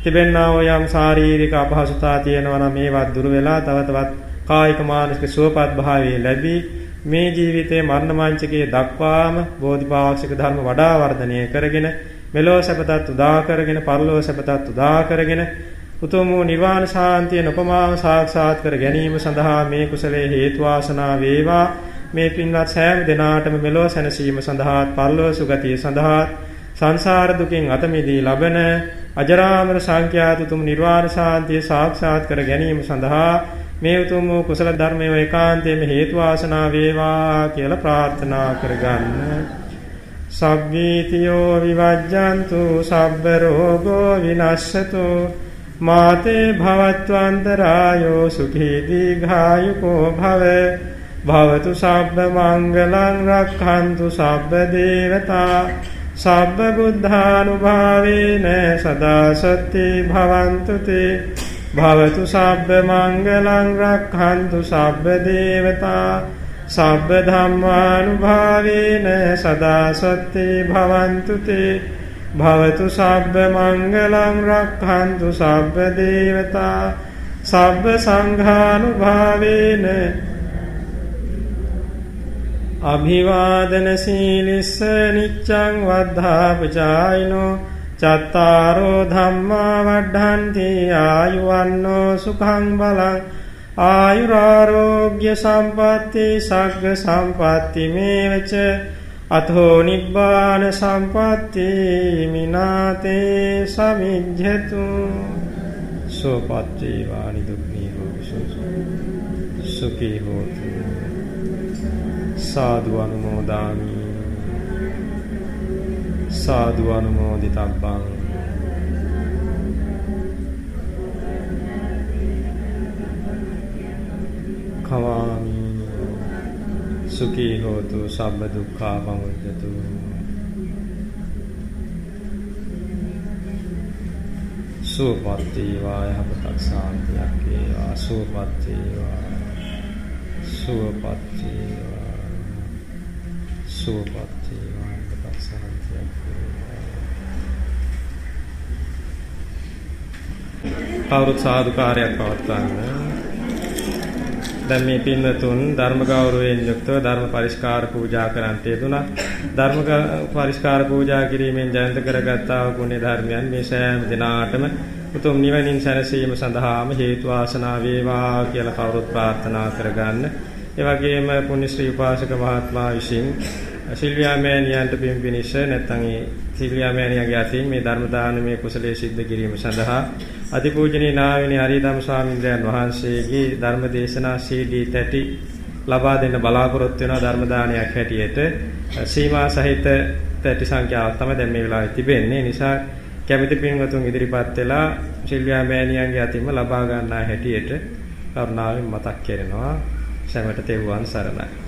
තිබෙන්නා වූ යම් ශාරීරික අපහසුතා තියෙනවා නම් මේවත් දුර වෙලා තව තවත් කායික මානසික සුවපත් භාවයේ ලැබී මේ ජීවිතයේ මරණ මංචකයේ දක්වාම බෝධිපාක්ෂික ධර්ම වඩා වර්ධනය කරගෙන මෙලොව සැපතත් උදා කරගෙන පරලොව සැපතත් උදා කරගෙන උතුම් වූ නිර්වාණ ශාන්තිය නොපමාව සාක්ෂාත් කර ගැනීම සඳහා මේ කුසලයේ හේතු වාසනා වේවා මේ පින්වත් සෑම දිනාටම මෙලොව සැනසීම සඳහා පරලොව සුගතිය සඳහා සංසාර දුකින් අත මිදී ලබන අජරාමර සංඛ්‍යාත උතුම් නිර්වාණ ශාන්තිය සාක්ෂාත් කර ගැනීම සඳහා මේ උතුම් වූ කුසල ධර්මයේ ඒකාන්තයෙන්ම හේතු වාසනා වේවා කියලා ප්‍රාර්ථනා කරගන්න. සබ්බීතියෝ විවජ්ජන්තු සබ්බ රෝගෝ විනස්සතු මාතේ භවත්වන්තරායෝ සුඛී දීඝායුකෝ භව භවතු සබ්බ මංගලං රක්ඛන්තු සබ්බ දේවතා සබ්බ බුද්ධානුභාවේන සදා සත්‍ති භවන්තු තේ භවතු සබ්බ මංගලං රක්ඛන්තු සබ්බ දේවතා සබ්බ ධම්මානුභාවේන සදා සත්‍ති භවන්තු තේ භවතු සබ්බ මංගලං රක්ඛන්තු සබ්බ දේවතා සබ්බ සංඝානුභාවේන අභිවාදන සීලිස්ස නිච්ඡං වද්ධාපචායිනෝ චත්තාරෝ ධම්මා වඩ්ඩන්ති ආයුවන්නෝ සුඛං බලං ආයුරාරෝග්‍ය සම්පatti සග්ග සම්පatti මේවච අතෝ නිබ්බාන සම්පatti මිනාතේ සමිජ්ජතු සෝපත් වේවා නිදුක් නිරෝගී සුඛී හෝතු සාදු අනුමෝදාමි සාදු අනුමෝදිතබ්බං කවාමි සුඛී හෝතු සබ්බ දුක්ඛා පමුදතු සුවපත් වේවා යහපතක් සාන්තියක් වේවා. සුවපත් වේවා සුවපත් වේවා සුවපත් වේවා යහපතක් සාන්තියක් වේවා. කවුරුත් සාදුකාරයක් පවත්වන්න දැන් මේ පින්වතුන් ධර්ම ගෞරවයෙන් යුක්තව ධර්ම පරිස්කාර පූජා කරන්ට යෙදුණා. ධර්ම පරිස්කාර පූජා කිරීමෙන් ජයන්ත කරගත්තා වූ පුණ්‍ය ධර්මයන් මේ සෑම දිනාටම උතුම් නිවනින් සැනසීම සඳහාම හේතු වාසනා වේවා කියලා කවුරුත් ප්‍රාර්ථනා කරගන්න. ඒ වගේම පුණ්‍ය ශ්‍රී උපාසක මහත්මයා විසින් සිල්වියා මෑණියන්ට පින් පිනිස නැත්නම් ඒ සිල්වියා මෑණියගේ අතින් මේ ධර්ම දානමය කුසලයේ සිද්ධ කිරීම සඳහා අතිපූජනීය නාවිනී හරිදම් ස්වාමින්ද්‍රයන් වහන්සේගේ ධර්ම දේශනා CD තැටි ලබා දෙන්න බලාපොරොත්තු වෙනවා ධර්ම දානයක් හැටියට. සීමා සහිත තැටි සංඛ්‍යාවක් තමයි දැන් මේ වෙලාවේ තිබෙන්නේ. නිසා කැමති පින්වතුන් ඉදිරිපත් වෙලා සිල්වියා මෑණියන්ගේ අතින්ම ලබා ගන්නා හැටියට කරුණාවෙන් මතක් කරනවා. සැමට තෙරුවන් සරණයි.